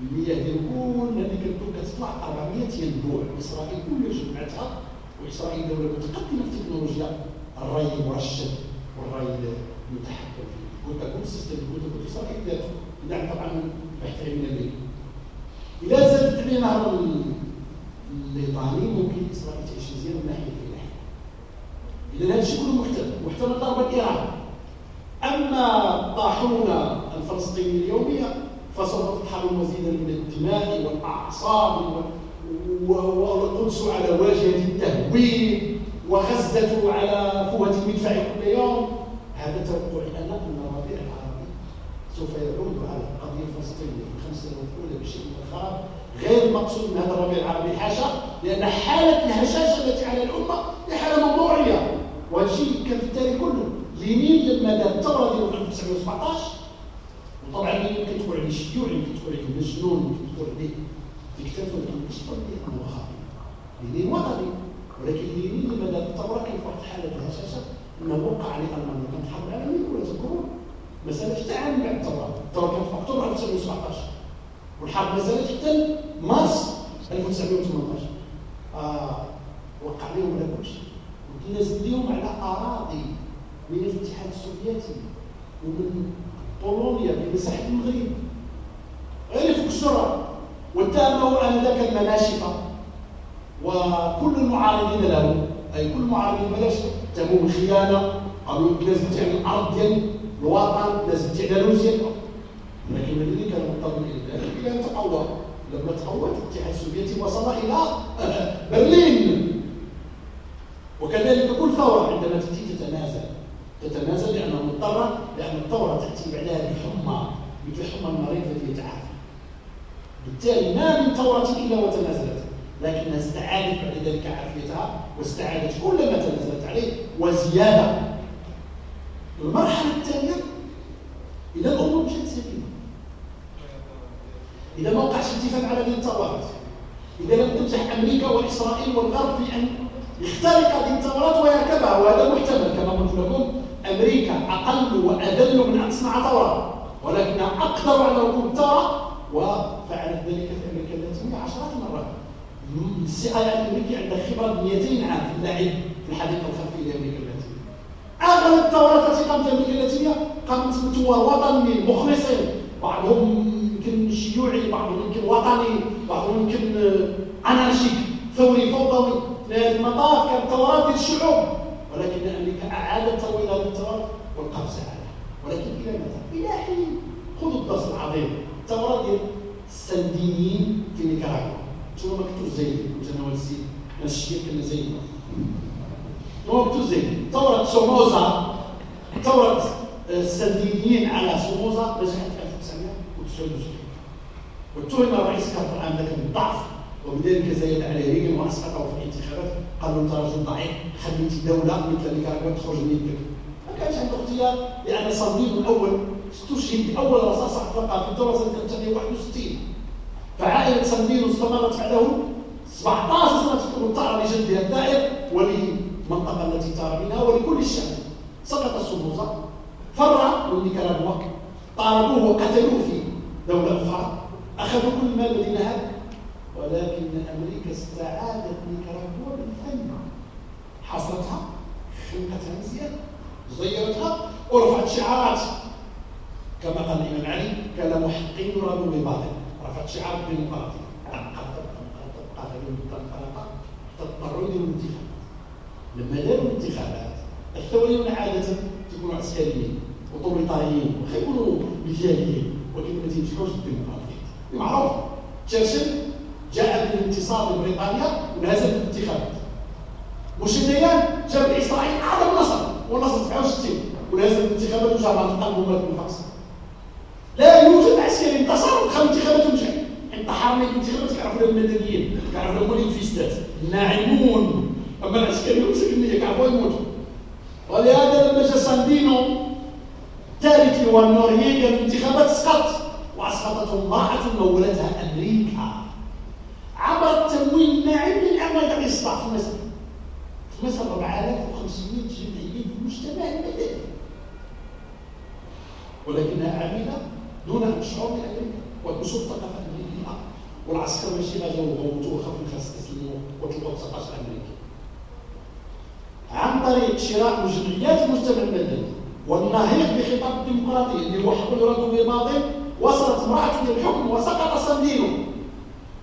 المياه ديال كل اللي كتكون كتطلع 400 ينبوع إسرائيل كل جمعتها. وإسرائيل دولة متقدمة في تكنولوجيا الري المرشد والري المتحكم كل système كنت اسرائيل ذاته بدعم طبعا العلمي الامريكي إذا زادت عليه نهر الليطاني ممكن إسرائيل تعيش مزيان من ناحية الفلاحه اذا هذا الشيء كله محتمل محتمل ضربة إيران. أما الطاحونه الفلسطينيه اليوميه فسوف تطحن مزيدا من الدماء والأعصاب والقدس على واجهه التهويل وغزة على فوهه المدفع كل يوم. هذا توقعي أنا أن الربيع العربي سوف يعود على القضية الفلسطينية في الخمس سنوات الأولى من الخراب غير مقصود من هذا الربيع العربي حاشا لأن حالة الهشاشة التي على الأمة هي حالة موضوعية. وهذا الشيء كان في التاريخ كله لينين لما دار الثورة في 1917 وطبعا يمكن تقول عليه شيوعي يمكن تقول عليه مجنون يمكن تقول عليه ديكتاتور تقول عليه أنه خاطئ لينين وطني ولكن لينين لما دار الثورة؟ كان في الهشاشة؟ انه وقع عليه كانت الحرب العالميه الاولى تذكرون مساله تعامل مع الثوره الثوره كانت في أكتوبر 1917 والحرب ما زالت حتى مارس 1918 آه وقع عليهم على كل شيء ونزل لهم على أراضي من الاتحاد السوفيتي ومن بولونيا بمساحه المغرب. غير فوق السرعه واتهمه انذاك المناشفة. وكل المعارضين له. أي كل المعارضين بلاش. اتهموه بالخيانه قالوا لازم تعمل الأرض ديال الوطن لازم تعمل روسيا لكن الذي كان مضطر إلى ذلك إلى أن تقوى لما تقوت الاتحاد السوفيتي وصل إلى برلين. وكذلك كل ثورة عندما تأتي تتنازل. تتنازل لأنها مضطرة لأن الثورة تأتي بعدها بحمى مثل حمى المريض الذي يتعافى. بالتالي ما من ثورة إلا وتنازلت. لكنها استعادت بعد ذلك عافيتها واستعادت كل ما تنازلت عليه وزيادة. المرحلة الثانية اذا الأمور مشات سليمه إذا ما وقعش اتفاق على هذه الثورات إذا لم تنجح أمريكا وإسرائيل والغرب في أن يخترق هذه الثورات ويركبها وهذا محتمل. كما قلت لكم أمريكا أقل وأذل من أن تصنع ثوره ولكنها أقدر على ركوب الثوره وفعلت ذلك في أمريكا اللاتينيه عشرات المرات. السي اي الامريكي عنده خبره 200 عام في اللعب في الحديقة الخلفية لامريكا اللاتينيه أغلب الثورات التي قامت أمريكا اللاتينيه قامت من ثوار وطنيين مخلصين. بعضهم يمكن شيوعي بعضهم يمكن وطني بعضهم يمكن أنارشيك. ثوري فوضوي في هذا المطاف كانت ثورات ديال الشعوب. ولكن أمريكا أعادت ترويض هذه الثورات والقفز عليها. ولكن إلى متى؟ إلى حين. خذوا الدرس العظيم. الثورات ديال السندينيين في نيكاراغوا. ثم مكتوب زين؟ متناول السيد أنا الشيخ كان زين. ثم مكتوب زين؟ ثورة سوموزا. ثورة السندينيين على سوموزا نجحت في 1979 واتهم الرئيس كارتر الان ذاك بالضعف وبذلك زايد عليه وأسقطه في الانتخابات. قال له أنت رجل ضعيف خليتي دولة مثل نيكاراغوا تخرج من يدك ما كانش عنده اختيار. لأن صنديق الأول استشهد باول رصاصة أطلقها في الدولة سنة 1961 فعائلة سندينو استمرت بعده 17 سنة مضطره لجلدها الدائر وللمنطقه التي ترى منها ولكل الشعب. سقط السلوزه فر من نيكاراغوا طالبوه وقتلوه في دولة أخرى. أخذوا كل المال الذي نهب ولكن أمريكا استعادت نيكاراغوا بالفن حصرتها خلقتها مزيان زيرتها ورفعت شعارات. كما قال الإمام علي كان محقين يرادوا بالباطل رفعت شعار الديمقراطيه تضطروا يديروا الانتخابات لما داروا الانتخابات الثوريون عادة تكونوا عسكريين وطوليطاريين ويكونوا مثاليين ولكن ما تنجحوش الديمقراطيه معروف تشرشل جاء بالانتصار لبريطانيا ونهزم في الانتخابات وشنيان جاب لإسرائيل اعظم نصر والنصر 67 ونهزم الانتخابات وجاب منطقه مملكه الفلسطين لا يوجد عسكري انتصر ودخل الانتخابات ونجح انتحر من الانتخابات كيعرفوا المدنيين كيعرفوا لهم الانفيستات الناعمون. أما العسكري مسك النيه كيعرفوا يموتوا ولهذا لما جا ساندينو ثالث لوان نورييغا الانتخابات سقط واسقطته امرأة مولتها أمريكا. عبر التمويل الناعم للاعمال تاع الاصلاح في مصر. في مصر 4500 جمعيه في المجتمع المدني. ولكنها عاملة دون بامريكا ونشر الثقافه الامريكيه البيئه والعسكر ماشي غادي يغوتوا وخاف من خاص تسلموا وتلقوا 19 امريكي عن طريق شراء جمعيات المجتمع المدني والناهيق بخطاب الديمقراطية اللي هو حق الرد بماضي وصلت امرأة للحكم وسقط سندينه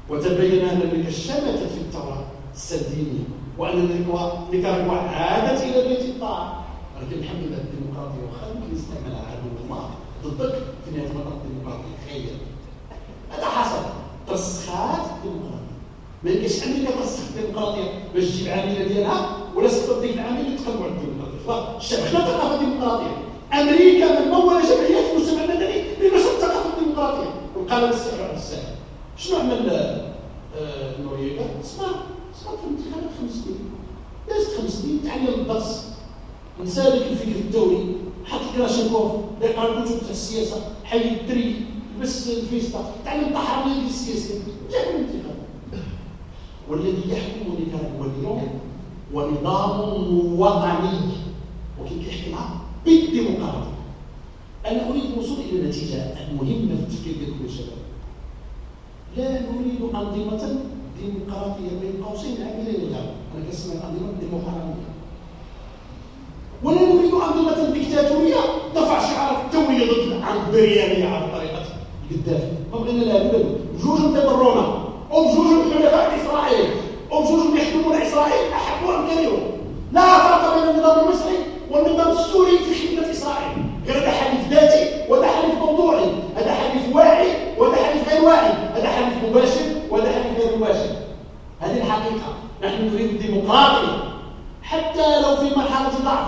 وتبين أن أمريكا شمتت في الثورة السردينيه وأن نيكاراغوا عادت إلى بيت الطاعة. ولكن الحمد لله الديمقراطية واخا يمكن ضدك في نهاية المطاف الديمقراطيه خير هذا حصل. ترسخات الديمقراطيه ما يمكنش أمريكا ترسخ الديمقراطيه باش تجيب عاملة ديالها ولا سقط ديك العامله يتقلبوا على الديمقراطيه خلاص الشعب خلى الثقافة الديمقراطية. أمريكا من مول جمعيات المجتمع المدني لنشر الثقافة الديمقراطية. وقال السحر على الساحر شنو عمل آه، نوريغا؟ صبر في الانتخابات خمس سنين. دازت خمس سنين تعلم الدرس. نسى ذاك الفكر الثوري حط كلاشينكوف قرا كتب تاع السياسة حي الدري لبس الفيستا تعلم ديال السياسة. جاب الانتخاب. والذي يحكم نيكاراغوا اليوم هو نظام وطني ولكن كيحكمها بالديمقراطية. أنا أريد الوصول إلى نتيجة مهمة في التفكير ديالكم يا شباب. لا نريد أنظمة ديمقراطية بين قوسين عامله للغرب أنا كنسمي الانظمه الديمقراطيه ولا نريد أنظمة ديكتاتورية ترفع شعار التوية البريانية على طريقة القذافي ما بغينا لا بد بجوج انتظرونا وبجوج الحلفاء إسرائيل وبجوج اللي يحكمون إسرائيل. أحبوا أم كرهوا لا فرق بين النظام المصري والنظام السوري في خدمة إسرائيل. غير هذا حليف ذاتي وهذا موضوعي. هذا حليف واعي وهذا حليف غير واعي. هذا حليف مباشر وهذا حليف غير مباشر. هذه الحقيقة. نحن نريد الديمقراطية حتى لو في مرحلة ضعف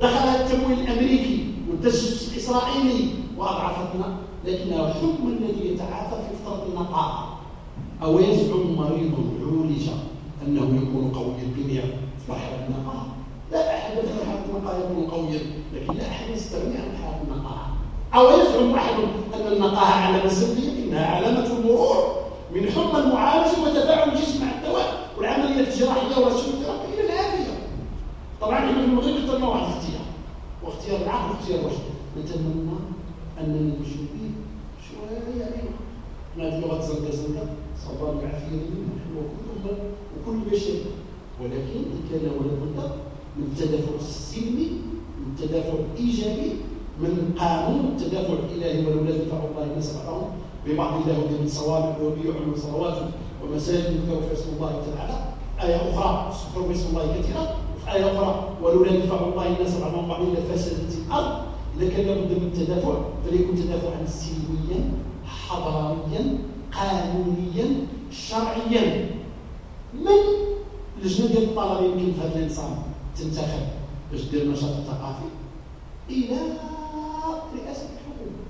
دخل التمويل الأمريكي والتجسس الإسرائيلي واضعفتنا لكنه حكم الذي يتعافى في فتره النقاء أو يزعم مريض عولج أنه يكون قوي البنيه في مرحله النقاء. لا أحد في مرحله النقاء يكون قويا لكن لا أحد يستغني عن حاله النقاء. أو يزعم أحد أن النقاء علامة سلبيه إنها علامة المرور من حكم المعالج وتفاعل الجسم مع الدواء والعملية الجراحيه والشيموثيرابيه إلى العافية. طبعا إحنا في المغرب اخترنا واحد الاختيار واختيار العقل واختيار الوجه نتمنى اننا نمشي به شوية يعني هذه لغة زنقه زنقه صبر العافية نحن وكل بشر. ولكن إن كان ولا بد من التدافع السلمي من التدافع الايجابي من قانون التدافع الإلهي ولولا دفاع الله الناس بعضهم ببعض الله من صوابع وبيوع من صلوات ومساجد يذكر في اسم الله تعالى. آية أخرى في اسم الله كثيرة. في آية أخرى ولولا دفاع الله الناس بعضهم بعض لفسدت الأرض. إذا كان لابد من التدافع فليكن تدافعا سلميا حضاريا قانونيا شرعيا. من اللجنه ديال الطلبه يمكن في هذا الإنسان تنتخب باش دير نشاط ثقافي؟ إلى رئاسة الحكومة.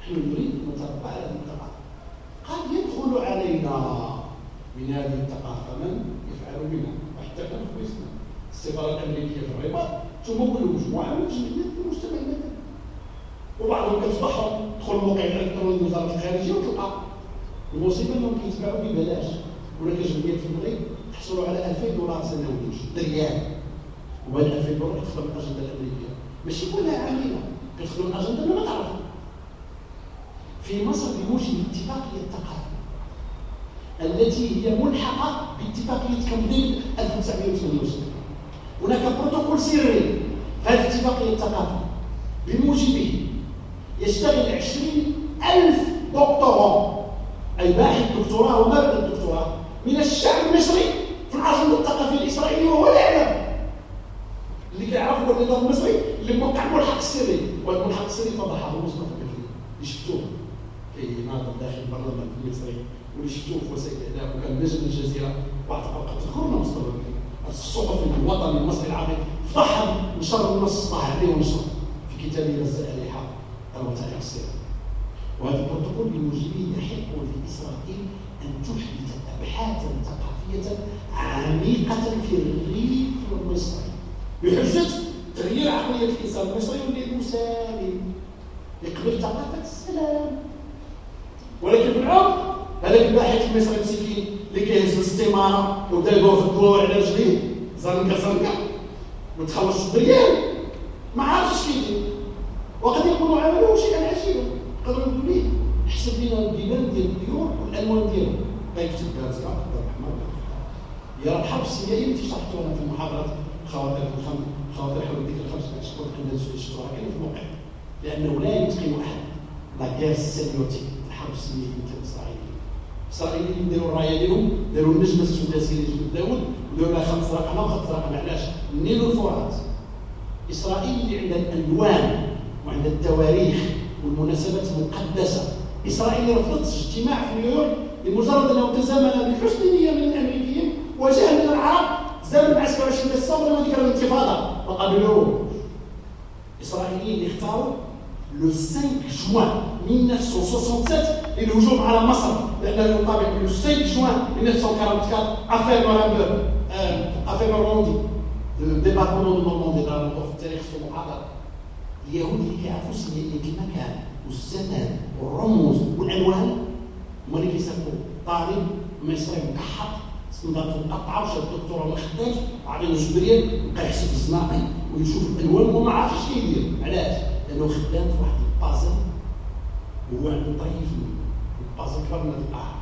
نحن نريد أن نتربع على هذه الثقافة. قد يدخل علينا من هذه الثقافة من يفعل بنا وحتى كان وسطنا. السفاره الامريكيه في الرباط تمول مجموعة من جمعيات المجتمع المدني وبعضهم كتصبحهم تدخل الموقع الإلكتروني لوزاره الخارجية وتلقى المصيبه انهم كيتباعوا ببلاش. ولا كجمعيات في المغرب تحصلوا على 2000 دولار سنويا ريال وهذه 2000 دولار كتدخل من الأجندة الأمريكية. ماشي كلها عامله كتدخل من الأجندة اللي ما تعرفها. في مصر بموجب الاتفاقيه الثقافيه التي هي ملحقة باتفاقية كامب ديفيد 1978 هناك بروتوكول سري في هذه الاتفاقيه الثقافيه بموجبه. يشتغل 20000 دكتوراه. أي باحث دكتوراه وما بعد الدكتوراه من الشعب المصري في الأجندة الثقافية الإسرائيلية وهو لا يعلم اللي كيعرف هو النظام المصري اللي موقع الملحق السري وهذا الملحق السري فضحه مصطفى كفري اللي شفتوه كيناضل داخل البرلمان المصري واللي شفتوه في وسائل الإعلام وكان نجم الجزيرة. بعض الأوقات تذكرنا مصطفى الصحفي الوطني المصري العربي. فضحها نشر النص طاح عليه ونشر في كتابه الزائحة الوثائق السرية وهذا البروتوكول بموجبه يحق لإسرائيل أن تحدث أبحاثا ثقافية عميقة في الريف المصري. بحجة تغيير عقلية الإنسان المصري واللي مسالم يقبل ثقافة السلام. ولكن في العمق هذاك الباحث المصري المسكين اللي كيهز الاستمارة وبدا يدور في الدور على رجليه زنقة زنقة وتخلص الدريال ما عارفش كيدير وقد يكون عمله شيئا عجيبا قدروا نقول ليه كيحسب لنا البيبان ديال الطيور والالوان ديالهم غيكتب بها زرق بها احمر يا الحرب السياسيه اللي شرحتوها أنا في المحاضرات خواطر الخم خواطر حول ديك الخمس اشهر كنا نشتغل كاين في الموقع لأنه لا يتقن احد لا غير السيميوتيك الحرب السياسيه ديال اسرائيل الاسرائيليين داروا الراية ديالهم داروا النجمة السداسيه لجبل داوود وداروا لها خمس رقم وخمس رقم علاش؟ النيل والفرات إسرائيل اللي عندها الألوان وعندها التواريخ والمناسبات المقدسة. إسرائيل رفضت اجتماع في نيويورك لمجرد انه تزامن بحسن نية من الأمريكيين وجهل من العرب زمن العسكر 20 ديسمبر لما ذكر الانتفاضة. وقبلوه. الاسرائيليين اختاروا لو 5 جوان 1967 للهجوم على مصر لأنه يطابق لو 5 جوان 1944 افير نورامبر افير نورماندي ديبارتمون دو نورماندي في التاريخ في المحاضره اليهود اللي كيعرفوا المكان والزمان والرموز والالوان هما اللي كيسافروا طالب مصري مكحط سنضات مقطعه وشاد الدكتوره ما خداش وعطينا جبريل بقى يحسب الزناقي ويشوف الالوان وما عارفش اش يدير علاش لأنه خدام في واحد البازل وهو عنده طريف البازل كبر من القاع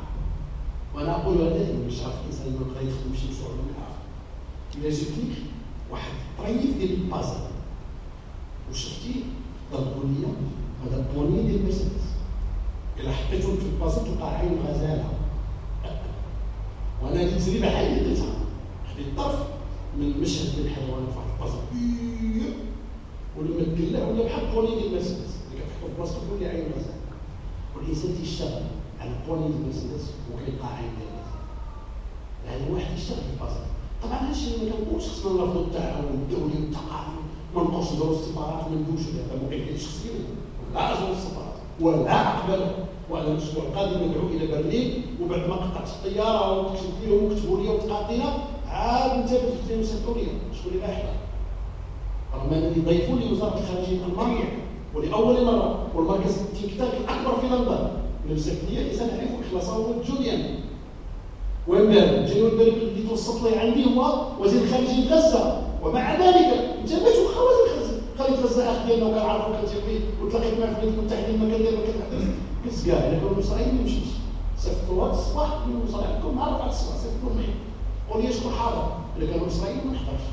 وأنا أقول هذا مش عارف الإنسان ما يقدر يخدم شي مشروع ما يعرف الا جبت لك واحد طريف ديال البازل وشفتي ضربوا هذا البوني ديال المرسيدس إلا حطيتهم في البازل تلقى عين غزالة. وأنا هذه تجربه حيه درتها خديت الطرف من مشهد من الحيوانات واحد البازل. ولما تقلع ولا البوني ديال المرسيدس اللي كتحطو في بلاصتو تولي عين غزاله والانسان تيشتغل على ديال المرسيدس وكيلقى عين ديال هذا واحد يشتغل في البازل طبعا هادشي ما كنقولش خصنا نرفضوا التعاون الدولي والثقافي. ما نبقاوش نديرو السفارات ما ندوش هذا موقف شخصي لا ازور السفارات. ولا أقبل. وعلى الأسبوع القادم ندعو إلى برلين. وبعد ما قطعت الطيارة وكتب لهم وكتبوا لي وتقاطينا عاد انت بديتي مسؤوليه شكون اللي رايح؟ رغم انني ضيفوا لي وزاره الخارجية الالمانيه ولأول مرة. والمركز التيك تاك الأكبر في لندن. انسان اعرف اخلاصه هو جوليان وين بان جاي اللي توسط لي عندي هو وزير خارجيه غزة. ومع ذلك انت ما خوازن غزه خليت غزة اخ ديالنا وكنعرفو كنتيقي وتلاقيت معاه في الولايات المتحده المكان ديالو كنحدث قلت كاع الا كانوا مصريين ما نمشيش صيفطوا هذا الصباح من مصالحكم مع 4 الصباح صيفطوا معي قول لي شكون حاضر. الا كانوا مصريين ما نحضرش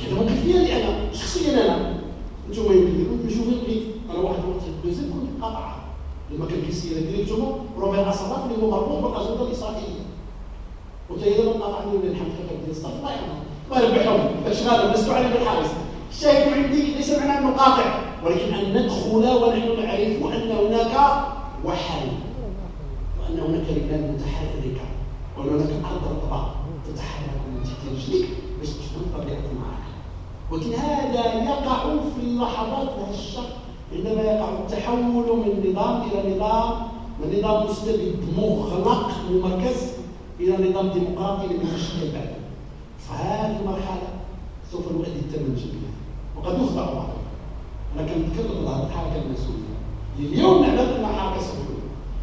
كذا موقف ديالي أنا شخصيا أنا أنتم يمكن نشوف البيت أنا واحد الوقت الدوزيام كنت قاطعه لما كان كيسير ديريكتومون روبير اصراف اللي هو مربوط بالأجندة الإسرائيلية. ما قاطعني ولا الحمد لله ديال الصف. الله يرحمه. الله يربحهم. اشغال لست علي بالحارس الشاهد عندي ليس معنى أن نقاطع ولكن أن ندخل ونحن نعرف أن هناك وحل وأن هناك رجال متحركه وأن هناك أرض رطبة تتحرك من تحت رجليك باش تفهم طبيعه المعركه ولكن هذا يقع في اللحظات الهشه عندما يقع التحول من نظام إلى نظام من نظام مستبد مغلق المركز إلى نظام ديمقراطي لم يتشكل بعد فهذه المرحله سوف نؤدي الثمن جميعا وقد يخضع بعضهم. أنا كنتكلم على الحركة المسؤوليه اليوم نعلم انها حركه سوريه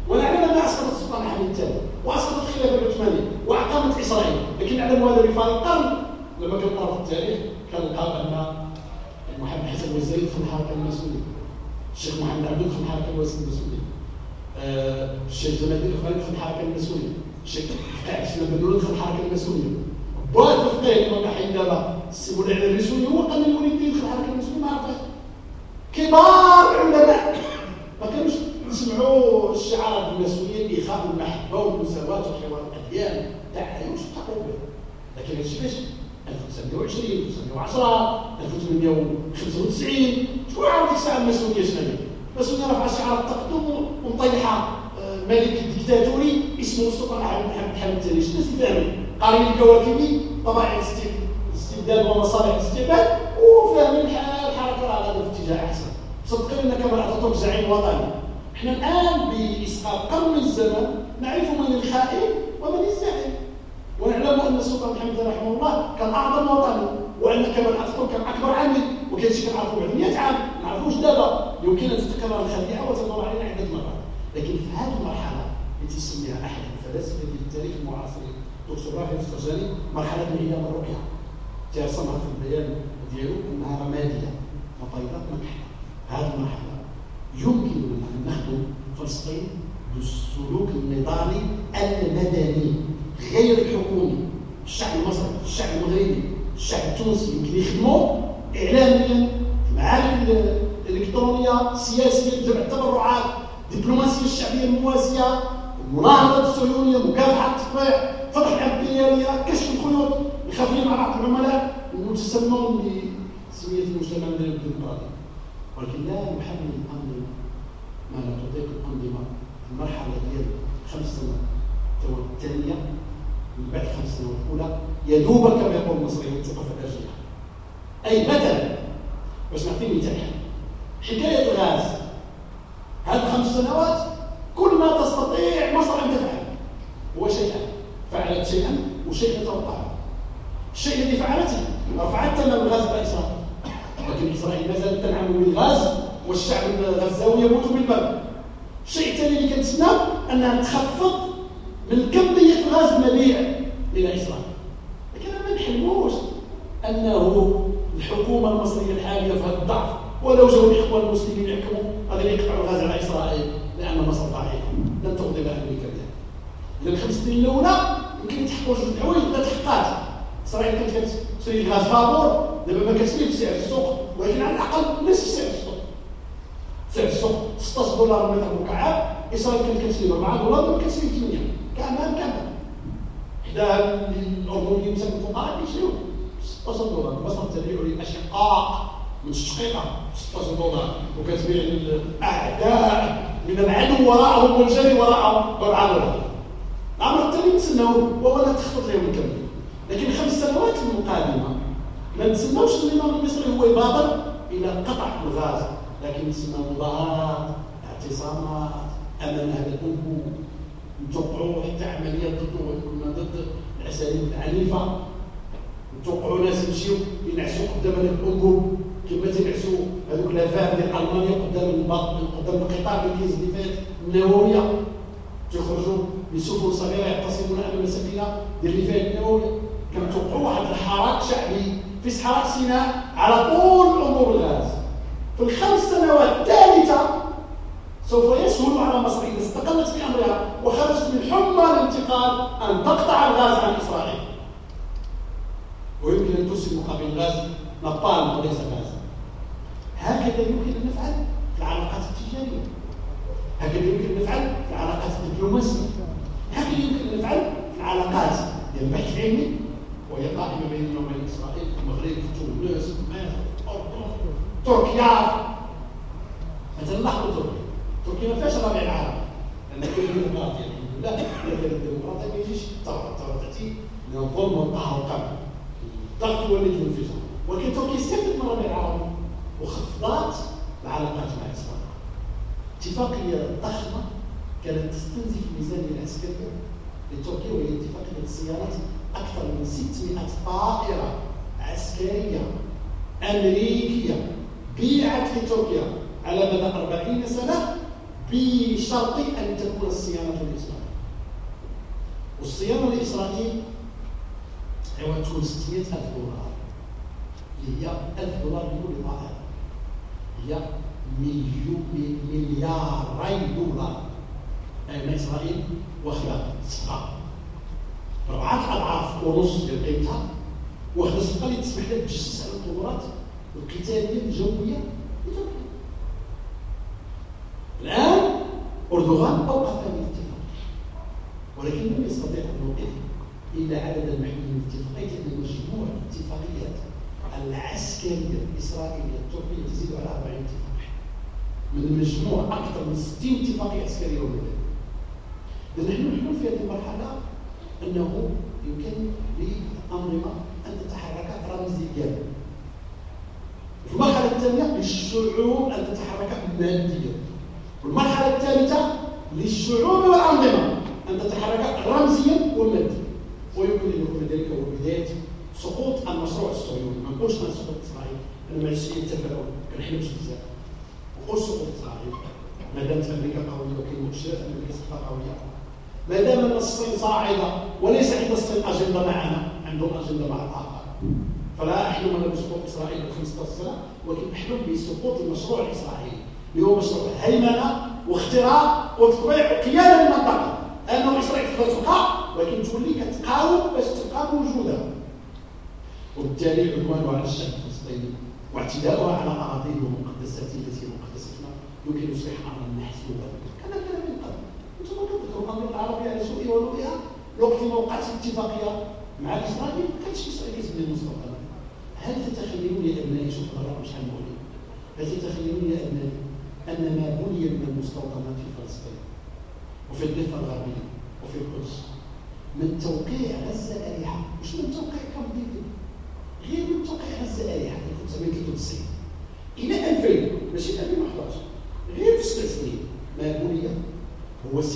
ونعلم انها اسقطت السلطان حميد الثاني واسقطت الخلافة العثمانية واقامت إسرائيل. لكن نعلم هذا بفارق القرن لما كنقرا في التاريخ كنلقى أن محمد حسن الوزيري في الحركة المسؤوليه الشيخ محمد عبدو في الحركة المسؤوليه آه، الشيخ جمال الدين الخوالي في الحركة المسؤوليه الشيخ فتح الاسلام بن في الحركة المسؤوليه بعد الفقيه كما كحين دابا السي مولاي الرسولي هو قال الوليد يدخل الحركة المسؤوليه ما عرفش كبار علماء ما كانوش يسمعوا الشعارات المسؤوليه الاخاء والمحبه والمساواة وحوار الاديان تعايش التقوى لكن هادشي فاش 1920 1910 1895 شكون عارف ديك الساعة المسؤوليه شنو هي؟ المسؤوليه رفع شعار التقدم ومطيحه آه، ملك ديكتاتوري اسمه السلطان محمد حمد الثاني شنو فاهمين قارين الكواكبي طبعا الاستبدال ومصالح الاستعمال وفاهمين الحركه على هذا الاتجاه احسن صدقني انك ما اعطيتهم زعيم وطني إحنا الان باسقاط قرن من الزمن نعرف من الخائن ومن الزعيم واعلموا أن السلطان محمد رحمه الله كان أعظم وطني وأن كما اتاتورك كان أكبر عامل وكان شي كنعرفوا بعد 100 عام ما نعرفوش دابا. يمكن أن تتكرر الخديعه وتمر علينا عدة مرات. لكن في هذه المرحلة التي سميها أحد الفلاسفة التاريخ المعاصر دكتور رافع الفرجاني مرحلة هي الرقيه ترسمها في البيان ديالو أنها رمادية ما بيضاء ما كحله هذه المرحلة يمكن أن نخدم فلسطين بالسلوك النضالي المدني. غير الحكومي. الشعب المصري الشعب المغربي الشعب التونسي يمكن يخدموا اعلاميا في المعارك الإلكترونية سياسيا جمع التبرعات الدبلوماسيه الشعبية الموازية المناهضه الصهيونيه مكافحة التطبيع فتح الأمبريالية كشف الخيوط الخفيه مع بعض العملاء وتسموا بسميه المجتمع المدني الديمقراطي. ولكن لا يحمل الانظمه ما لا تطيق الأنظمة في المرحلة ديال خمس سنوات. الثانية من بعد خمس سنوات الأولى يدوب كما يقول المصريون توقف الارجحه أي مثلا باش نعطي مثال حكاية الغاز هذه خمس سنوات كل ما تستطيع مصر أن تفعل. هو شيئا فعلت شيئا وشيئا توقعه الشيء الذي فعلته رفعت ثمن الغاز باسرائيل لكن إسرائيل ما زالت تنعم بالغاز والشعب الغزاوي يموت بالبرد. الشيء الثاني اللي كنتسنى أنها تخفض من كمية غاز نبيع إلى إسرائيل. لكن ما نحلموش أنه الحكومة المصرية الحالية في هذا الضعف ولو جاوا الإخوان المسلمين يحكموا غادي يقطعوا الغاز على إسرائيل لأن مصر ضعيفة. لن تقضي بها أمريكا بها. إذا الخمس سنين الأولى يمكن تحققوا جوج الحوايج ما تحققش. إسرائيل كانت كتشري الغاز فابور دابا ما كتشريش بسعر السوق ولكن على الأقل نصف سعر السوق. سعر السوق 16 دولار المتر مكعب إسرائيل كانت كتشري 4 دولار دابا كتشري 8 كما كما إحدى الأمور اللي يسمى الفقهاء كيشريو 16 دولار البصل تبيعوا للأشقاء متشققة 16 دولار وكتبيع للأعداء من العدو وراءهم والجري وراءهم والعدو الأمر الثاني نتسناو وهو لا تخفض لهم الكمية لكن خمس سنوات المقادمة ما نتسناوش النظام المصري هو يبادر إلى قطع الغاز لكن نتسناو مظاهرات اعتصامات أمام هذا الأمور نتوقعوا حتى عمليات ضد كنا ضد الاساليب العنيفه نتوقعوا ناس يمشيو ينعسوا قدام هذاك الانبوب كما تنعسوا هذوك الافاق ديال ألمانيا قدام قدام القطار اللي كيزيد فات النووية. تخرجوا بسفن صغيرة يعتصمون امام السفينه ديال الرفاه النووية. كنتوقعوا واحد الحراك شعبي في صحراء سيناء على طول امور الغاز. في الخمس سنوات الثالثة سوف يسهل على مصر اذا استقلت في أمرها وخرجت من حمى الانتقال أن تقطع الغاز عن إسرائيل. ويمكن أن ترسل مقابل الغاز نبال وليس غاز هكذا يمكن أن نفعل في العلاقات التجارية. هكذا يمكن أن نفعل في العلاقات الدبلوماسية. هكذا يمكن أن نفعل في العلاقات ديال البحث العلمي وهي قائمة بيننا وبين اسرائيل في المغرب في تونس في مصر تركيا. مثلا لاحظوا تركيا. تركيا ما فيهاش ربيع العرب لأن كاين ديمقراطيه الحمد لله لكن الديمقراطيه ما يجيش الثوره تاتي من الظلم والقهر والقمع الضغط يولد الانفجار ولكن تركيا استفدت من الربيع العربي وخفضت العلاقات مع اسرائيل اتفاقيه ضخمه كانت تستنزف الميزانيه العسكريه لتركيا وهي اتفاقيه السيارات أكثر من 600 طائرة عسكرية أمريكية بيعت لتركيا على مدى 40 سنة بشرط أن تكون الصيانة لإسرائيل والصيانة لإسرائيل عوض تكون 600 ألف دولار. اللي هي 1000 دولار لكل طائرة. هي ملياري دولار. أين إسرائيل واخدة صفقة أربعة أضعاف ونص ديال قيمتها واخد الصفقة اللي تسمح لك تجسس على القدرات القتالية الجوية الآن أردوغان أوقف هذه الاتفاقية ولكن لم يستطيع أن يوقف إلا عددا محدودا من الاتفاقيات لأن مجموع الاتفاقيات العسكرية الإسرائيلية. التركية تزيد على 40 اتفاقية من مجموع أكثر من 60 اتفاقية عسكرية ومدنية نحن نحن في هذه المرحلة أنه يمكن للأنظمة أن تتحرك رمزيا. في المرحلة الثانية للشعوب أن تتحرك ماديا. والمرحلة الثالثة للشعوب والأنظمة. أن تتحرك رمزيا وماديا. ويمكن أن يكون ذلك هو بداية سقوط المشروع الصهيوني. ما نقولش أن سقوط إسرائيل أنا ما عنديش التفاؤل كنحلمش بزاف. ما نقولش سقوط إسرائيل. ما دامت أمريكا قوية وكاين مؤشرات أمريكا ستبقى قوية. ما دام أن الصين صاعدة وليس عند الصين أجندة معنا عندهم أجندة مع الآخر. فلا احلم أنا بسقوط إسرائيل ب 15 سنة ولكن احلم بسقوط المشروع الاسرائيلي اللي هو مشروع هيمنة واختراق وتطبيع قياده للمنطقه أنه اسرائيل تقدر تبقى ولكن تولي كتقاوم باش تبقى موجودة. وبالتالي عدوانه على الشعب الفلسطيني واعتداؤها على اراضينا ومقدسات التي مقدستنا يمكن يصبح امرا محسوبا كما كان من قبل. أنتم كتذكروا الامر العربي على سوء ولوئها الوقت ما وقعت الاتفاقيه مع اسرائيل ما كانش اسرائيل كتبني المستوطنات هل تتخيلون يا ابنائي شوف الرقم شحال مهم هل تتخيلون يا ابنائي أن ما بني من المستوطنات في فلسطين وفي الضفه الغربيه وفي القدس من توقيع غزة اريحه مش من توقيع كامب ديفيد غير من توقيع غزة اريحه 1993 إلى 2000 ماشي 2011 غير في ست سنين. ما بني هو 60%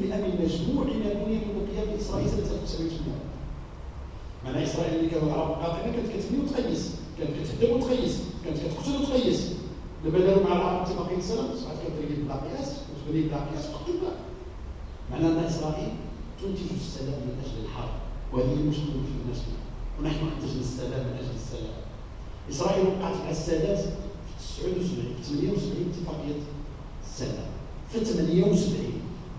من مجموع ما بني من قيام إسرائيل سنة 1900 معنى إسرائيل اللي كانوا العرب قاطعين كانت كتبني وتقيس كانت كتهدم وتقيس كانت كتقتل وتقيس. دابا داروا مع العرب اتفاقيه السلام صحات كتريد بلا قياس وتبني بلا قياس تقتل بلا معنى أن إسرائيل تنتج السلام من أجل الحرب وهذه المشكلة في الناس ونحن ننتج السلام من أجل السلام. إسرائيل وقعت مع السادات في 79 في 78 اتفاقية السلام في 78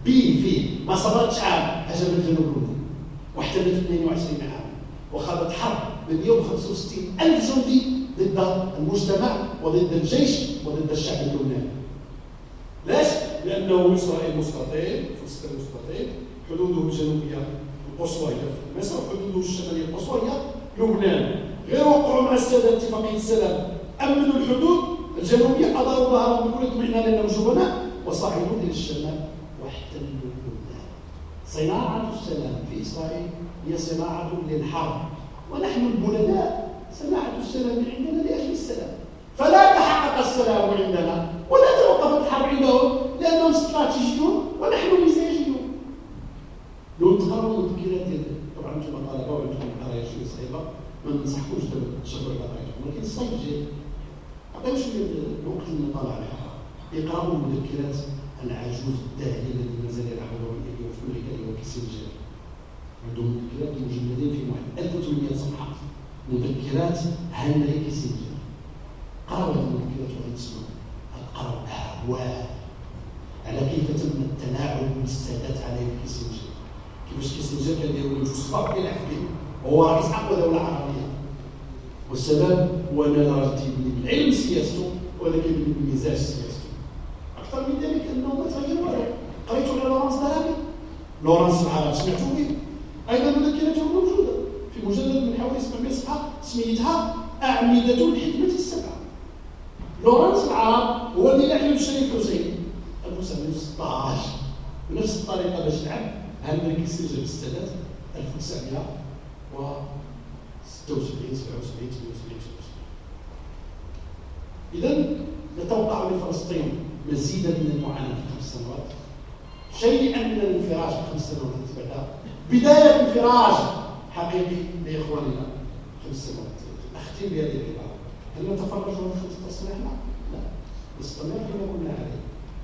بي في ما صبرتش عام هجمت جنوب لبنان واحتلت 22 عام. وخاضت حرب ب 165 ألف جندي ضد المجتمع وضد الجيش وضد الشعب اللبناني. ليش؟ لأنه إسرائيل مستطيل فلسطين مستطيل حدوده الجنوبية القصوية في مصر وحدوده الشمالية القصوية لبنان. غير وقعوا مع السادة اتفاقية السلام. امنوا الحدود الجنوبية اضروا ظهرهم بكل اطمئنان لانهم جبناء وصعدوا إلى الشمال واحتلوا لبنان صناعة السلام في إسرائيل هي صناعة للحرب ونحن البلداء صناعه السلام عندنا لأجل السلام. فلا تحقق السلام عندنا ولا توقفت الحرب عندهم لأنهم استراتيجيون ونحن مزاجيون. لو تقرأوا المذكرات طبعا أنتم طلبه وعندكم قرايه شوية صعيبه ما ننصحكمش تشربوا قرايتكم ولكن الصيف جاي عطيو شوية الوقت للمطالعه عليها. اقرأوا المذكرات العجوز الداهيه الذي ما زال في أمريكا اللي هو كيسنجر عندهم مذكرات مجلدين في واحد 1800 صفحة. مذكرات هنري كيسنجر قراوا هذه المذكرات وغادي تسمعوا قراوا اهوال على كيف تم التلاعب بالسادات عليه كيسنجر كيفاش كيسنجر كان داير ولد صفار يلعب به هو رئيس اقوى دوله عربيه والسبب هو أن راجل تيبني بالعلم سياسته ولكن بالمزاج سياسته. أكثر من ذلك أنه ما تغير والو قريتوا على Laurence d'Arabie لورانس العرب سمعتوا به؟ أيضا مذكرته موجودة. في مجلد من حوالي 700 صفحه سميتها أعمدة الحكمة السبعة. لورانس العرب هو اللي لعب بالشريف حسين 1916 بنفس الطريقة باش لعب هنري كيسنجر بالسادات 1976 77 78 اذا نتوقع لفلسطين مزيدا من المعاناة في خمس سنوات. شيئا من الانفراج في خمس سنوات التي بداية انفراج حقيقي لاخواننا خمس سنوات اختم بهذه العباره هل نتفرج على خمسه تصريح؟ لا. نستمر فيما كنا عليه.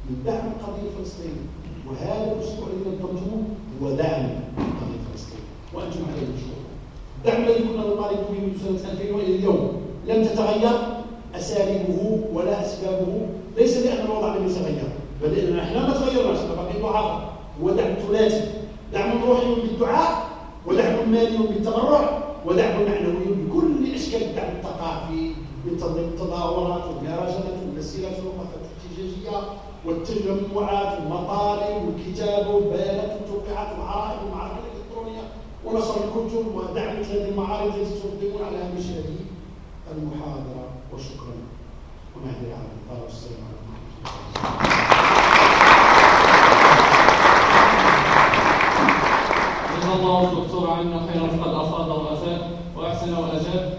من دعم القضية الفلسطينيه وهذا الأسبوع الذي نظمته هو دعم القضية الفلسطينيه وأنتم عليه مشروع الدعم الذي كنا نطالب به منذ سنة 2000 وإلى اليوم. لم تتغير أساليبه ولا أسبابه. ليس لأن الوضع لم يتغير بل لأننا نحن ما تغيرناش. باقي ضعاف هو دعم ثلاثي. دعم روحي بالدعاء ودعم مالي بالتبرع ودعم معنوي بكل اشكال الدعم الثقافي من تنظيم التظاهرات والمهرجانات والمسيرات والوقفات الاحتجاجيه والتجمعات والمطالب والكتابة والبيانات والتوقيعات والعرائض والمعارض الإلكترونية. ونشر الكتب ودعم هذه المعارض التي تقدمون على هامش هذه المحاضرة. وشكرا. ونهدي على الاطاله والسلام عليكم. جزا الله الدكتور عنا خيرا فقد افاض وافاد وأحسن واجاب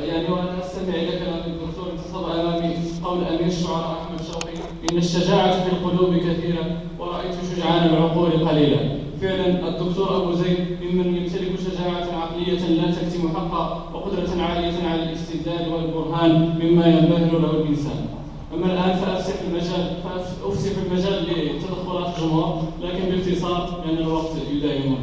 يعني وأنا أستمع إلى كلام الدكتور انتصب امامي قول امير الشعراء أحمد شوقي إن الشجاعة في القلوب كثيرة ورأيت شجعان العقول قليلا فعلا الدكتور أبو زيد ممن يمتلك شجاعة عقلية لا تكتم حقا وقدرة عالية على الاستدلال والبرهان مما ينبهر له الإنسان. أما الآن فأفسح المجال فافسح المجال لتدخلات الجمهور لكن باختصار لأن الوقت يداهمنا